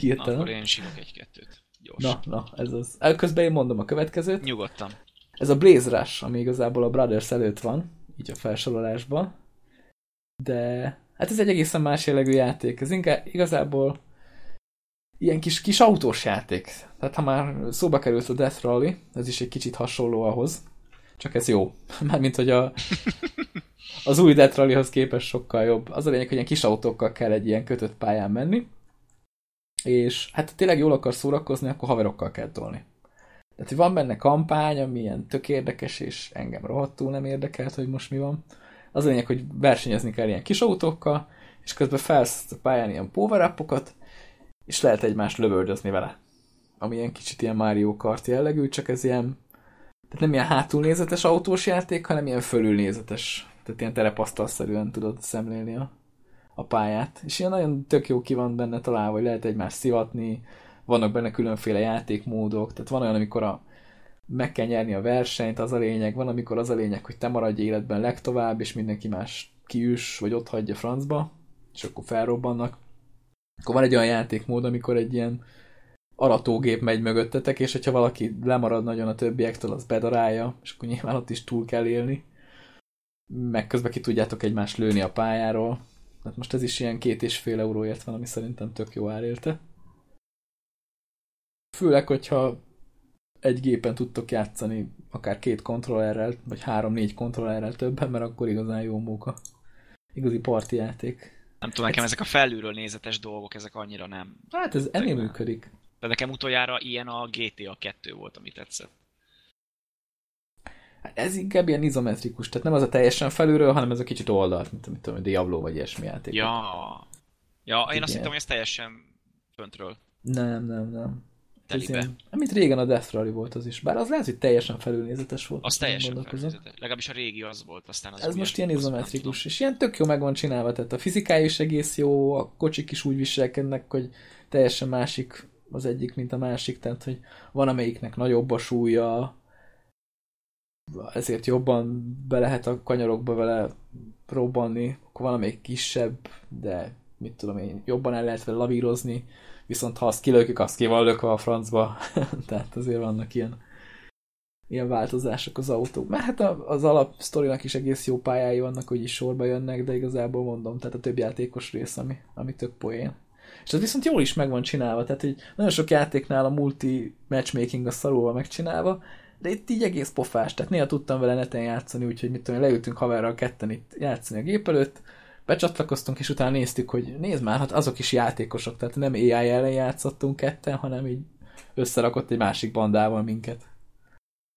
Na, akkor én simok egy-kettőt. Gyors. Na, na, ez az. Elközben én mondom a következőt. Nyugodtan. Ez a Blaze Rush, ami igazából a Brothers előtt van így a felsorolásban. De hát ez egy egészen más jellegű játék. Ez inkább igazából ilyen kis, kis autós játék. Tehát ha már szóba került a Death Rally, ez is egy kicsit hasonló ahhoz. Csak ez jó. Mármint, hogy a, az új Death Rallyhoz képest sokkal jobb. Az a lényeg, hogy ilyen kis autókkal kell egy ilyen kötött pályán menni. És hát tényleg jól akar szórakozni, akkor haverokkal kell tolni. Tehát, hogy van benne kampány, ami ilyen tök érdekes, és engem rohadtul nem érdekelt, hogy most mi van. Az a lényeg, hogy versenyezni kell ilyen kis autókkal, és közben felsz a pályán ilyen power és lehet egymást lövöldözni vele. Ami ilyen kicsit ilyen Mario Kart jellegű, csak ez ilyen tehát nem ilyen hátulnézetes autós játék, hanem ilyen fölülnézetes. Tehát ilyen terepasztalszerűen tudod szemlélni a, a pályát. És ilyen nagyon tök jó ki van benne találva, hogy lehet egymást szivatni, vannak benne különféle játékmódok, tehát van olyan, amikor a, meg kell nyerni a versenyt, az a lényeg, van, amikor az a lényeg, hogy te maradj életben legtovább, és mindenki más kiüs, vagy ott hagyja francba, és akkor felrobbannak. Akkor van egy olyan játékmód, amikor egy ilyen aratógép megy mögöttetek, és hogyha valaki lemarad nagyon a többiektől, az bedarálja, és akkor nyilván ott is túl kell élni. Meg közben ki tudjátok egymást lőni a pályáról. Tehát most ez is ilyen két és fél euróért van, ami szerintem tök jó ár érte. Főleg, hogyha egy gépen tudtok játszani akár két kontrollerrel, vagy három-négy kontrollerrel többen, mert akkor igazán jó móka. Igazi parti játék. Nem tudom, nekem ezek a felülről nézetes dolgok, ezek annyira nem. Hát ez ennél működik. De nekem utoljára ilyen a GTA 2 volt, amit tetszett. Hát ez inkább ilyen izometrikus, tehát nem az a teljesen felülről, hanem ez a kicsit oldalt, mint amit tudom, Diablo vagy ilyesmi játék. Ja, ja én azt hittem, hogy ez teljesen föntről. Nem, nem, nem telibe. Amit régen a Death Rally volt az is. Bár az lehet, hogy teljesen felülnézetes volt. Az teljesen felülnézetes. Legalábbis a régi az volt, aztán az Ez most ilyen izometrikus, és ilyen tök jó meg van csinálva, tehát a fizikája is egész jó, a kocsik is úgy viselkednek, hogy teljesen másik az egyik, mint a másik, tehát hogy van amelyiknek nagyobb a súlya, ezért jobban be lehet a kanyarokba vele robbanni, akkor van amelyik kisebb, de mit tudom én, jobban el lehet vele lavírozni, viszont ha azt kilökjük, azt ki van lökve a francba. Tehát azért vannak ilyen, ilyen változások az autó. Mert hát az alapsztorinak is egész jó pályái vannak, hogy is sorba jönnek, de igazából mondom, tehát a több játékos rész, ami, ami tök poén. És ez viszont jól is meg van csinálva, tehát hogy nagyon sok játéknál a multi matchmaking a szarulva megcsinálva, de itt így egész pofás, tehát néha tudtam vele neten játszani, úgyhogy mit tudom, leültünk haverral ketten itt játszani a gép előtt, becsatlakoztunk, és utána néztük, hogy nézd már, hát azok is játékosok, tehát nem AI ellen játszottunk ketten, hanem így összerakott egy másik bandával minket.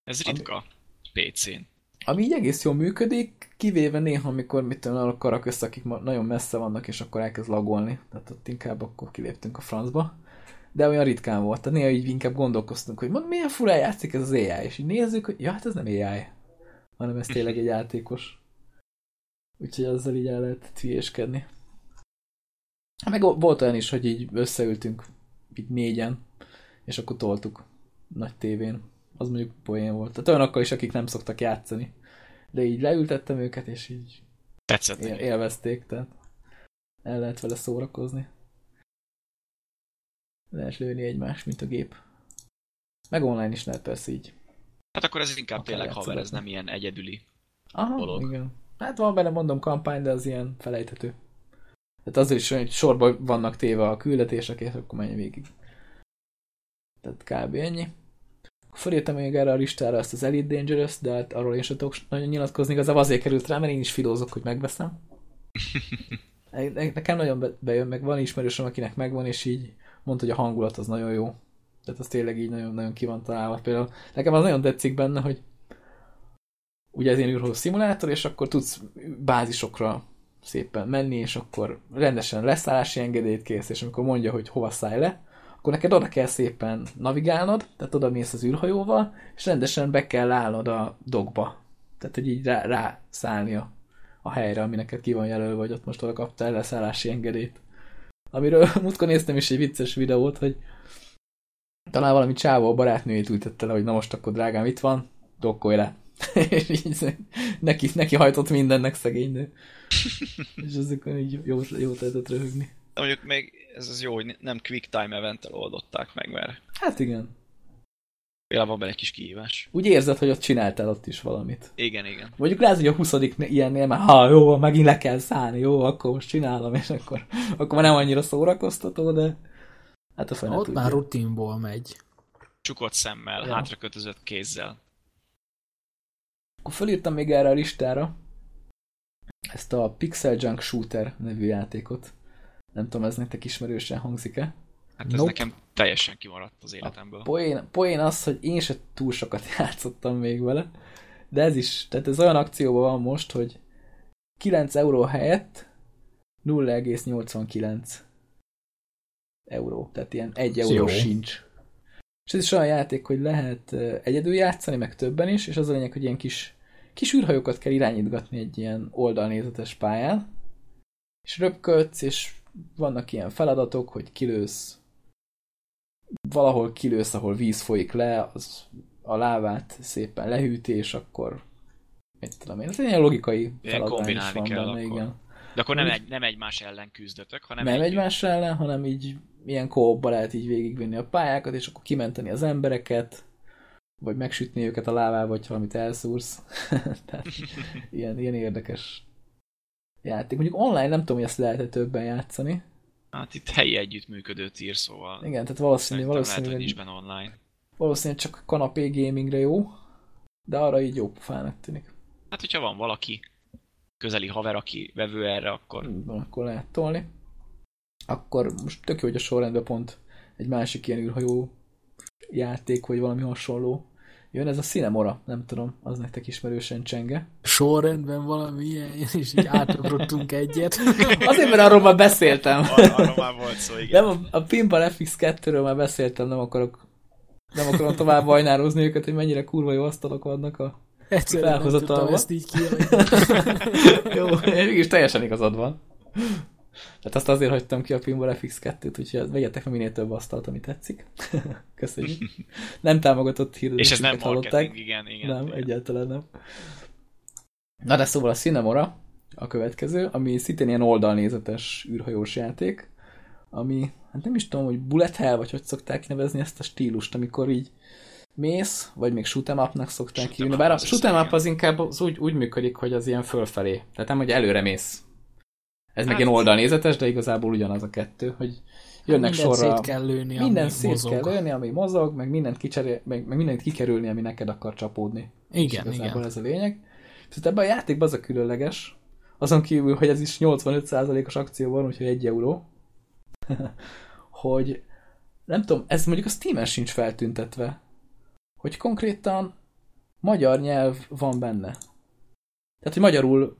Ez ritka PC-n. Ami így egész jól működik, kivéve néha, amikor mit tudom, arra karak össze, akik nagyon messze vannak, és akkor elkezd lagolni. Tehát ott inkább akkor kiléptünk a francba. De olyan ritkán volt. Tehát néha így inkább gondolkoztunk, hogy milyen fura játszik ez az AI. És így nézzük, hogy ja, hát ez nem AI. Hanem ez tényleg egy játékos. Úgyhogy azzal így el lehet hülyéskedni. Meg volt olyan is, hogy így összeültünk itt négyen, és akkor toltuk nagy tévén. Az mondjuk poén volt. Tehát olyanokkal is, akik nem szoktak játszani. De így leültettem őket, és így Tetszett. Él, élvezték, tehát el lehet vele szórakozni. Lehet lőni egymást, mint a gép. Meg online is lehet persze így. Hát akkor ez inkább Akár tényleg haver, ez nem ilyen egyedüli Aha, dolog. igen. Hát van benne mondom kampány, de az ilyen felejthető. Tehát azért is, hogy sorban vannak téve a küldetések, és akkor menj végig. Tehát kb. ennyi. Fölírtam még erre a listára ezt az Elite Dangerous, de hát arról én sem tudok nagyon nyilatkozni, igazából azért került rá, mert én is filózok, hogy megveszem. Nekem nagyon bejön, meg van ismerősöm, akinek megvan, és így mondta, hogy a hangulat az nagyon jó. Tehát az tényleg így nagyon, nagyon ki van találva. Például nekem az nagyon tetszik benne, hogy ugye ez ilyen űrhó szimulátor, és akkor tudsz bázisokra szépen menni, és akkor rendesen leszállási engedélyt kész, és amikor mondja, hogy hova szállj le, akkor neked oda kell szépen navigálnod, tehát oda mész az űrhajóval, és rendesen be kell állnod a dogba. Tehát, hogy így rá, rá szállni a, a helyre, ami neked ki van jelölve, vagy ott most oda kaptál leszállási engedélyt. Amiről múltkor néztem is egy vicces videót, hogy talán valami csávó a barátnőjét ültette le, hogy na most akkor drágám itt van, dokkolj le. és így neki, neki hajtott mindennek szegény nő. és ezekon így jó, jó lehetett röhögni. De mondjuk még ez az jó, hogy nem quick time event oldották meg, mert... Hát igen. Például van benne egy kis kihívás. Úgy érzed, hogy ott csináltál ott is valamit. Igen, igen. Mondjuk lehet, hogy a 20. ilyennél már, ha jó, megint le kell szállni, jó, akkor most csinálom, és akkor, akkor már nem annyira szórakoztató, de hát a fene Ott tudja. már rutinból megy. Csukott szemmel, ja. hátra kötözött kézzel. Akkor felírtam még erre a listára ezt a Pixel Junk Shooter nevű játékot. Nem tudom, ez nektek ismerősen hangzik-e? Hát ez nope. nekem teljesen kimaradt az életemből. A poén, poén az, hogy én se túl sokat játszottam még vele, de ez is, tehát ez olyan akcióban van most, hogy 9 euró helyett 0,89 euró, tehát ilyen 1 euró Jó. sincs. És ez is olyan játék, hogy lehet egyedül játszani, meg többen is, és az a lényeg, hogy ilyen kis, kis űrhajókat kell irányítgatni egy ilyen oldalnézetes pályán, és röpködsz, és vannak ilyen feladatok, hogy kilősz valahol kilősz, ahol víz folyik le, az a lávát szépen lehűti, és akkor mit tudom én, ez egy ilyen logikai feladvány is van kell benne, akkor. igen. De akkor nem, egy, nem egymás ellen küzdötök, hanem Nem egy... egymás ellen, hanem így ilyen kóba lehet így végigvinni a pályákat, és akkor kimenteni az embereket, vagy megsütni őket a lávával, vagy valamit elszúrsz. Tehát ilyen, ilyen érdekes játék. Mondjuk online nem tudom, hogy ezt lehet -e többen játszani. Hát itt helyi együttműködő tír, szóval... Igen, tehát valószínű, valószínű, lehet, hogy benne online. Valószínűleg csak kanapé gamingre jó, de arra így jó pofának tűnik. Hát, hogyha van valaki közeli haver, aki vevő erre, akkor... Van, akkor lehet tolni. Akkor most tök jó, hogy a sorrendben pont egy másik ilyen űrhajó játék, vagy valami hasonló jön, ez a Cinemora, nem tudom, az nektek ismerősen csenge. Sorrendben valami ilyen, és így átugrottunk egyet. Azért, mert arról már beszéltem. Ar arról már volt szó, igen. Nem, a, a Pinball FX2-ről már beszéltem, nem akarok nem akarom tovább bajnározni őket, hogy mennyire kurva jó asztalok vannak a Egyszerűen nem tudtam ezt így Jó, mégis teljesen igazad van. Tehát azt azért hagytam ki a Pinball FX2-t, úgyhogy vegyetek meg minél több asztalt, ami tetszik. Köszönjük. Nem támogatott hirdetéseket És ez nem hallották. igen, igen. Nem, igen. egyáltalán nem. Na de szóval a Cinemora a következő, ami szintén ilyen oldalnézetes űrhajós játék, ami, hát nem is tudom, hogy bullet hell, vagy hogy szokták nevezni ezt a stílust, amikor így mész, vagy még shoot'em up-nak szokták hívni, bár a shoot'em up az inkább az úgy, úgy működik, hogy az ilyen fölfelé. Tehát nem, hogy előre mész, Ez meg ilyen oldalnézetes, de igazából ugyanaz a kettő, hogy jönnek Mindent sorra. szét kell lőni, minden ami szét mozog. kell lőni, ami mozog, meg mindent, kicserél, meg, meg mindent kikerülni, ami neked akar csapódni. És Igen, igazából igen. ez a lényeg. Viszont ebben a játékban az a különleges, azon kívül, hogy ez is 85%-os akció van, úgyhogy 1 euró, hogy nem tudom, ez mondjuk a Steam-en sincs feltüntetve, hogy konkrétan magyar nyelv van benne. Tehát, hogy magyarul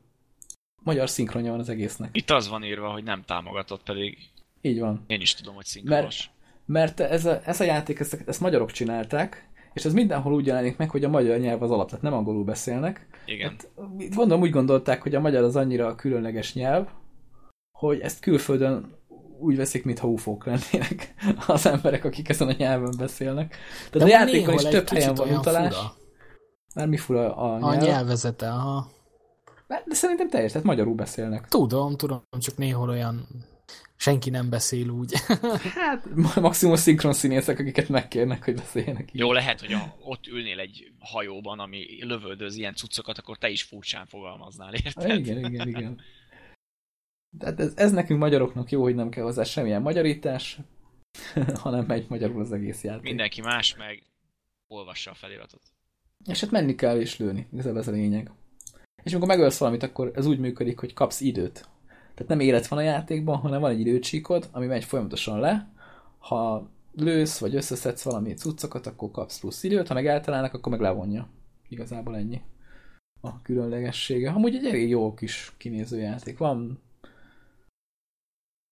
magyar szinkronja van az egésznek. Itt az van írva, hogy nem támogatott, pedig Így van. én is tudom, hogy szinkronos. Mert ez a, ez a játék, ezt, ezt magyarok csinálták, és ez mindenhol úgy jelenik meg, hogy a magyar nyelv az alap, tehát nem angolul beszélnek. Igen. Hát, gondolom úgy gondolták, hogy a magyar az annyira különleges nyelv, hogy ezt külföldön úgy veszik, mintha ufók lennének az emberek, akik ezen a nyelven beszélnek. Tehát a játékon is több helyen van utalás. fura. Már mi fura a A nyelv? nyelvezete, aha. De szerintem teljes, tehát magyarul beszélnek. Tudom, tudom, csak néhol olyan senki nem beszél úgy. Hát maximum szinkron színészek, akiket megkérnek, hogy beszéljenek így. Jó, lehet, hogy a, ott ülnél egy hajóban, ami lövöldöz ilyen cuccokat, akkor te is furcsán fogalmaznál, érted? Igen, igen, igen. Tehát ez, ez nekünk magyaroknak jó, hogy nem kell hozzá semmilyen magyarítás, hanem megy magyarul az egész játék. Mindenki más meg olvassa a feliratot. És hát menni kell és lőni, igazából ez a lényeg. És amikor megölsz valamit, akkor ez úgy működik, hogy kapsz időt. Tehát nem élet van a játékban, hanem van egy időcsíkod, ami megy folyamatosan le. Ha lősz, vagy összeszedsz valami cuccokat, akkor kapsz plusz időt, ha meg eltalálnak, akkor meg levonja. Igazából ennyi a különlegessége. Amúgy egy elég jó kis kinéző játék. Van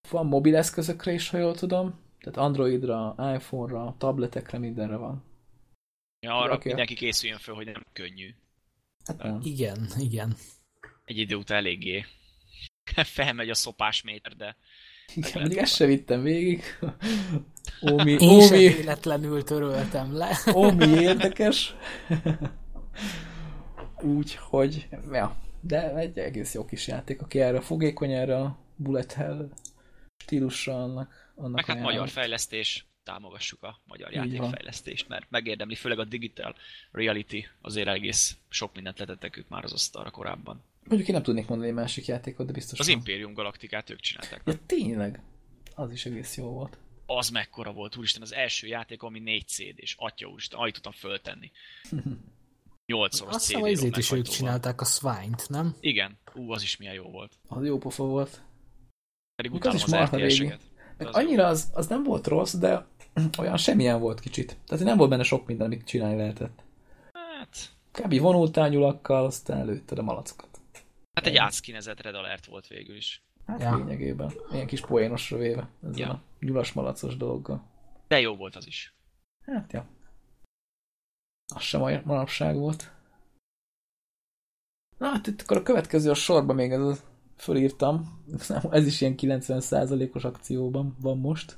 van mobileszközökre is, ha jól tudom. Tehát Androidra, iPhone-ra, tabletekre, mindenre van. Ja, arra Oké. mindenki készüljön föl, hogy nem könnyű. Hát nem. Igen, igen. Egy idő után eléggé felmegy a szopás méter, de Igen, mindig ezt se vittem végig. Ómi, Én sem ómi, véletlenül töröltem le. ómi érdekes. Úgyhogy, ja, de egy egész jó kis játék, aki erre fogékony, erre a bullet hell stílusra, annak, annak meg hát ajánlom. magyar fejlesztés, támogassuk a magyar Így játékfejlesztést, mert megérdemli, főleg a digital reality, azért egész sok mindent letettek ők már az asztalra korábban. Mondjuk én nem tudnék mondani egy másik játékot, de biztos Az. Imperium Galaktikát ők csinálták. Ja, tényleg? Az is egész jó volt. Az mekkora volt, úristen, az első játék, ami 4 CD, és atya úristen, alig tudtam föltenni. 8 szoros Azt CD hiszem, az izét is ők csinálták a Swine-t, nem? Igen, ú, az is milyen jó volt. Az jó pofa volt. Pedig az utálom az. Meg Az annyira az, az nem volt rossz, de olyan semmilyen volt kicsit. Tehát nem volt benne sok minden, amit csinálni lehetett. Hát, Kb. vonultál nyulakkal, aztán lőtted a malackat. hát egy átszkinezett Red Alert volt végül is. Hát Ja. lényegében. Ilyen kis poénosra véve. Ezzel Ja. a nyulas malacos dologgal. De jó volt az is. Hát, ja. Az sem olyan manapság volt. Na, hát itt akkor a következő a sorban még ez az, fölírtam. Ez is ilyen 90%-os akcióban van most,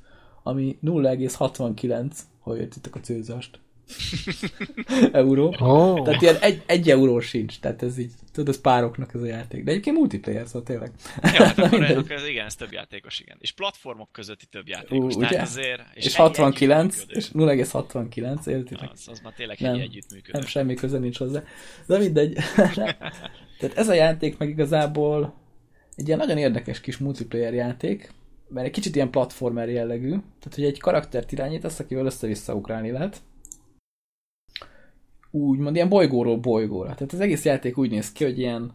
ami 0,69, ha értitek a célzást. Euró. Oh. Tehát ilyen egy, egy euró sincs, tehát ez így, tudod, ez pároknak ez a játék. De egyébként multiplayer, szóval tényleg. Ja, hát akkor, akkor ez, igen, ez több játékos, igen. És platformok közötti több játékos. Ú, tehát azért, És, egy 69, együttműködő. és 0,69, értitek? Az, az már tényleg Nem. egy együttműködő. Nem, semmi köze nincs hozzá. De mindegy. Tehát ez a játék meg igazából egy ilyen nagyon érdekes kis multiplayer játék, mert egy kicsit ilyen platformer jellegű, tehát hogy egy karaktert irányítasz, akivel össze-vissza ugrálni lehet. Úgymond ilyen bolygóról bolygóra. Tehát az egész játék úgy néz ki, hogy ilyen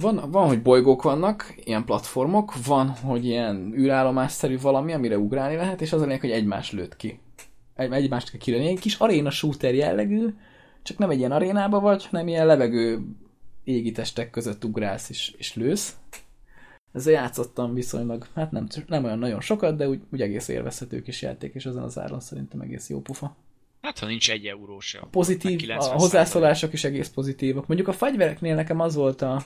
van, van, hogy bolygók vannak, ilyen platformok, van, hogy ilyen űrállomásszerű valami, amire ugrálni lehet, és az a lényeg, hogy egymás lőtt ki. Egy, egymást kell kilőni. Egy kis aréna shooter jellegű, csak nem egy ilyen arénába vagy, hanem ilyen levegő égi testek között ugrálsz és, és lősz. Ezzel játszottam viszonylag, hát nem, nem olyan nagyon sokat, de úgy, úgy egész élvezhető kis játék, és ezen az áron szerintem egész jó pufa. Hát, ha nincs egy euró se. Pozitív, Meg a 90 hozzászólások is egész pozitívak. Mondjuk a fegyvereknél nekem az volt a,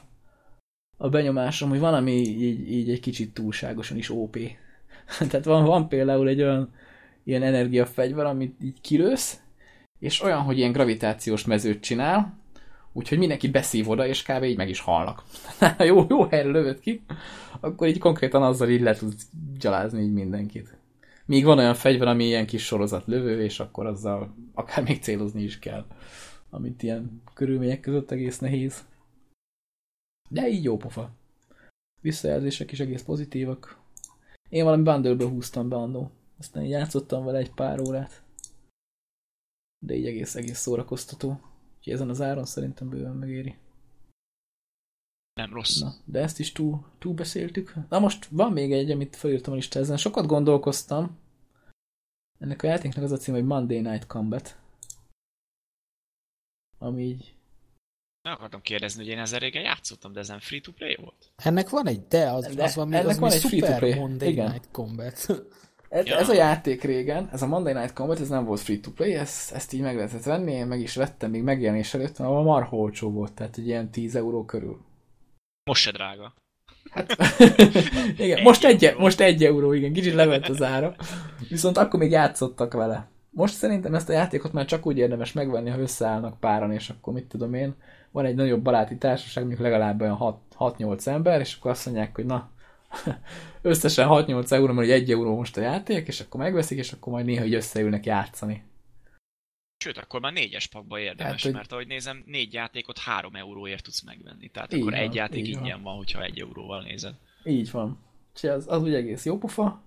a benyomásom, hogy van, ami így, így egy kicsit túlságosan is OP. Tehát van, van például egy olyan ilyen energiafegyver, amit így kilősz, és olyan, hogy ilyen gravitációs mezőt csinál, úgyhogy mindenki beszív oda, és kb. így meg is halnak. Ha jó, jó helyre lövöd ki, akkor így konkrétan azzal így le tudsz gyalázni így mindenkit. Míg van olyan fegyver, ami ilyen kis sorozat lövő, és akkor azzal akár még célozni is kell. Amit ilyen körülmények között egész nehéz. De így jó pofa. visszajelzések is egész pozitívak. Én valami bundle húztam be annó. Aztán játszottam vele egy pár órát. De így egész, egész szórakoztató. Úgyhogy ezen az áron szerintem bőven megéri. Nem rossz. Na, de ezt is túl, túl beszéltük. Na most van még egy, amit felírtam a lista ezen. Sokat gondolkoztam. Ennek a játéknak az a cím, hogy Monday Night Combat. Ami így... Meg akartam kérdezni, hogy én ezzel régen játszottam, de ezen free-to-play volt? Ennek van egy, de az, De az van, ennek az van mi egy Super free-to-play. Monday Igen. Night Combat. Ez, Ja. ez a játék régen, ez a Monday Night Combat, ez nem volt free-to-play, ezt, ezt így meg lehetett venni, én meg is vettem még megjelenés előtt, ahol marha olcsó volt, tehát egy ilyen 10 euró körül. Most se drága. Hát, igen, Egy most egy, euró. most egy euró, igen, kicsit levett az ára. Viszont akkor még játszottak vele. Most szerintem ezt a játékot már csak úgy érdemes megvenni, ha összeállnak páran, és akkor mit tudom én, van egy nagyobb baráti társaság, mondjuk legalább olyan 6 6-8 ember, és akkor azt mondják, hogy na, összesen 6-8 euró, mert egy euró most a játék, és akkor megveszik, és akkor majd néha így összeülnek játszani. Sőt, akkor már négyes pakba érdemes, Hát, hogy- mert ahogy nézem, négy játékot három euróért tudsz megvenni. Tehát Így akkor van, egy játék így van. ingyen van, hogyha egy euróval nézed. Így van. Úgyhogy az, az úgy egész jó pofa.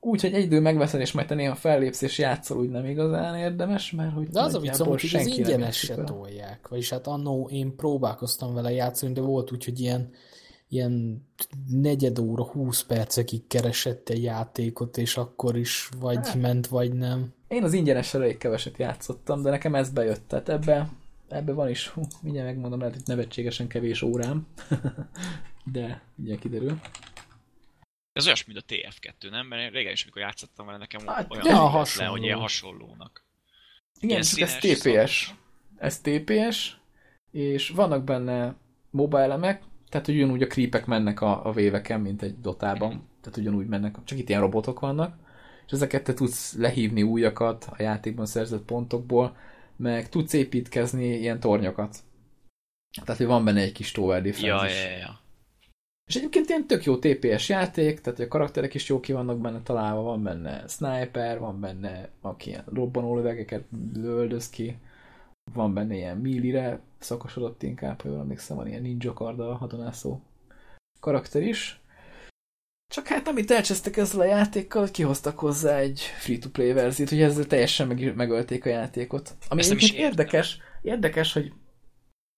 Úgy, hogy egy idő megveszed, és majd te néha fellépsz, és játszol, úgy nem igazán érdemes, mert hogy De az a vicc, nagyjából hogy az senki nem ingyenes se tolják. Vagyis hát annó én próbálkoztam vele játszani, de volt úgy, hogy ilyen, ilyen negyed óra, 20 percekig keresett egy játékot, és akkor is vagy Hát. ment, vagy nem. Én az ingyenes elég keveset játszottam, de nekem ez bejött. Tehát ebbe, ebbe van is, hú, mindjárt megmondom, lehet, hogy nevetségesen kevés órám. de ugye kiderül. Ez olyasmi, mint a TF2, nem? Mert régen is, amikor játszottam vele, nekem Hát, olyan ja, ja, le, hasonló. hogy ilyen hasonlónak. Igen, Ilyen csak ez TPS. Ez TPS, és vannak benne MOBA elemek, tehát ugyanúgy a creepek mennek a, a véveken, mint egy dotában. Tehát ugyanúgy mennek, csak itt ilyen robotok vannak, és ezeket te tudsz lehívni újakat a játékban szerzett pontokból, meg tudsz építkezni ilyen tornyokat. Tehát, hogy van benne egy kis tower defense Ja, is. ja, ja. És egyébként ilyen tök jó TPS játék, tehát a karakterek is jó ki vannak benne találva, van benne sniper, van benne, aki ilyen robbanólövegeket lövöldöz ki, van benne ilyen millire szakosodott inkább, ha jól emlékszem, van ilyen ninja karddal hadonászó karakter is. Csak hát amit elcsesztek ezzel a játékkal, hogy kihoztak hozzá egy free-to-play verziót, hogy ezzel teljesen meg, megölték a játékot. Ami Ezt egyébként érdekes, érdekes, hogy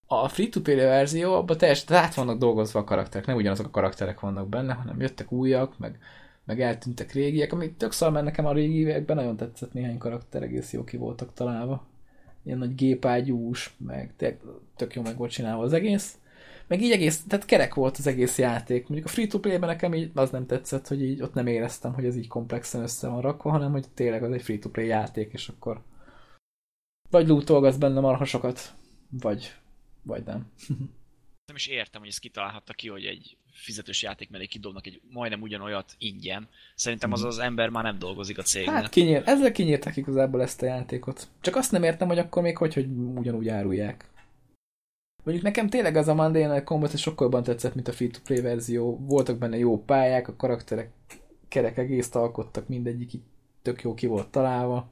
a free-to-play verzió, abban teljesen át vannak dolgozva a karakterek, nem ugyanazok a karakterek vannak benne, hanem jöttek újak, meg, meg eltűntek régiek, ami tök szar, mert nekem a régi években nagyon tetszett néhány karakter, egész jó ki voltak találva. Ilyen nagy gépágyús, meg tök, jó meg volt csinálva az egész. Meg így egész, tehát kerek volt az egész játék. Mondjuk a free-to-play-ben nekem így az nem tetszett, hogy így ott nem éreztem, hogy ez így komplexen össze van rakva, hanem hogy tényleg az egy free-to-play játék, és akkor vagy lootolgatsz benne marhasokat, vagy, vagy nem. Nem is értem, hogy ezt kitalálhatta ki, hogy egy fizetős játék mellé kidobnak egy majdnem ugyanolyat ingyen. Szerintem az az ember már nem dolgozik a cégnél. Hát kinyír, ezzel kinyírták igazából ezt a játékot. Csak azt nem értem, hogy akkor még hogy, hogy ugyanúgy árulják. Mondjuk nekem tényleg az a Monday Night Combat sokkal jobban tetszett, mint a free-to-play verzió. Voltak benne jó pályák, a karakterek kerek egészt alkottak, mindegyik így tök jó ki volt találva.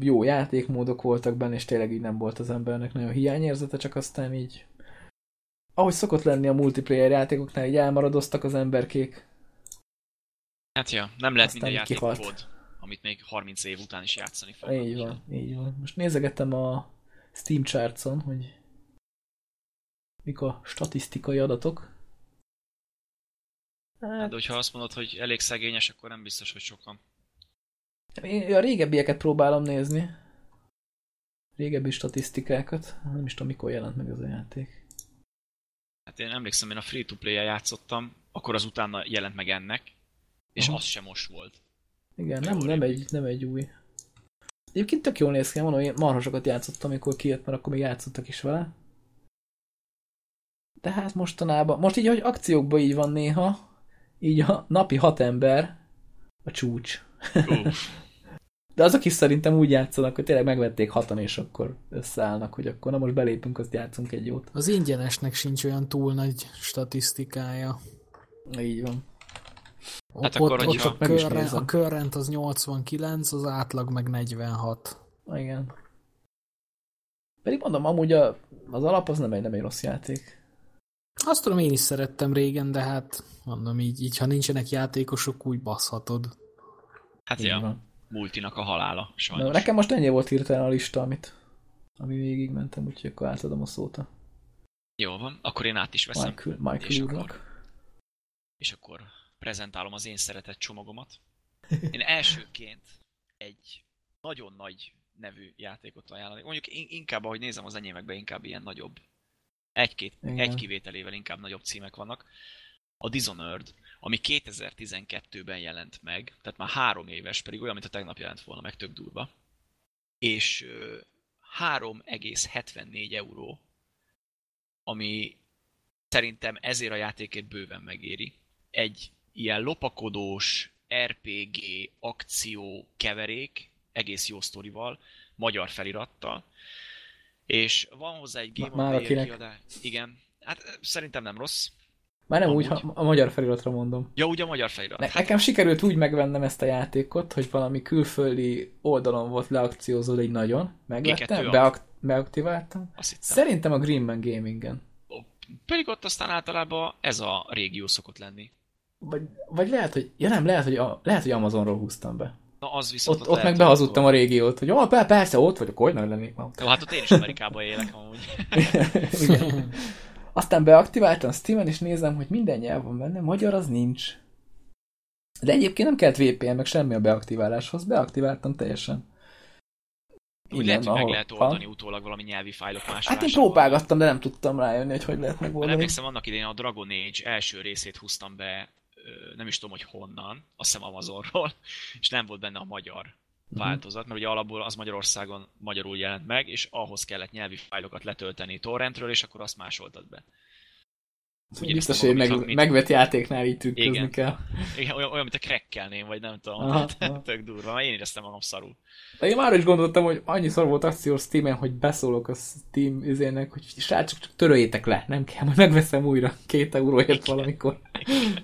Jó játékmódok voltak benne, és tényleg így nem volt az embernek nagyon hiányérzete, csak aztán így ahogy szokott lenni a multiplayer játékoknál, így elmaradoztak az emberkék. Hát ja, nem lehet Aztán minden játék amit még 30 év után is játszani fog. Így van, így van. Most nézegettem a Steam chartson, hogy mik a statisztikai adatok. Hát, Hát, de hogyha azt mondod, hogy elég szegényes, akkor nem biztos, hogy sokan. én a régebbieket próbálom nézni. Régebbi statisztikákat. Nem is tudom, mikor jelent meg ez a játék. Hát én emlékszem, én a free-to-play-el játszottam, akkor az utána jelent meg ennek, és Aha. az sem most volt. Igen, nem, nem, egy, nem egy új. Egyébként tök jól néz ki, mondom, én marhasokat játszottam, amikor kijött, mert akkor még játszottak is vele. De hát mostanában, most így, hogy akciókban így van néha, így a napi hat ember a csúcs. De azok is szerintem úgy játszanak, hogy tényleg megvették hatan, és akkor összeállnak, hogy akkor na most belépünk, azt játszunk egy jót. Az ingyenesnek sincs olyan túl nagy statisztikája. Így van. Hát ott, akkor, ott hogyha- a, nézem. a körrent az 89, az átlag meg 46. Igen. Pedig mondom, amúgy a, az alap az nem egy, nem egy rossz játék. Azt tudom, én is szerettem régen, de hát mondom így, így ha nincsenek játékosok, úgy baszhatod. Hát ja, multinak a halála, sajnos. Na, nekem most ennyi volt hirtelen a lista, amit, ami végig mentem, úgyhogy akkor átadom a szót a Jó van, akkor én át is veszem. Michael, Michael és, akkor, és akkor prezentálom az én szeretett csomagomat. Én elsőként egy nagyon nagy nevű játékot ajánlani. Mondjuk inkább, ahogy nézem az enyémekbe, inkább ilyen nagyobb. Egy-két, egy kivételével inkább nagyobb címek vannak. A Dishonored, ami 2012-ben jelent meg, tehát már három éves, pedig olyan, mint a tegnap jelent volna, meg tök durva. És 3,74 euró, ami szerintem ezért a játékét bőven megéri. Egy ilyen lopakodós, RPG, akció keverék, egész jó sztorival, magyar felirattal, és van hozzá egy Game Már of the kiadás. Igen, hát szerintem nem rossz. Már nem Amúgy. úgy, ha a magyar feliratra mondom. Ja, úgy a magyar felirat. Ne, hát... Nekem sikerült úgy megvennem ezt a játékot, hogy valami külföldi oldalon volt leakciózó egy nagyon. Megvettem, beak- beaktiváltam. Szerintem a Greenman Gamingen. Pedig ott aztán általában ez a régió szokott lenni. Vagy, vagy lehet, hogy, ja nem, lehet, hogy, a, lehet, hogy Amazonról húztam be. Na az viszont ott, ott, ott meg behazudtam a régiót, hogy jó, persze, ott vagyok, hogy nem lennék. Jó, hát ott én is Amerikában élek amúgy. Aztán beaktiváltam Steam-en, és nézem, hogy minden nyelv van benne, magyar az nincs. De egyébként nem kellett VPN, meg semmi a beaktiváláshoz, beaktiváltam teljesen. Úgy lehet, hogy meg lehet oldani van. utólag valami nyelvi fájlok másolásával. Hát én próbálgattam, de nem tudtam rájönni, hogy hogy lehet megoldani. Emlékszem, annak idején a Dragon Age első részét húztam be, nem is tudom, hogy honnan, azt hiszem Amazonról, és nem volt benne a magyar. Változat, mert ugye alapból az Magyarországon magyarul jelent meg, és ahhoz kellett nyelvi fájlokat letölteni torrentről, és akkor azt másoltad be. Ugye Biztos, hogy meg, mit... megvett játéknál így trükközni Igen. kell. Igen, olyan, olyan, mint a krekkelném, vagy nem tudom, aha, aha. tök durva, én éreztem magam szarul. De én már is gondoltam, hogy annyiszor volt akció Steam-en, hogy beszólok a Steam üzének, hogy srácok, csak töröljétek le, nem kell, majd megveszem újra két euróért valamikor.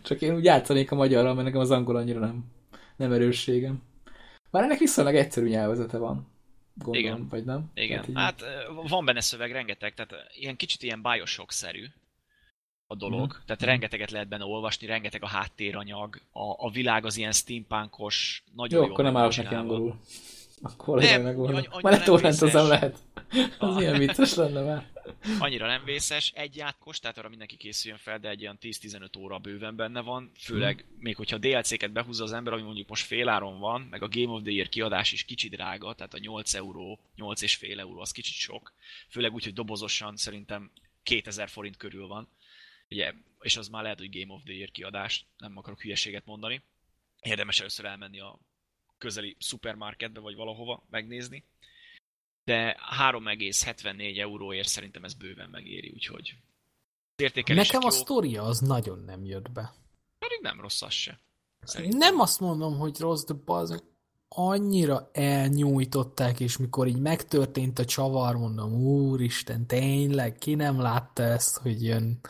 Csak én úgy játszanék a magyarral, mert nekem az angol annyira nem, nem erősségem. Már ennek viszonylag egyszerű nyelvezete van. Gondolom, Igen. vagy nem? Igen. így... Hát van benne szöveg rengeteg, tehát ilyen kicsit ilyen Bioshock-szerű a dolog. Mm. Tehát rengeteget lehet benne olvasni, rengeteg a háttéranyag, a, a világ az ilyen steampunkos, nagyon jó. Jó, akkor nem állok neki angolul. Akkor nem, meg volna. Már torrentozom lehet. Az ilyen vicces lenne már. Annyira nem vészes, egy játkos, tehát arra mindenki készüljön fel, de egy olyan 10-15 óra bőven benne van, főleg hmm. még hogyha DLC-ket behúzza az ember, ami mondjuk most féláron van, meg a Game of the Year kiadás is kicsit drága, tehát a 8 euró, 8 és fél euró az kicsit sok, főleg úgy, hogy dobozosan szerintem 2000 forint körül van, ugye, és az már lehet, hogy Game of the Year kiadás, nem akarok hülyeséget mondani. Érdemes először elmenni a közeli szupermarketbe, vagy valahova megnézni. De 3,74 euróért szerintem ez bőven megéri, úgyhogy Nekem a sztoria az nagyon nem jött be. Pedig nem rossz az se. Szerintem. Nem azt mondom, hogy rossz, de az annyira elnyújtották, és mikor így megtörtént a csavar, mondom, úristen, tényleg, ki nem látta ezt, hogy jön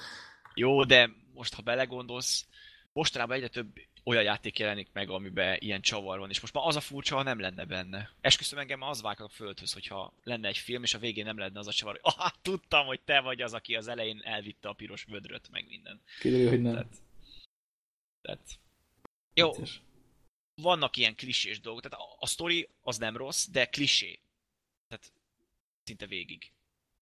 jó, de most ha belegondolsz, mostanában egyre több olyan játék jelenik meg, amiben ilyen csavar van, és most már az a furcsa, ha nem lenne benne. Esküszöm engem az vág a földhöz, hogyha lenne egy film, és a végén nem lenne az a csavar, hogy ah, tudtam, hogy te vagy az, aki az elején elvitte a piros vödröt, meg minden. Kiderül, hogy nem. Tehát, tehát jó, vannak ilyen klisés dolgok, tehát a, a sztori az nem rossz, de klisé. Tehát szinte végig.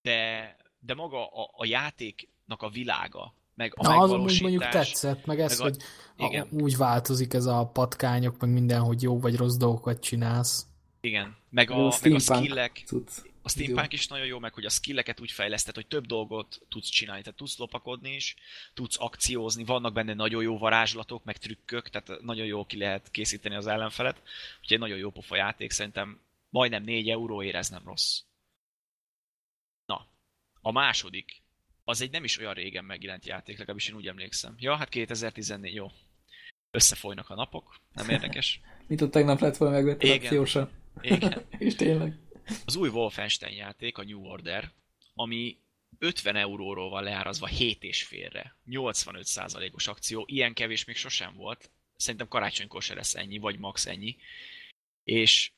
De, de maga a, a játéknak a világa, meg a Na, az mondjuk tetszett, meg ez, meg a, hogy igen. A, úgy változik ez a patkányok, meg minden, hogy jó vagy rossz dolgokat csinálsz. Igen, meg a, a, meg a skillek, a steampunk is nagyon jó, meg hogy a skilleket úgy fejleszted, hogy több dolgot tudsz csinálni, tehát tudsz lopakodni is, tudsz akciózni, vannak benne nagyon jó varázslatok, meg trükkök, tehát nagyon jó ki lehet készíteni az ellenfelet, úgyhogy egy nagyon jó pofa játék, szerintem majdnem 4 euró érez nem rossz. Na, a második, az egy nem is olyan régen megjelent játék, legalábbis én úgy emlékszem. Ja, hát 2014, jó. Összefolynak a napok, nem érdekes. Mit ott tegnap lett volna megvetni akciósan. Igen. És tényleg. Az új Wolfenstein játék, a New Order, ami 50 euróról van leárazva 7 és félre. 85%-os akció. Ilyen kevés még sosem volt. Szerintem karácsonykor se lesz ennyi, vagy max ennyi. És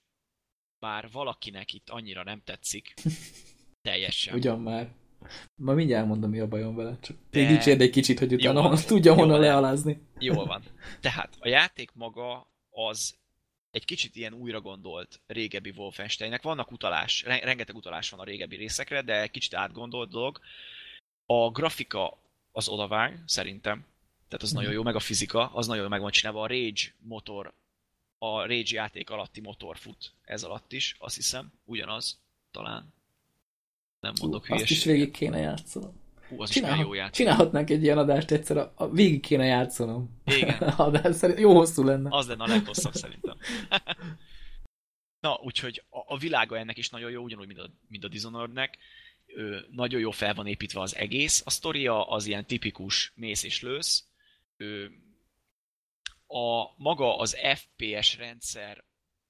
bár valakinek itt annyira nem tetszik, teljesen. Ugyan már Ma mindjárt mondom, mi a bajom vele. Csak De... dicsérd egy kicsit, hogy utána Jó, tudja honnan lealázni. Jól van. Tehát a játék maga az egy kicsit ilyen újra gondolt régebbi Wolfensteinnek. Vannak utalás, rengeteg utalás van a régebbi részekre, de egy kicsit átgondolt dolog. A grafika az odavág, szerintem. Tehát az mm. nagyon jó, meg a fizika, az nagyon jó meg van csinálva. A Rage motor, a Rage játék alatti motor fut ez alatt is, azt hiszem. Ugyanaz, talán. Nem mondok hülyeséget. Azt is végig kéne játszanom. Hú, az Csinál, is jó játék. Csinálhatnánk egy ilyen adást egyszer, a, a végig kéne játszanom. Igen. Adás szerint jó hosszú lenne. Az lenne a leghosszabb szerintem. Na, úgyhogy a, a világa ennek is nagyon jó, ugyanúgy, mint a, mint a Dishonored-nek. Ö, nagyon jó fel van építve az egész. A sztoria az ilyen tipikus mész és lősz. Ö, a maga az FPS rendszer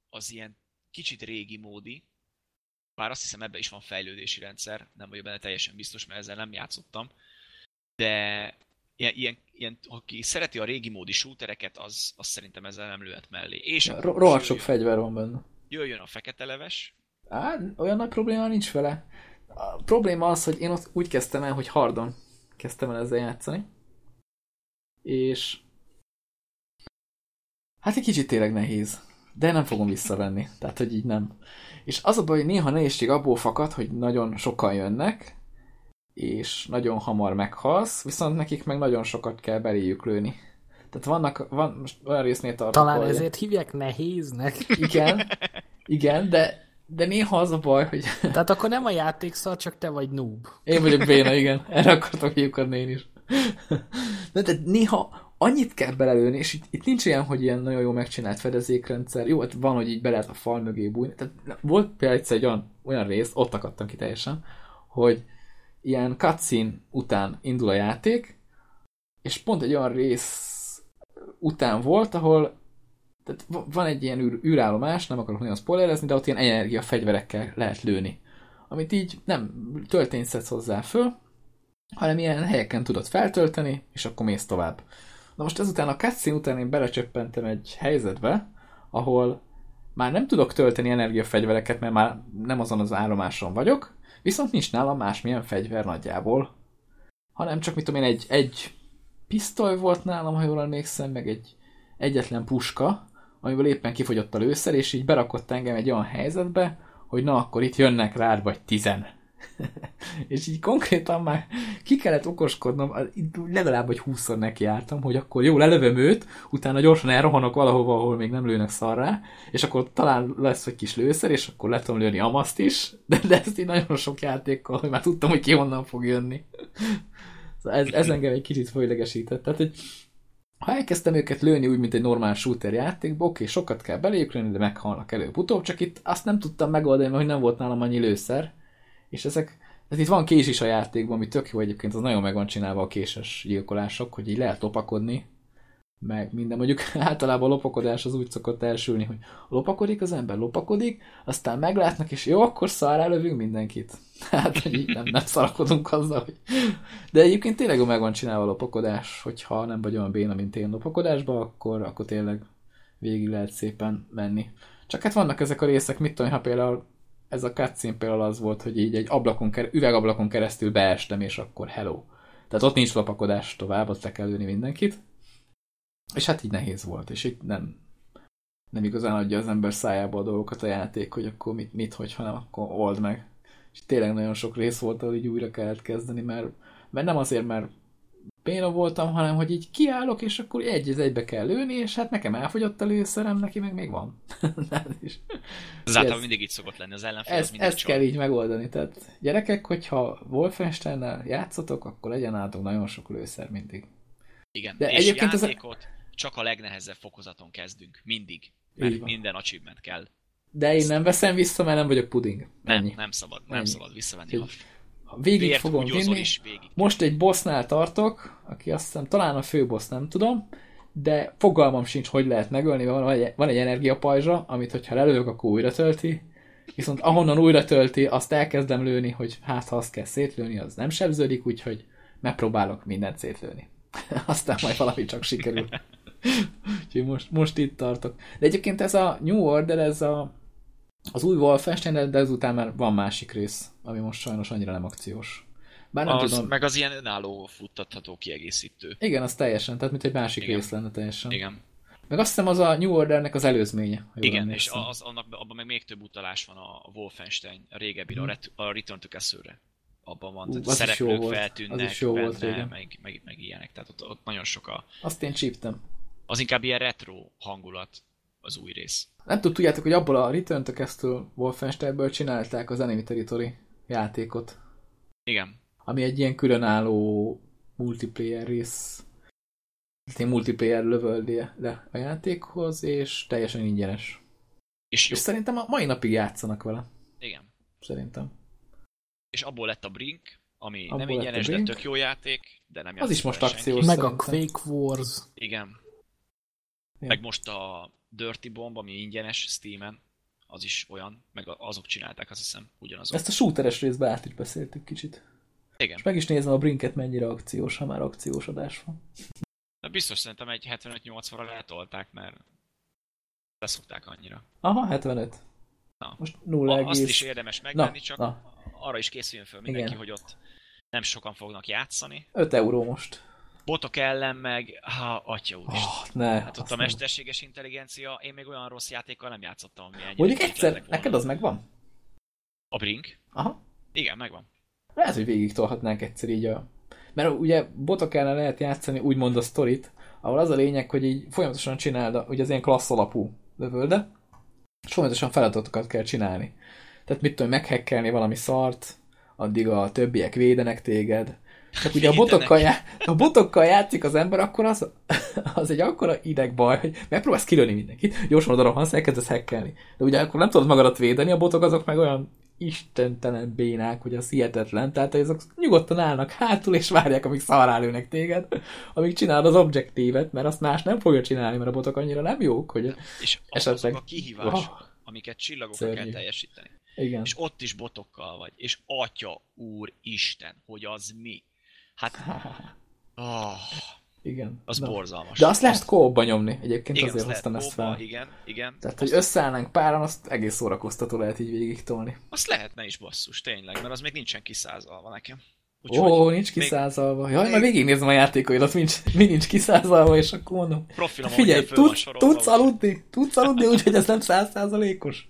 az ilyen kicsit régi módi, bár azt hiszem ebben is van fejlődési rendszer, nem vagyok benne teljesen biztos, mert ezzel nem játszottam, de ilyen, ilyen, ilyen aki szereti a régi módi shootereket, az, az szerintem ezzel nem lőhet mellé. És ja, rohadt sok fegyver van benne. Jöjjön a fekete leves. Á, olyan nagy probléma nincs vele. A probléma az, hogy én ott úgy kezdtem el, hogy hardon kezdtem el ezzel játszani. És hát egy kicsit tényleg nehéz. De nem fogom visszavenni. Tehát, hogy így nem. És az a baj, hogy néha nehézség abból fakad, hogy nagyon sokan jönnek, és nagyon hamar meghalsz, viszont nekik meg nagyon sokat kell beléjük lőni. Tehát vannak, van, most olyan résznél tartok, Talán hogy... ezért hívják nehéznek. Igen, igen, de, de néha az a baj, hogy... Tehát akkor nem a játék szar, csak te vagy noob. Én vagyok béna, igen. Erre akartok lyukadni én is. De, de néha annyit kell belelőni, és itt, itt nincs olyan, hogy ilyen nagyon jó megcsinált fedezékrendszer. Jó, hát van, hogy így be lehet a fal mögé bújni. Tehát volt például egyszer egy olyan, olyan rész, ott akadtam ki teljesen, hogy ilyen cutscene után indul a játék, és pont egy olyan rész után volt, ahol tehát van egy ilyen űr, űrállomás, nem akarok nagyon spoilerezni, de ott ilyen energia fegyverekkel lehet lőni. Amit így nem töltényt szedsz hozzá föl, hanem ilyen helyeken tudod feltölteni, és akkor mész tovább. Na most ezután a cutscene után én belecsöppentem egy helyzetbe, ahol már nem tudok tölteni energiafegyvereket, mert már nem azon az állomáson vagyok, viszont nincs nálam másmilyen fegyver nagyjából, hanem csak mit tudom én, egy, egy pisztoly volt nálam, ha jól emlékszem, meg egy egyetlen puska, amiből éppen kifogyott a lőszer, és így berakott engem egy olyan helyzetbe, hogy na akkor itt jönnek rád vagy tizen. és így konkrétan már ki kellett okoskodnom, legalább egy húszszor nekiálltam, hogy akkor jó, lelövöm őt, utána gyorsan elrohanok valahova, ahol még nem lőnek szarrá, és akkor talán lesz egy kis lőszer, és akkor le tudom lőni Amaszt is, de, de ezt így nagyon sok játékkal, hogy már tudtam, hogy ki honnan fog jönni. Szóval ez, ez engem egy kicsit folylegesített. Tehát, hogy ha elkezdtem őket lőni úgy, mint egy normál shooter játékban, oké, sokat kell beléjük lőni, de meghalnak előbb-utóbb, csak itt azt nem tudtam megoldani, mert nem volt nálam annyi lőszer, és ezek, ez itt van kés is a játékban, ami tök jó egyébként, az nagyon meg van csinálva a késes gyilkolások, hogy így lehet lopakodni, meg minden. Mondjuk általában a lopakodás az úgy szokott elsülni, hogy lopakodik az ember, lopakodik, aztán meglátnak, és jó, akkor szarrá lövünk mindenkit. Hát, hogy így nem, nem szarakodunk azzal, hogy... De egyébként tényleg meg van csinálva a lopakodás, hogyha nem vagy olyan béna, mint én lopakodásba, akkor, akkor tényleg végig lehet szépen menni. Csak hát vannak ezek a részek, mit tudom, ha például ez a cutscene például az volt, hogy így egy ablakon, üvegablakon keresztül beestem, és akkor hello. Tehát ott nincs lopakodás tovább, ott le kell ülni mindenkit. És hát így nehéz volt, és itt nem, nem igazán adja az ember szájába a dolgokat a játék, hogy akkor mit, mit hogy, hanem akkor old meg. És tényleg nagyon sok rész volt, ahol így újra kellett kezdeni, mert, mert nem azért, mert béna voltam, hanem hogy így kiállok, és akkor egy az egybe kell lőni, és hát nekem elfogyott a lőszerem, neki meg még van. is. Ez általában mindig így szokott lenni, az ellenfél ez, Ezt csal. kell így megoldani. Tehát gyerekek, hogyha Wolfenstein-nel játszotok, akkor legyen átok nagyon sok lőszer mindig. Igen, De és egyébként játékot ez... csak a legnehezebb fokozaton kezdünk. Mindig. Mert minden achievement kell. De én nem veszem vissza, mert nem vagyok puding. Nem, nem szabad, nem Ennyi. szabad visszavenni. Ennyi végig Vért fogom vinni. Is végig. Most egy bossnál tartok, aki azt hiszem talán a fő boss, nem tudom, de fogalmam sincs, hogy lehet megölni, van egy, van egy energiapajzsa, amit hogyha lelövök, akkor újra tölti, viszont ahonnan újra tölti, azt elkezdem lőni, hogy hát ha azt kell szétlőni, az nem sebződik, úgyhogy megpróbálok mindent szétlőni. Aztán majd valami csak sikerül. Úgyhogy most, most itt tartok. De egyébként ez a New Order, ez a az új Wolfenstein, de ezután már van másik rész, ami most sajnos annyira nem akciós. Bár nem az, tudom. Meg az ilyen önálló futtatható kiegészítő. Igen, az teljesen, tehát mint egy másik Igen. rész lenne teljesen. Igen. Meg azt hiszem az a New Ordernek az előzménye. Igen, és az, annak, abban meg még több utalás van a Wolfenstein, a régebbi, Mhm. a, ret, a Return to Castle-re. Abban van, Ú, tehát szereplők volt. feltűnnek Az jó benne, volt régen. meg, meg, meg, ilyenek. Tehát ott, ott nagyon sok a... Azt én csíptem. Az inkább ilyen retro hangulat az új rész. Nem tud, tudjátok, hogy abból a Return to Castle Wolfensteinből csinálták az Enemy Territory játékot, Igen. ami egy ilyen különálló multiplayer rész. Tehát egy multiplayer lövöldi le a játékhoz, és teljesen ingyenes. És jó. És szerintem a mai napig játszanak vele. Igen. Szerintem. És abból lett a Brink, ami Abból nem ingyenes, de tök jó játék, de nem Az is most akciós. Meg a. Quake Wars. Igen. Ja. Meg most a Dirty Bomb, ami ingyenes Steam-en, az is olyan, meg a- azok csinálták, azt hiszem, ugyanazok. Ezt a shooteres részben át is beszéltük kicsit. Igen. És meg is nézem a Brinket mennyire akciós, ha már akciós adás van. De biztos szerintem egy 75-80-ra letolták, mert beszokták annyira. Aha, 75. Na. Most A, 0, azt is érdemes megvenni, Na, csak na. arra is készüljön föl mindenki, Igen. hogy ott nem sokan fognak játszani. 5 euró most. Botok ellen meg, ha, atya úr Oh, ne. Hát ott a nem. mesterséges intelligencia, én még olyan rossz játékkal nem játszottam, ami ennyire Mondjuk egyszer, neked az megvan? A Brink? Aha. Igen, megvan. Lehet, hogy végig tolhatnánk egyszer így a... Mert ugye botok ellen lehet játszani úgymond a sztorit, ahol az a lényeg, hogy így folyamatosan csináld, ugye az ilyen klassz alapú lövölde, és folyamatosan feladatokat kell csinálni. Tehát mit tudom, meghekkelni valami szart, addig a többiek védenek téged. Csak ugye a botokkal, já- a botokkal játszik az ember, akkor az, az egy akkora idegbaj, hogy megpróbálsz kilőni mindenkit, gyorsan oda rohansz, elkezdesz hekkelni. De ugye akkor nem tudod magadat védeni, a botok azok meg olyan istentelen bénák, hogy az hihetetlen. Tehát azok nyugodtan állnak hátul, és várják, amíg szarrálőnek téged, amíg csinálod az objektívet, mert azt más nem fogja csinálni, mert a botok annyira nem jók, hogy És Esetleg- azok a kihívások, Oh. amiket csillagokra Szörnyű. kell teljesíteni. igen. És ott is botokkal vagy. És atya, úr, Isten, hogy az mi? Hát, oh, igen. az Na. borzalmas. De azt lehet kóba nyomni, egyébként igen, azért hoztam ezt fel. Igen, igen. Tehát, hogy összeállnánk páran, azt egész szórakoztató lehet így végig tolni. azt lehetne is basszus, tényleg, mert az még nincsen kiszázalva nekem. Ó, nincs kiszázalva. Jaj, még- már végignézem a játékaidat, nincs, mi nincs kiszázalva, és akkor mondom. profilam, Figyelj, van tudsz, úgyhogy- aludni? Tudsz aludni úgy, hogy ez nem százszázalékos?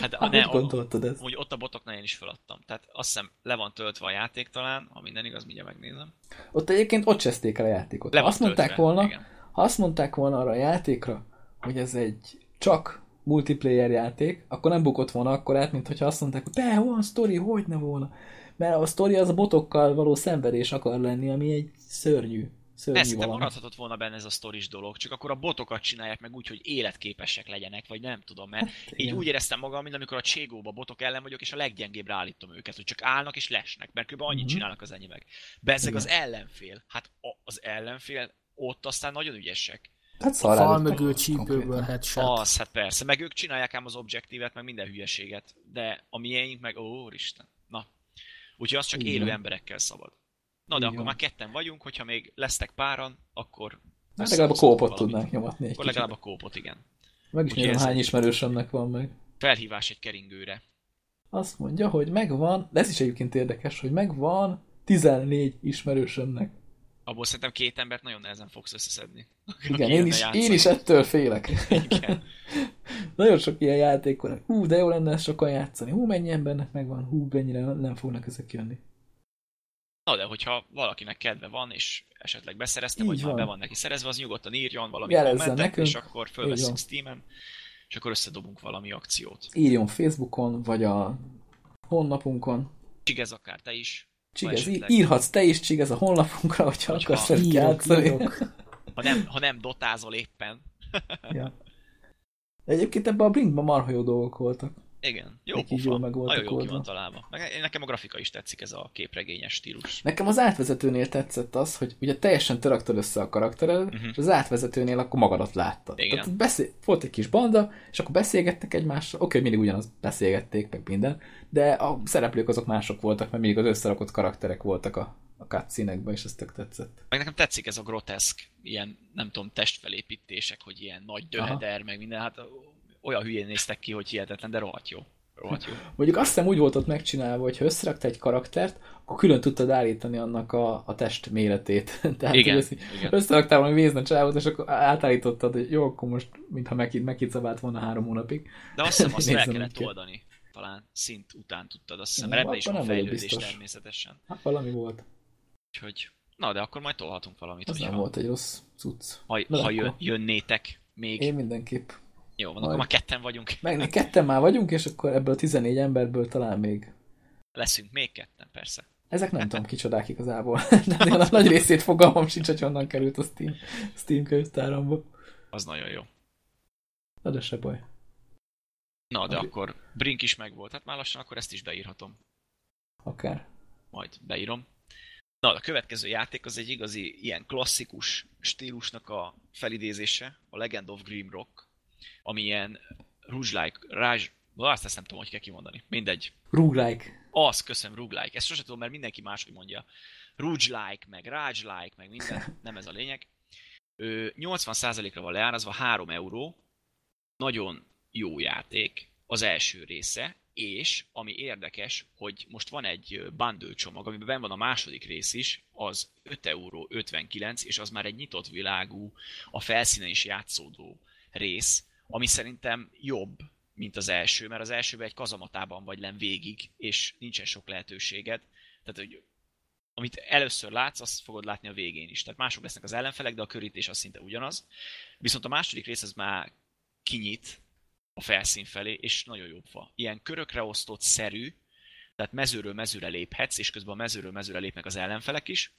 Hát, Hát, ne, gondoltad ezt? hogy ott a botoknál én is feladtam. Tehát azt hiszem le van töltve a játék talán, ha minden igaz, mindjárt megnézem. Ott egyébként ott cseszték el a játékot. Le azt mondták töltve, volna, igen. ha azt mondták volna arra a játékra, hogy ez egy csak multiplayer játék, akkor nem bukott volna akkor át, mint hogyha azt mondták, hogy de, van sztori, hogy ne volna. Mert a sztori az a botokkal való szenvedés akar lenni, ami egy szörnyű, szörnyű Persze, valami. maradhatott volna benne ez a sztoris dolog, csak akkor a botokat csinálják meg úgy, hogy életképesek legyenek, vagy nem tudom, mert így Hát igen. úgy éreztem magam, mint amikor a Cségóba botok ellen vagyok, és a leggyengébbre állítom őket, hogy csak állnak és lesnek, mert kb. annyit Mhm. csinálnak az enyémek. Bezzeg Igen. az ellenfél, hát a, az ellenfél ott aztán nagyon ügyesek. Hát A fal mögül csípőből headshot. Az, hát persze, meg ők csinálják ám az objektívet, meg minden hülyeséget, de a miénk meg, ó, Isten. Na, úgyhogy az csak Így élő emberekkel szabad. Na, de Így akkor van. már ketten vagyunk, hogyha még lesztek páran, akkor... Hát legalább a kópot tudnánk nyomatni egy Akkor kicsit. legalább a kópot, igen. Meg is nézem, hány ismerősömnek van meg. Felhívás egy keringőre. Azt mondja, hogy megvan, de ez is egyébként érdekes, hogy megvan 14 ismerősömnek. Abból szerintem két embert nagyon nehezen fogsz összeszedni. Igen, én is, én is ettől félek. Igen. Nagyon sok ilyen játék van. Hú, de jó lenne ezt sokan játszani. Hú, mennyi embernek megvan. Hú, mennyire nem fognak ezek jönni. Na de hogyha valakinek kedve van, és esetleg beszerezte, Így vagy már van. be van neki szerezve, az nyugodtan írjon valami Jelezzen kommentet, nekünk. és akkor fölveszünk. Steam-en, és akkor összedobunk valami akciót. Írjon Facebookon, vagy a honlapunkon. Csigez akár te is. Csigez, esetleg- írhatsz te is Csigez a honlapunkra, hogyha Hogyha akarsz velük játszani. Ha nem, ha nem dotázol éppen. ja. Egyébként ebben a Blinkban marha jó dolgok voltak. Igen, jó Nekik pofa. jól meg voltak Nagyon jó ki van találva. Meg nekem a grafika is tetszik, ez a képregényes stílus. Nekem az átvezetőnél tetszett az, hogy ugye teljesen teraktad össze a karaktered, Mhm. és az átvezetőnél akkor magadat láttad. Igen. Tehát beszél, volt egy kis banda, és akkor beszélgettek egymással, oké, mindig ugyanaz beszélgették, meg minden, de a szereplők azok mások voltak, mert mindig az összerakott karakterek voltak a, a cutscene és ez tök tetszett. Meg nekem tetszik ez a groteszk, ilyen, nem tudom, testfelépítések, hogy ilyen nagy döheder, meg minden, hát olyan hülyén néztek ki, hogy hihetetlen, de rohadt jó. Rohadt jó. Mondjuk azt hiszem úgy volt ott megcsinálva, hogy ha összerakta egy karaktert, akkor külön tudtad állítani annak a, a test méretét. Tehát, Igen, hogy igen. összeraktál valami vézne csávot, és akkor átállítottad, hogy jó, akkor most, mintha megint megkicabált volna három hónapig. De azt hiszem, azt Nézzem, kellett hogy- oldani. Talán szint után tudtad, azt hiszem. Mert ebben is van fejlődés biztos. természetesen. Hát valami volt. Úgyhogy, na de akkor majd tolhatunk valamit, Az nem hogyha, volt egy rossz cucc. ha, Na, ha jön, jönnétek még. Én mindenképp. Jó, van, akkor már ketten vagyunk. Meg ketten már vagyunk, és akkor ebből a 14 emberből talán még Leszünk még ketten, persze. Ezek nem tudom kicsodák igazából. De a nagy részét fogalmam sincs, hogy honnan került a Steam, Steam könyvtáramba. Az nagyon jó. Na de se baj. Na, de Ahogy- akkor Brink is megvolt. Hát már lassan akkor ezt is beírhatom. Akár. Majd beírom. Na, a következő játék az egy igazi ilyen klasszikus stílusnak a felidézése, a Legend of Grimrock, ami ilyen Rouge-like, Raj, azt ezt nem tudom, hogy kell kimondani. Mindegy. Roguelike. Az, köszönöm, Roguelike. Ezt sosem tudom, mert mindenki máshogy mondja. Rouge-like, meg Rage-like, meg minden. Nem ez a lényeg. Ö, 80%-ra van leárazva, 3 euró. Nagyon jó játék az első része, és ami érdekes, hogy most van egy bundle csomag, amiben benne van a második rész is, az 5 euró 59, és az már egy nyitott világú, a felszínen is játszódó rész, ami szerintem jobb, mint az első, mert az elsőben egy kazamatában vagy len végig, és nincsen sok lehetőséged. Tehát, hogy amit először látsz, azt fogod látni a végén is. Tehát mások lesznek az ellenfelek, de a körítés az szinte ugyanaz. Viszont a második rész az már kinyit a felszín felé, és nagyon jobb fa. Ilyen körökre osztott szerű, tehát mezőről mezőre léphetsz, és közben a mezőről mezőre lépnek az ellenfelek is.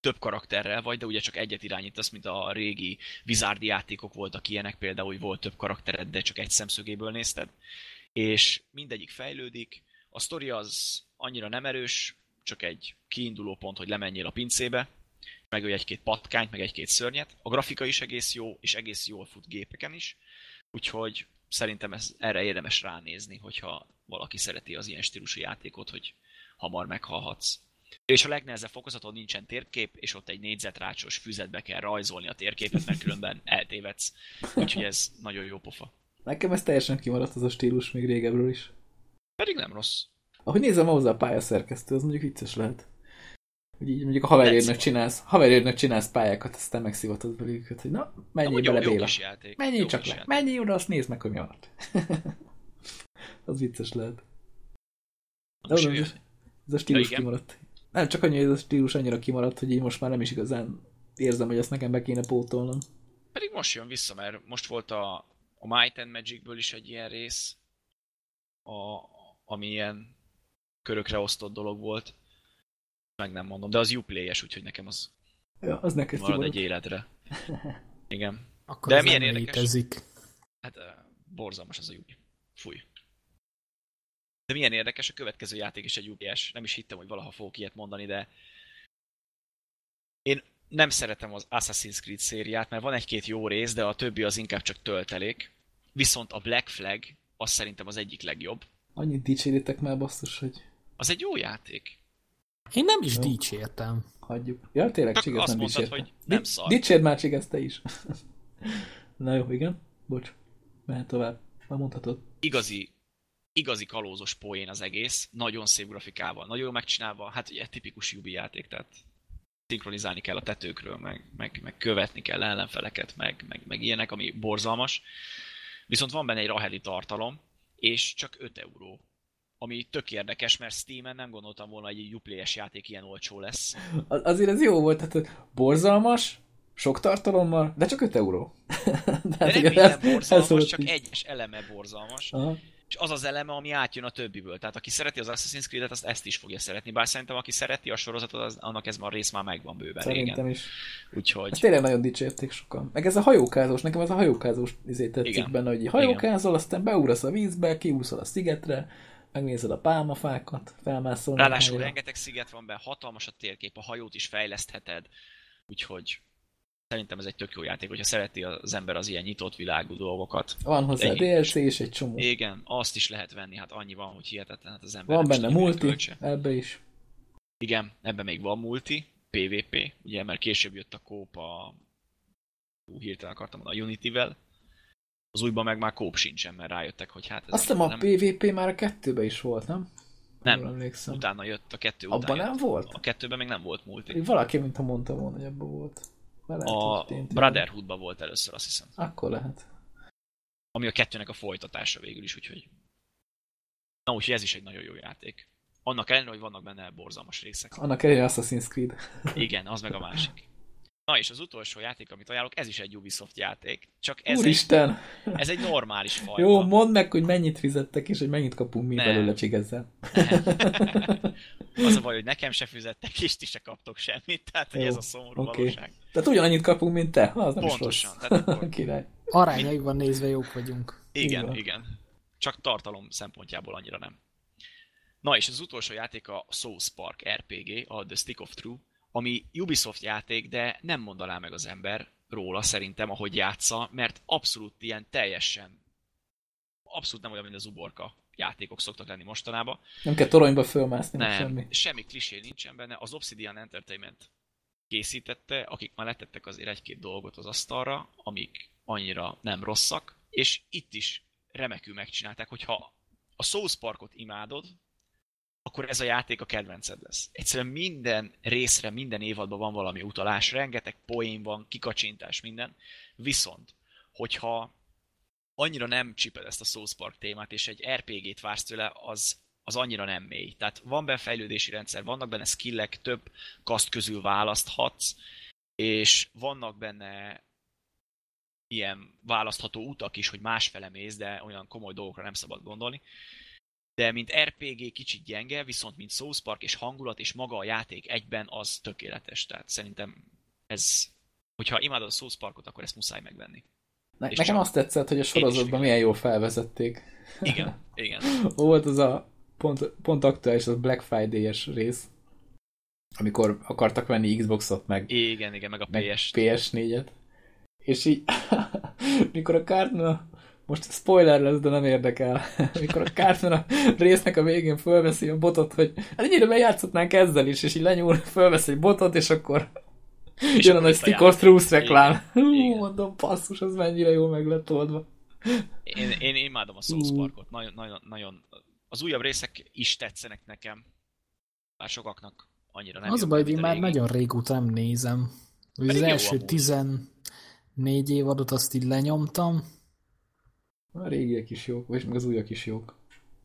Több karakterrel vagy, de ugye csak egyet irányítasz, mint a régi vizárdi játékok voltak ilyenek, például, hogy volt több karaktered, de csak egy szemszögéből nézted. És mindegyik fejlődik. A sztori az annyira nem erős, csak egy kiinduló pont, hogy lemenjél a pincébe, megölj egy-két patkányt, meg egy-két szörnyet. A grafika is egész jó, és egész jól fut gépeken is, úgyhogy szerintem ez, erre érdemes ránézni, hogyha valaki szereti az ilyen stílusú játékot, hogy hamar meghalhatsz. És a legnehezebb fokozaton nincsen térkép, és ott egy négyzetrácsos füzetbe kell rajzolni a térképet, mert különben eltévedsz. Úgyhogy ez nagyon jó pofa. Nekem ez teljesen kimaradt az a stílus még régebről is. Pedig nem rossz. Ahogy nézem hozzá a pályaszerkesztő, az mondjuk vicces lehet. Hogy így mondjuk a haverérnek csinálsz, haverérnek csinálsz pályákat, aztán megszivatod belőlük, hogy na, menjél bele jó Béla. játék. Menjél jó csak le, játék. menjél oda, azt nézd meg, hogy mi alatt. az vicces lehet. De oda, ez, a stílus igen. kimaradt. Nem, csak annyi, hogy ez a stílus annyira kimaradt, hogy így most már nem is igazán érzem, hogy ezt nekem be kéne pótolnom. Pedig most jön vissza, mert most volt a, a Might and Magicből is egy ilyen rész, a, ami ilyen körökre osztott dolog volt. Meg nem mondom, de az Uplay-es, úgyhogy nekem az Ja, az neked marad egy életre. Igen. Akkor De milyen érdekes. létezik. Hát uh, borzalmas az a Ubi. Fúj. De milyen érdekes, a következő játék is egy UBS. Nem is hittem, hogy valaha fogok ilyet mondani, de én nem szeretem az Assassin's Creed szériát, mert van egy-két jó rész, de a többi az inkább csak töltelék. Viszont a Black Flag, az szerintem az egyik legjobb. Annyit dicséritek már basszus, hogy Az egy jó játék. Én nem is Jó. dicsértem. hagyjuk. Ja, tényleg, Csak Csigesz azt nem mondtad, dicsérte. hogy nem szar. Dicsérd már Csigesz, te is. Na jó, igen. Bocs. Mehet tovább. Már mondhatod. Igazi, igazi kalózos poén az egész. Nagyon szép grafikával, nagyon megcsinálva. Hát ugye tipikus Ubi játék, tehát szinkronizálni kell a tetőkről, meg, meg, meg követni kell ellenfeleket, meg, meg, meg ilyenek, ami borzalmas. Viszont van benne egy raheli tartalom, és csak 5 euró. Ami tök érdekes, mert Steam-en nem gondoltam volna, hogy egy Uplay-es játék ilyen olcsó lesz. Az- azért ez jó volt, tehát borzalmas, sok tartalommal, de csak 5 euró. De Tehát nem igen, minden borzalmas, csak így. egyes eleme borzalmas. Aha. És az az eleme, ami átjön a többiből. Tehát aki szereti az Assassin's Creed-et, azt ezt is fogja szeretni. Bár szerintem aki szereti a sorozatot, az, annak ez már rész már megvan bőven Szerintem régen. is. Úgyhogy Ezt tényleg nagyon dicsérték sokan. Meg ez a hajókázós, nekem ez a hajókázós izé tetszik Igen. benne, hogy hajókázol, aztán beugrasz a vízbe, kiúszol a szigetre, megnézed a pálmafákat, felmászol. ráadásul rengeteg sziget van be, hatalmas a térkép, a hajót is fejlesztheted. Úgyhogy szerintem ez egy tök jó játék, hogyha szereti az ember az ilyen nyitott világú dolgokat. Van hozzá Ennyi. DLC és egy csomó. Igen, azt is lehet venni, hát annyi van, hogy hihetetlen, hát az ember Van benne multi, ebbe is. Igen, ebben még van multi, PvP, ugye, mert később jött a kóp a... Hú, hirtelen akartam a Unity-vel. Az újban meg már kóp sincsen, mert rájöttek, hogy hát ez Azt hiszem a nem... PvP már a kettőbe is volt, nem? Nem, nem utána jött a kettő Abban után nem jött. volt? A kettőben még nem volt multi. Valaki, mintha mondta volna, hogy abban volt. A Brotherhoodban volt először, azt hiszem. Akkor lehet. Ami a kettőnek a folytatása végül is, úgyhogy... Na, úgyhogy ez is egy nagyon jó játék. Annak ellenére, hogy vannak benne borzalmas részek. Annak ellenére Assassin's Creed. Igen, az meg a másik. Na és az utolsó játék, amit ajánlok, ez is egy Ubisoft játék. Csak ez Úristen! Egy, ez egy normális fajta. Jó, mondd meg, hogy mennyit fizettek, és hogy mennyit kapunk mi nem. belőle csigezzel. az a baj, hogy nekem se fizettek, és ti se kaptok semmit, tehát hogy Jó, ez a szomorú okay. valóság. Tehát ugyanannyit kapunk, mint te? Az nem Pontosan. Is. Tehát akkor... Király. Arányaiban nézve jók vagyunk. Igen, igen, igen. Csak tartalom szempontjából annyira nem. Na és az utolsó játék a South Park RPG, a The Stick of True, ami Ubisoft játék, de nem mondaná meg az ember róla szerintem, ahogy játsza, mert abszolút ilyen teljesen abszolút nem olyan, mint az uborka játékok szoktak lenni mostanában. Nem kell toronyba fölmászni, nem, semmi. semmi klisé nincsen benne. Az Obsidian Entertainment készítette, akik már letettek azért egy-két dolgot az asztalra, amik annyira nem rosszak, és itt is remekül megcsinálták, hogyha a South Parkot imádod, akkor ez a játék a kedvenced lesz. Egyszerűen minden részre, minden évadban van valami utalás, rengeteg poén van, kikacsintás, minden. Viszont, hogyha annyira nem csiped ezt a South Park témát, és egy RPG-t vársz tőle, az, az annyira nem mély. Tehát van benne fejlődési rendszer, vannak benne skillek, több kaszt közül választhatsz, és vannak benne ilyen választható utak is, hogy másfele mész, de olyan komoly dolgokra nem szabad gondolni de mint RPG kicsit gyenge, viszont mint South Park és hangulat és maga a játék egyben az tökéletes. Tehát szerintem ez, hogyha imádod a South Parkot, akkor ezt muszáj megvenni. Ne, nekem csak... azt tetszett, hogy a sorozatban milyen jól felvezették. Igen, igen. Volt az a pont, pont aktuális, az Black Friday-es rész, amikor akartak venni Xboxot, meg, igen, igen, meg a PS. PS4-et. És így, mikor a Cardinal most spoiler lesz, de nem érdekel. Mikor a Cartman a résznek a végén fölveszi a botot, hogy hát ennyire bejátszhatnánk ezzel is, és így lenyúl, fölvesz egy botot, és akkor és jön a nagy Stick of Truth reklám. Hú, mondom, passzus, az mennyire jó meg lett oldva. Én, én imádom a South Parkot. Nagyon, nagyon, nagyon, az újabb részek is tetszenek nekem. Bár sokaknak annyira nem Az a baj, hogy én már nagyon régóta nem nézem. Az első 14 évadot azt így lenyomtam, a régiek is jók, vagy meg az újak is jók.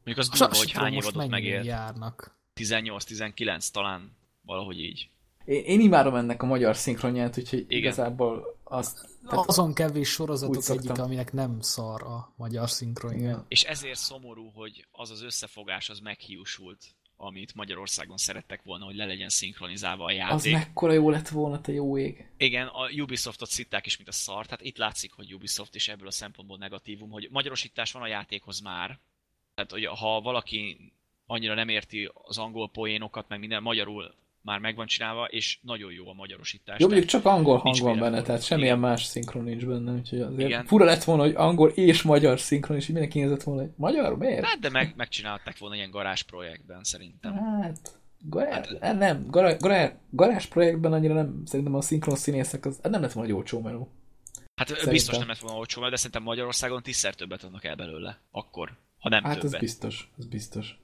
Mondjuk az durva, hogy hány évadot megért. járnak. 18-19 talán, valahogy így. Én, én imádom ennek a magyar szinkronját, úgyhogy Igen. igazából az... Azon kevés sorozatok egyik, aminek nem szar a magyar szinkronja. És ezért szomorú, hogy az az összefogás az meghiúsult amit Magyarországon szerettek volna, hogy le legyen szinkronizálva a játék. Az mekkora jó lett volna, te jó ég. Igen, a Ubisoftot szitták is, mint a szart. Hát itt látszik, hogy Ubisoft is ebből a szempontból negatívum, hogy magyarosítás van a játékhoz már. Tehát, hogy ha valaki annyira nem érti az angol poénokat, meg minden magyarul már meg van csinálva, és nagyon jó a magyarosítás. Jó, mondjuk csak angol hang van benne, tehát semmilyen Igen. más szinkron nincs benne, úgyhogy azért Igen. fura lett volna, hogy angol és magyar szinkron, és mindenki nézett volna, hogy magyar, miért? Hát, de meg, megcsinálták volna ilyen garázs projektben, szerintem. Hát, garázs, hát, nem, garázs, garázs, garázs projektben annyira nem, szerintem a szinkron színészek, az nem lett volna egy olcsó menü. Hát szerintem. biztos nem lett volna olcsó menü, de szerintem Magyarországon tízszer többet adnak el belőle, akkor, ha nem hát többet. ez biztos, ez biztos.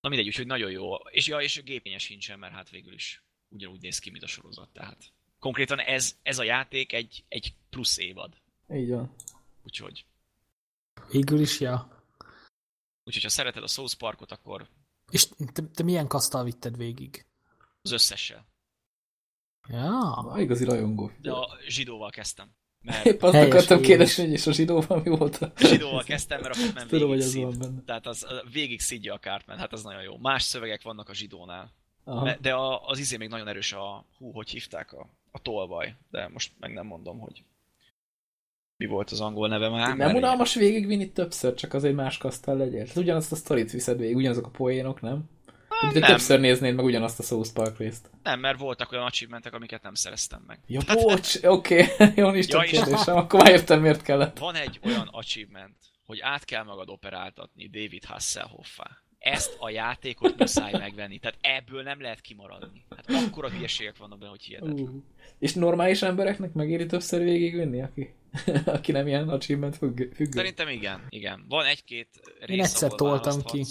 Na mindegy, úgyhogy nagyon jó. És, ja, és a gépényes sincsen, mert hát végül is ugyanúgy néz ki, mint a sorozat. Tehát konkrétan ez, ez a játék egy, egy plusz évad. Így van. Úgyhogy. Végül is, ja. Úgyhogy ha szereted a South Parkot, akkor... És te, te milyen kasztal vitted végig? Az összessel. Ja. Na, igazi rajongó. De a zsidóval kezdtem. Mert Épp azt akartam kérdezni, hogy és a zsidóval mi volt a... Zsidóval kezdtem, mert a Cartman Tudom, végig szid. Van benne. Tehát az, végig szidja a Cartman, hát az nagyon jó. Más szövegek vannak a zsidónál. Aha. De a, az izé még nagyon erős a, hú, hogy hívták a, a tolvaj, de most meg nem mondom, hogy mi volt az angol neve már. Nem unalmas végigvinni többször, csak azért más kasztal legyen. Hát ugyanazt a sztorit viszed végig, ugyanazok a poénok, nem? Hát, de többször néznéd meg ugyanazt a South Park részt. Nem, mert voltak olyan achievementek, amiket nem szereztem meg. Ja, bocs, oké, okay. jó, nincs ja, kérdésem, akkor már értem, miért kellett. Van egy olyan achievement, hogy át kell magad operáltatni David Hasselhoffá. ezt a játékot muszáj megvenni. Tehát ebből nem lehet kimaradni. Hát akkora hülyeségek vannak benne, hogy hihetetlen. Uh, és normális embereknek megéri többször végigvenni, aki, aki nem ilyen achievement függő? Szerintem igen, igen. Van egy-két rész, Én egyszer toltam ki.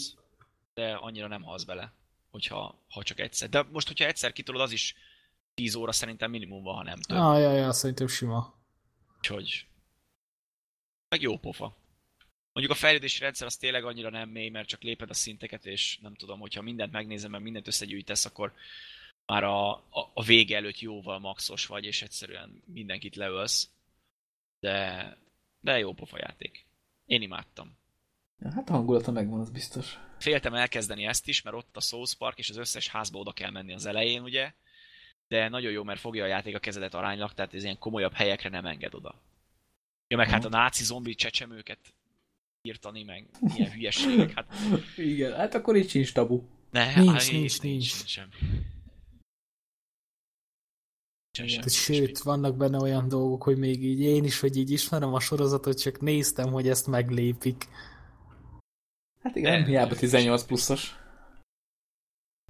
De annyira nem halsz bele, hogyha, ha csak egyszer. De most, hogyha egyszer kitolod, az is 10 óra szerintem minimum van, ha nem több. Ah, ja, ja, szerintem sima. Úgyhogy... Meg jó pofa. Mondjuk a fejlődési rendszer az tényleg annyira nem mély, mert csak léped a szinteket, és nem tudom, hogyha mindent megnézem, mert mindent összegyűjtesz, akkor már a, a, a vége előtt jóval maxos vagy, és egyszerűen mindenkit leölsz. De, de jó pofa játék. Én imádtam. Ja, hát a hangulata megvan, az biztos. Féltem elkezdeni ezt is, mert ott a South Park, és az összes házba oda kell menni az elején, ugye? De nagyon jó, mert fogja a játék a kezedet aránylag, tehát ez ilyen komolyabb helyekre nem enged oda. Ja, meg hát a náci zombi csecsemőket írtani, meg ilyen hülyeségek. Hát... Igen, hát akkor így sincs tabu. Ne, nincs, nincs, nincs, nincs. nincs. Sem. Sem, Sőt, vannak benne olyan dolgok, hogy még így én is, hogy így ismerem a sorozatot, csak néztem, hogy ezt meglépik. Hát igen, nem hiába 18 pluszos.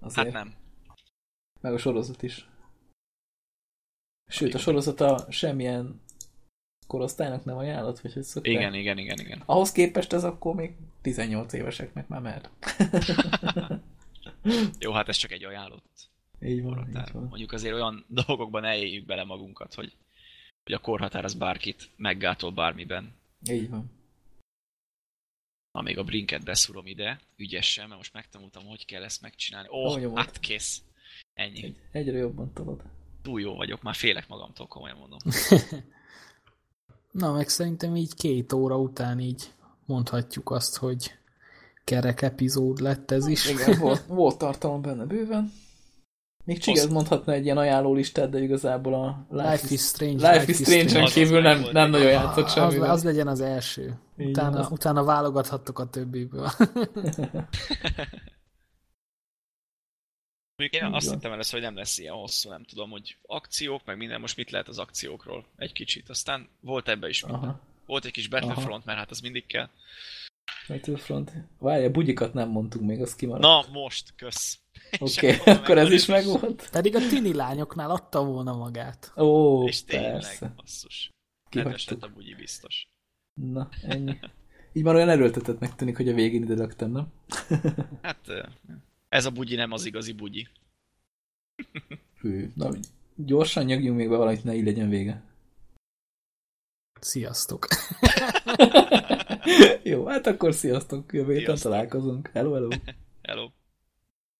Azért. Hát nem. Meg a sorozat is. Sőt, a sorozata semmilyen korosztálynak nem ajánlott, vagy hogy szokták? Igen, igen, igen, igen. Ahhoz képest ez akkor még 18 éveseknek már mert. Jó, hát ez csak egy ajánlott. Így van, így van. Mondjuk azért olyan dolgokban eljéljük bele magunkat, hogy, hogy a korhatár az bárkit meggátol bármiben. Így van. Na, még a brinket beszúrom ide, ügyesen, mert most megtanultam, hogy kell ezt megcsinálni. Ó, oh, hát kész. Ennyi. Egy, egyre jobban tudod. Túl jó vagyok, már félek magamtól, komolyan mondom. Na, meg szerintem így két óra után így mondhatjuk azt, hogy kerek epizód lett ez is. Igen, volt, volt tartalom benne bőven. Még Csigez mondhatna egy ilyen ajánló listát, de igazából a Life, Life is Strange, Life, is Strange-en kívül nem, nem nagyon játszott semmi. Az, az legyen az első. Utána, utána válogathattok a többiből. Mondjuk én azt hittem először, hogy nem lesz ilyen hosszú, nem tudom, hogy akciók, meg minden, most mit lehet az akciókról egy kicsit. Aztán volt ebbe is minden. Aha. Volt egy kis Battlefront, mert hát az mindig kell. Battlefront. Várj, a bugyikat nem mondtuk még, az kimaradt. Na, most, kösz. Oké, okay, akkor ez is megvolt. Pedig a tini lányoknál adta volna magát. Ó, És tényleg, persze. basszus. A bugyi biztos. Na, ennyi. Így már olyan erőltetettnek tűnik, hogy a végén ide lögtem, nem? hát, ez a bugyi nem az igazi bugyi. Hű, na, gyorsan nyagjunk még be valamit, ne így legyen vége. Sziasztok! Jó, hát akkor sziasztok, jövő héten találkozunk. Hello, hello! hello!